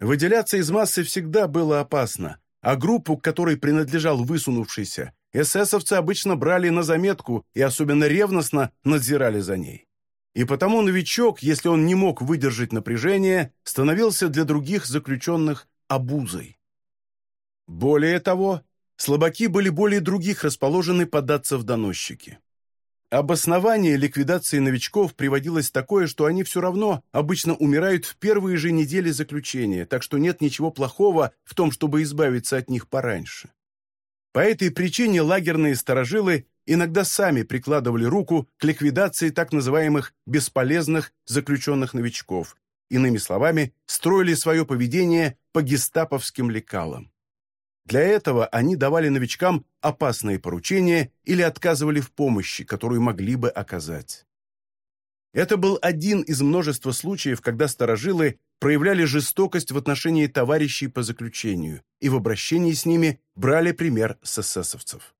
Выделяться из массы всегда было опасно, а группу, к которой принадлежал высунувшийся, эсэсовцы обычно брали на заметку и особенно ревностно надзирали за ней. И потому новичок, если он не мог выдержать напряжение, становился для других заключенных обузой. Более того, слабаки были более других расположены податься в доносчики. Обоснование ликвидации новичков приводилось такое, что они все равно обычно умирают в первые же недели заключения, так что нет ничего плохого в том, чтобы избавиться от них пораньше. По этой причине лагерные сторожилы иногда сами прикладывали руку к ликвидации так называемых «бесполезных» заключенных новичков, иными словами, строили свое поведение по гестаповским лекалам. Для этого они давали новичкам опасные поручения или отказывали в помощи, которую могли бы оказать. Это был один из множества случаев, когда старожилы проявляли жестокость в отношении товарищей по заключению и в обращении с ними брали пример с эсэсовцев.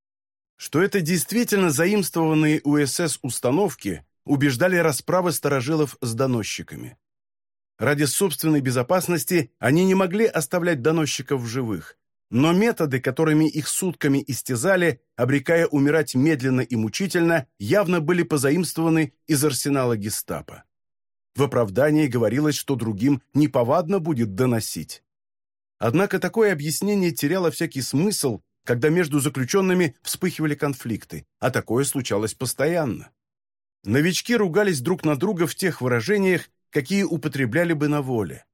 Что это действительно заимствованные у СС установки убеждали расправы старожилов с доносчиками. Ради собственной безопасности они не могли оставлять доносчиков в живых, но методы, которыми их сутками истязали, обрекая умирать медленно и мучительно, явно были позаимствованы из арсенала гестапо. В оправдании говорилось, что другим неповадно будет доносить. Однако такое объяснение теряло всякий смысл, когда между заключенными вспыхивали конфликты, а такое случалось постоянно. Новички ругались друг на друга в тех выражениях, какие употребляли бы на воле.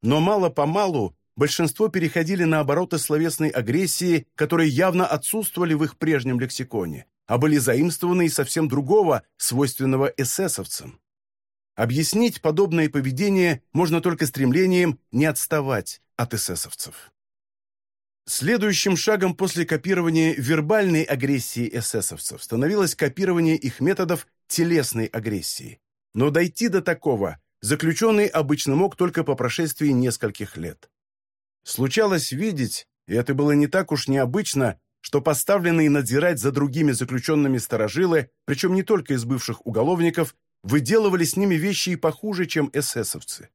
Но мало-помалу большинство переходили на обороты словесной агрессии, которые явно отсутствовали в их прежнем лексиконе, а были заимствованы из совсем другого, свойственного эсэсовцам. Объяснить подобное поведение можно только стремлением не отставать от эсэсовцев. Следующим шагом после копирования вербальной агрессии эсэсовцев становилось копирование их методов телесной агрессии. Но дойти до такого заключенный обычно мог только по прошествии нескольких лет. Случалось видеть, и это было не так уж необычно, что поставленные надзирать за другими заключенными сторожилы, причем не только из бывших уголовников, выделывали с ними вещи и похуже, чем эсэсовцы.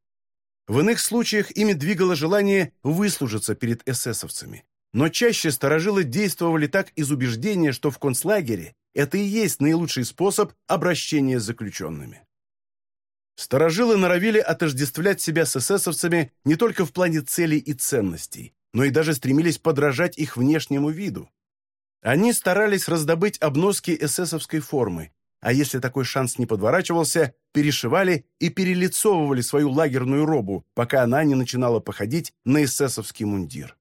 В иных случаях ими двигало желание выслужиться перед эсэсовцами. Но чаще сторожилы действовали так из убеждения, что в концлагере это и есть наилучший способ обращения с заключенными. Старожилы норовили отождествлять себя с эсэсовцами не только в плане целей и ценностей, но и даже стремились подражать их внешнему виду. Они старались раздобыть обноски эсэсовской формы, а если такой шанс не подворачивался, перешивали и перелицовывали свою лагерную робу, пока она не начинала походить на эсэсовский мундир.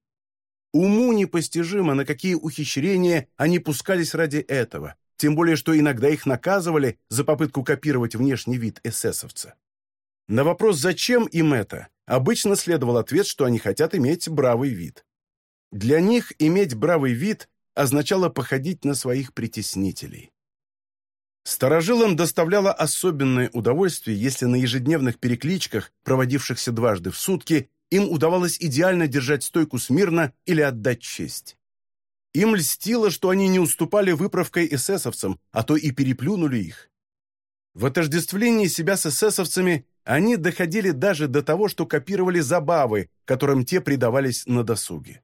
Уму непостижимо, на какие ухищрения они пускались ради этого, тем более что иногда их наказывали за попытку копировать внешний вид эсэсовца. На вопрос «зачем им это?» обычно следовал ответ, что они хотят иметь бравый вид. Для них иметь бравый вид означало походить на своих притеснителей. Старожилам доставляло особенное удовольствие, если на ежедневных перекличках, проводившихся дважды в сутки, им удавалось идеально держать стойку смирно или отдать честь. Им льстило, что они не уступали выправкой эсэсовцам, а то и переплюнули их. В отождествлении себя с эсэсовцами они доходили даже до того, что копировали забавы, которым те предавались на досуге.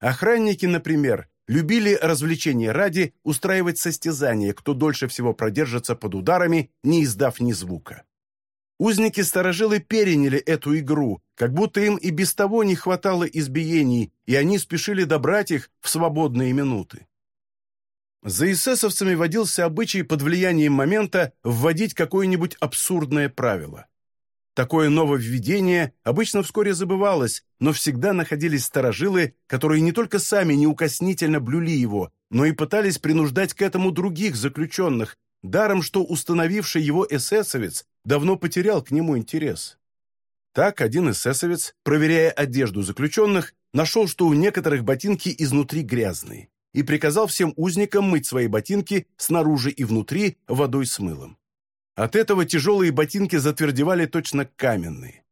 Охранники, например, любили развлечения ради устраивать состязания, кто дольше всего продержится под ударами, не издав ни звука. Узники-старожилы переняли эту игру, как будто им и без того не хватало избиений, и они спешили добрать их в свободные минуты. За эсэсовцами водился обычай под влиянием момента вводить какое-нибудь абсурдное правило. Такое нововведение обычно вскоре забывалось, но всегда находились старожилы, которые не только сами неукоснительно блюли его, но и пытались принуждать к этому других заключенных, даром что установивший его эсэсовец давно потерял к нему интерес. Так один эсэсовец, проверяя одежду заключенных, нашел, что у некоторых ботинки изнутри грязные, и приказал всем узникам мыть свои ботинки снаружи и внутри водой с мылом. От этого тяжелые ботинки затвердевали точно каменные.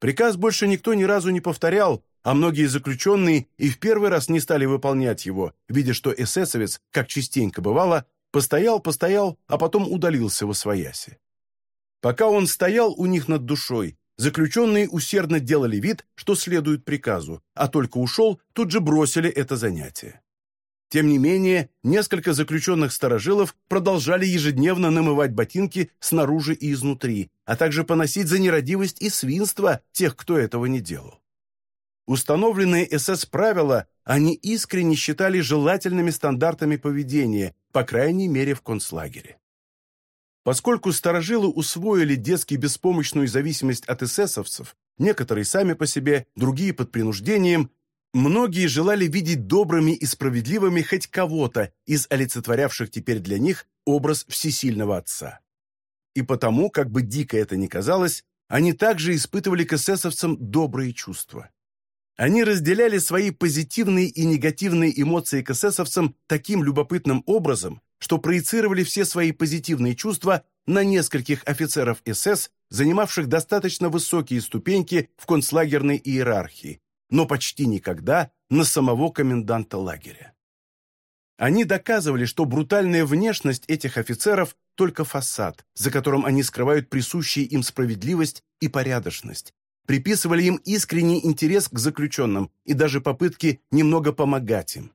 Приказ больше никто ни разу не повторял, а многие заключенные и в первый раз не стали выполнять его, видя, что эсэсовец, как частенько бывало, постоял, постоял, а потом удалился во свояси. Пока он стоял у них над душой, заключенные усердно делали вид, что следуют приказу, а только ушел, тут же бросили это занятие. Тем не менее, несколько заключенных старожилов продолжали ежедневно намывать ботинки снаружи и изнутри, а также поносить за нерадивость и свинство тех, кто этого не делал. Установленные СС-правила они искренне считали желательными стандартами поведения, по крайней мере в концлагере. Поскольку старожилы усвоили детски беспомощную зависимость от эсэсовцев, некоторые сами по себе, другие под принуждением, Многие желали видеть добрыми и справедливыми хоть кого-то из олицетворявших теперь для них образ всесильного отца. И потому, как бы дико это ни казалось, они также испытывали к эсэсовцам добрые чувства. Они разделяли свои позитивные и негативные эмоции к эсэсовцам таким любопытным образом, что проецировали все свои позитивные чувства на нескольких офицеров СС, занимавших достаточно высокие ступеньки в концлагерной иерархии, но почти никогда на самого коменданта лагеря. Они доказывали, что брутальная внешность этих офицеров – только фасад, за которым они скрывают присущие им справедливость и порядочность, приписывали им искренний интерес к заключенным и даже попытки немного помогать им.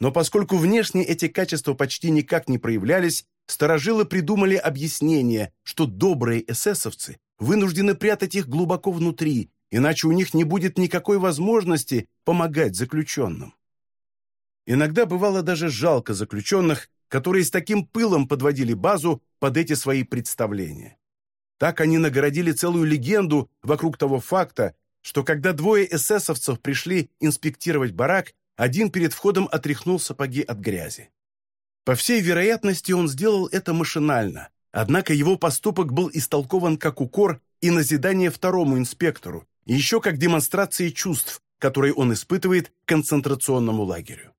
Но поскольку внешне эти качества почти никак не проявлялись, старожилы придумали объяснение, что добрые эсэсовцы вынуждены прятать их глубоко внутри иначе у них не будет никакой возможности помогать заключенным. Иногда бывало даже жалко заключенных, которые с таким пылом подводили базу под эти свои представления. Так они нагородили целую легенду вокруг того факта, что когда двое эсэсовцев пришли инспектировать барак, один перед входом отряхнул сапоги от грязи. По всей вероятности, он сделал это машинально, однако его поступок был истолкован как укор и назидание второму инспектору, еще как демонстрации чувств, которые он испытывает к концентрационному лагерю.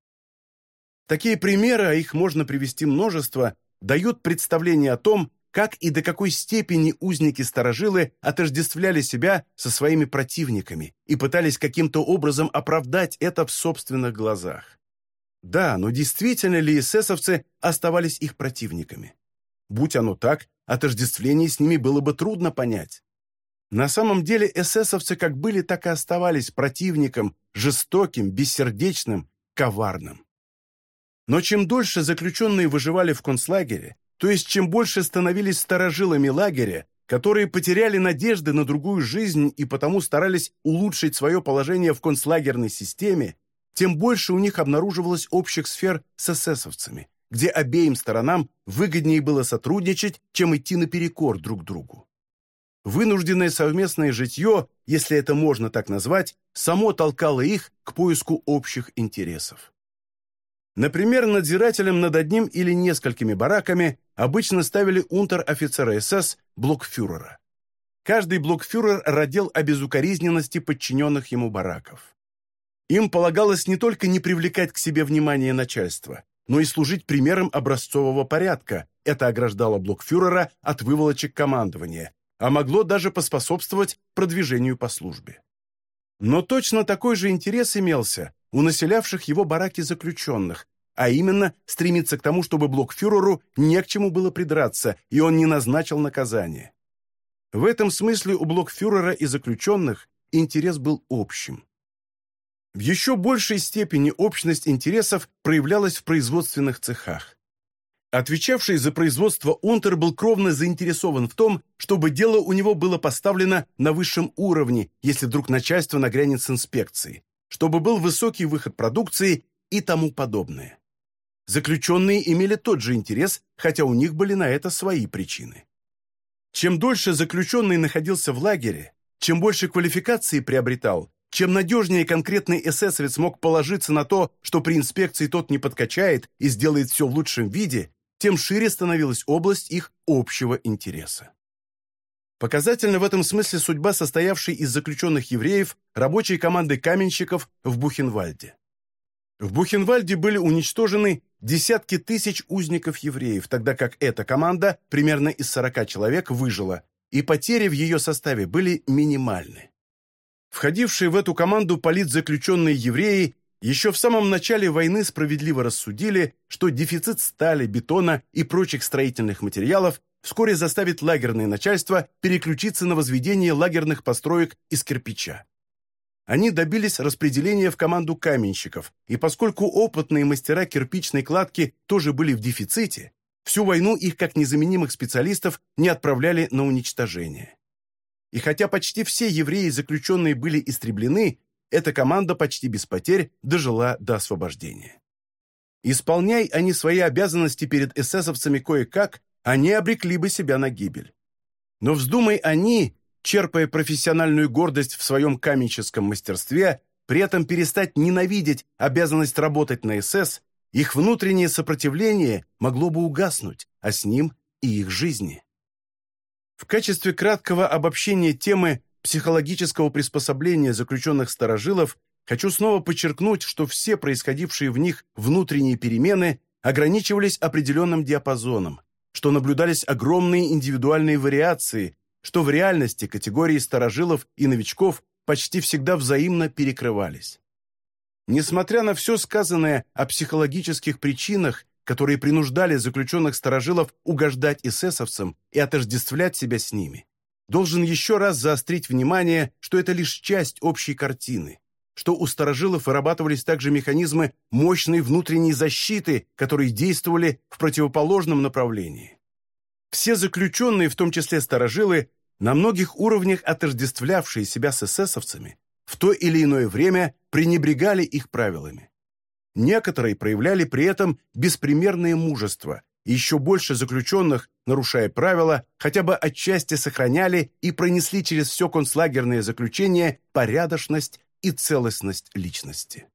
Такие примеры, а их можно привести множество, дают представление о том, как и до какой степени узники-старожилы отождествляли себя со своими противниками и пытались каким-то образом оправдать это в собственных глазах. Да, но действительно ли эсэсовцы оставались их противниками? Будь оно так, отождествление с ними было бы трудно понять. На самом деле эсэсовцы как были, так и оставались противником, жестоким, бессердечным, коварным. Но чем дольше заключенные выживали в концлагере, то есть чем больше становились старожилами лагеря, которые потеряли надежды на другую жизнь и потому старались улучшить свое положение в концлагерной системе, тем больше у них обнаруживалось общих сфер с эсэсовцами, где обеим сторонам выгоднее было сотрудничать, чем идти наперекор друг другу. Вынужденное совместное житье, если это можно так назвать, само толкало их к поиску общих интересов. Например, надзирателем над одним или несколькими бараками обычно ставили унтер-офицера СС блокфюрера. Каждый блокфюрер родил о безукоризненности подчиненных ему бараков. Им полагалось не только не привлекать к себе внимание начальства, но и служить примером образцового порядка. Это ограждало блокфюрера от выволочек командования, а могло даже поспособствовать продвижению по службе. Но точно такой же интерес имелся у населявших его бараки заключенных, а именно стремиться к тому, чтобы блокфюреру не к чему было придраться, и он не назначил наказание. В этом смысле у блокфюрера и заключенных интерес был общим. В еще большей степени общность интересов проявлялась в производственных цехах. Отвечавший за производство Унтер был кровно заинтересован в том, чтобы дело у него было поставлено на высшем уровне, если вдруг начальство нагрянет с инспекцией, чтобы был высокий выход продукции и тому подобное. Заключенные имели тот же интерес, хотя у них были на это свои причины. Чем дольше заключенный находился в лагере, чем больше квалификации приобретал, чем надежнее конкретный эсэсовец мог положиться на то, что при инспекции тот не подкачает и сделает все в лучшем виде, тем шире становилась область их общего интереса. Показательна в этом смысле судьба состоявшей из заключенных евреев рабочей команды каменщиков в Бухенвальде. В Бухенвальде были уничтожены десятки тысяч узников-евреев, тогда как эта команда, примерно из 40 человек, выжила, и потери в ее составе были минимальны. Входившие в эту команду политзаключенные евреи еще в самом начале войны справедливо рассудили, что дефицит стали, бетона и прочих строительных материалов вскоре заставит лагерное начальство переключиться на возведение лагерных построек из кирпича. Они добились распределения в команду каменщиков, и поскольку опытные мастера кирпичной кладки тоже были в дефиците, всю войну их как незаменимых специалистов не отправляли на уничтожение. И хотя почти все евреи, заключенные, были истреблены, эта команда почти без потерь дожила до освобождения. Исполняй они свои обязанности перед эсэсовцами кое-как, они обрекли бы себя на гибель. Но вздумай они, черпая профессиональную гордость в своем каменческом мастерстве, при этом перестать ненавидеть обязанность работать на СС, их внутреннее сопротивление могло бы угаснуть, а с ним и их жизни. В качестве краткого обобщения темы психологического приспособления заключенных старожилов хочу снова подчеркнуть, что все происходившие в них внутренние перемены ограничивались определенным диапазоном, что наблюдались огромные индивидуальные вариации, что в реальности категории старожилов и новичков почти всегда взаимно перекрывались. Несмотря на все сказанное о психологических причинах, которые принуждали заключенных старожилов угождать эсэсовцам и отождествлять себя с ними, должен еще раз заострить внимание, что это лишь часть общей картины, что у старожилов вырабатывались также механизмы мощной внутренней защиты, которые действовали в противоположном направлении. Все заключенные, в том числе старожилы, на многих уровнях отождествлявшие себя с эсэсовцами, в то или иное время пренебрегали их правилами. Некоторые проявляли при этом беспримерное мужество, и еще больше заключенных, нарушая правила, хотя бы отчасти сохраняли и пронесли через все концлагерное заключение порядочность и целостность личности.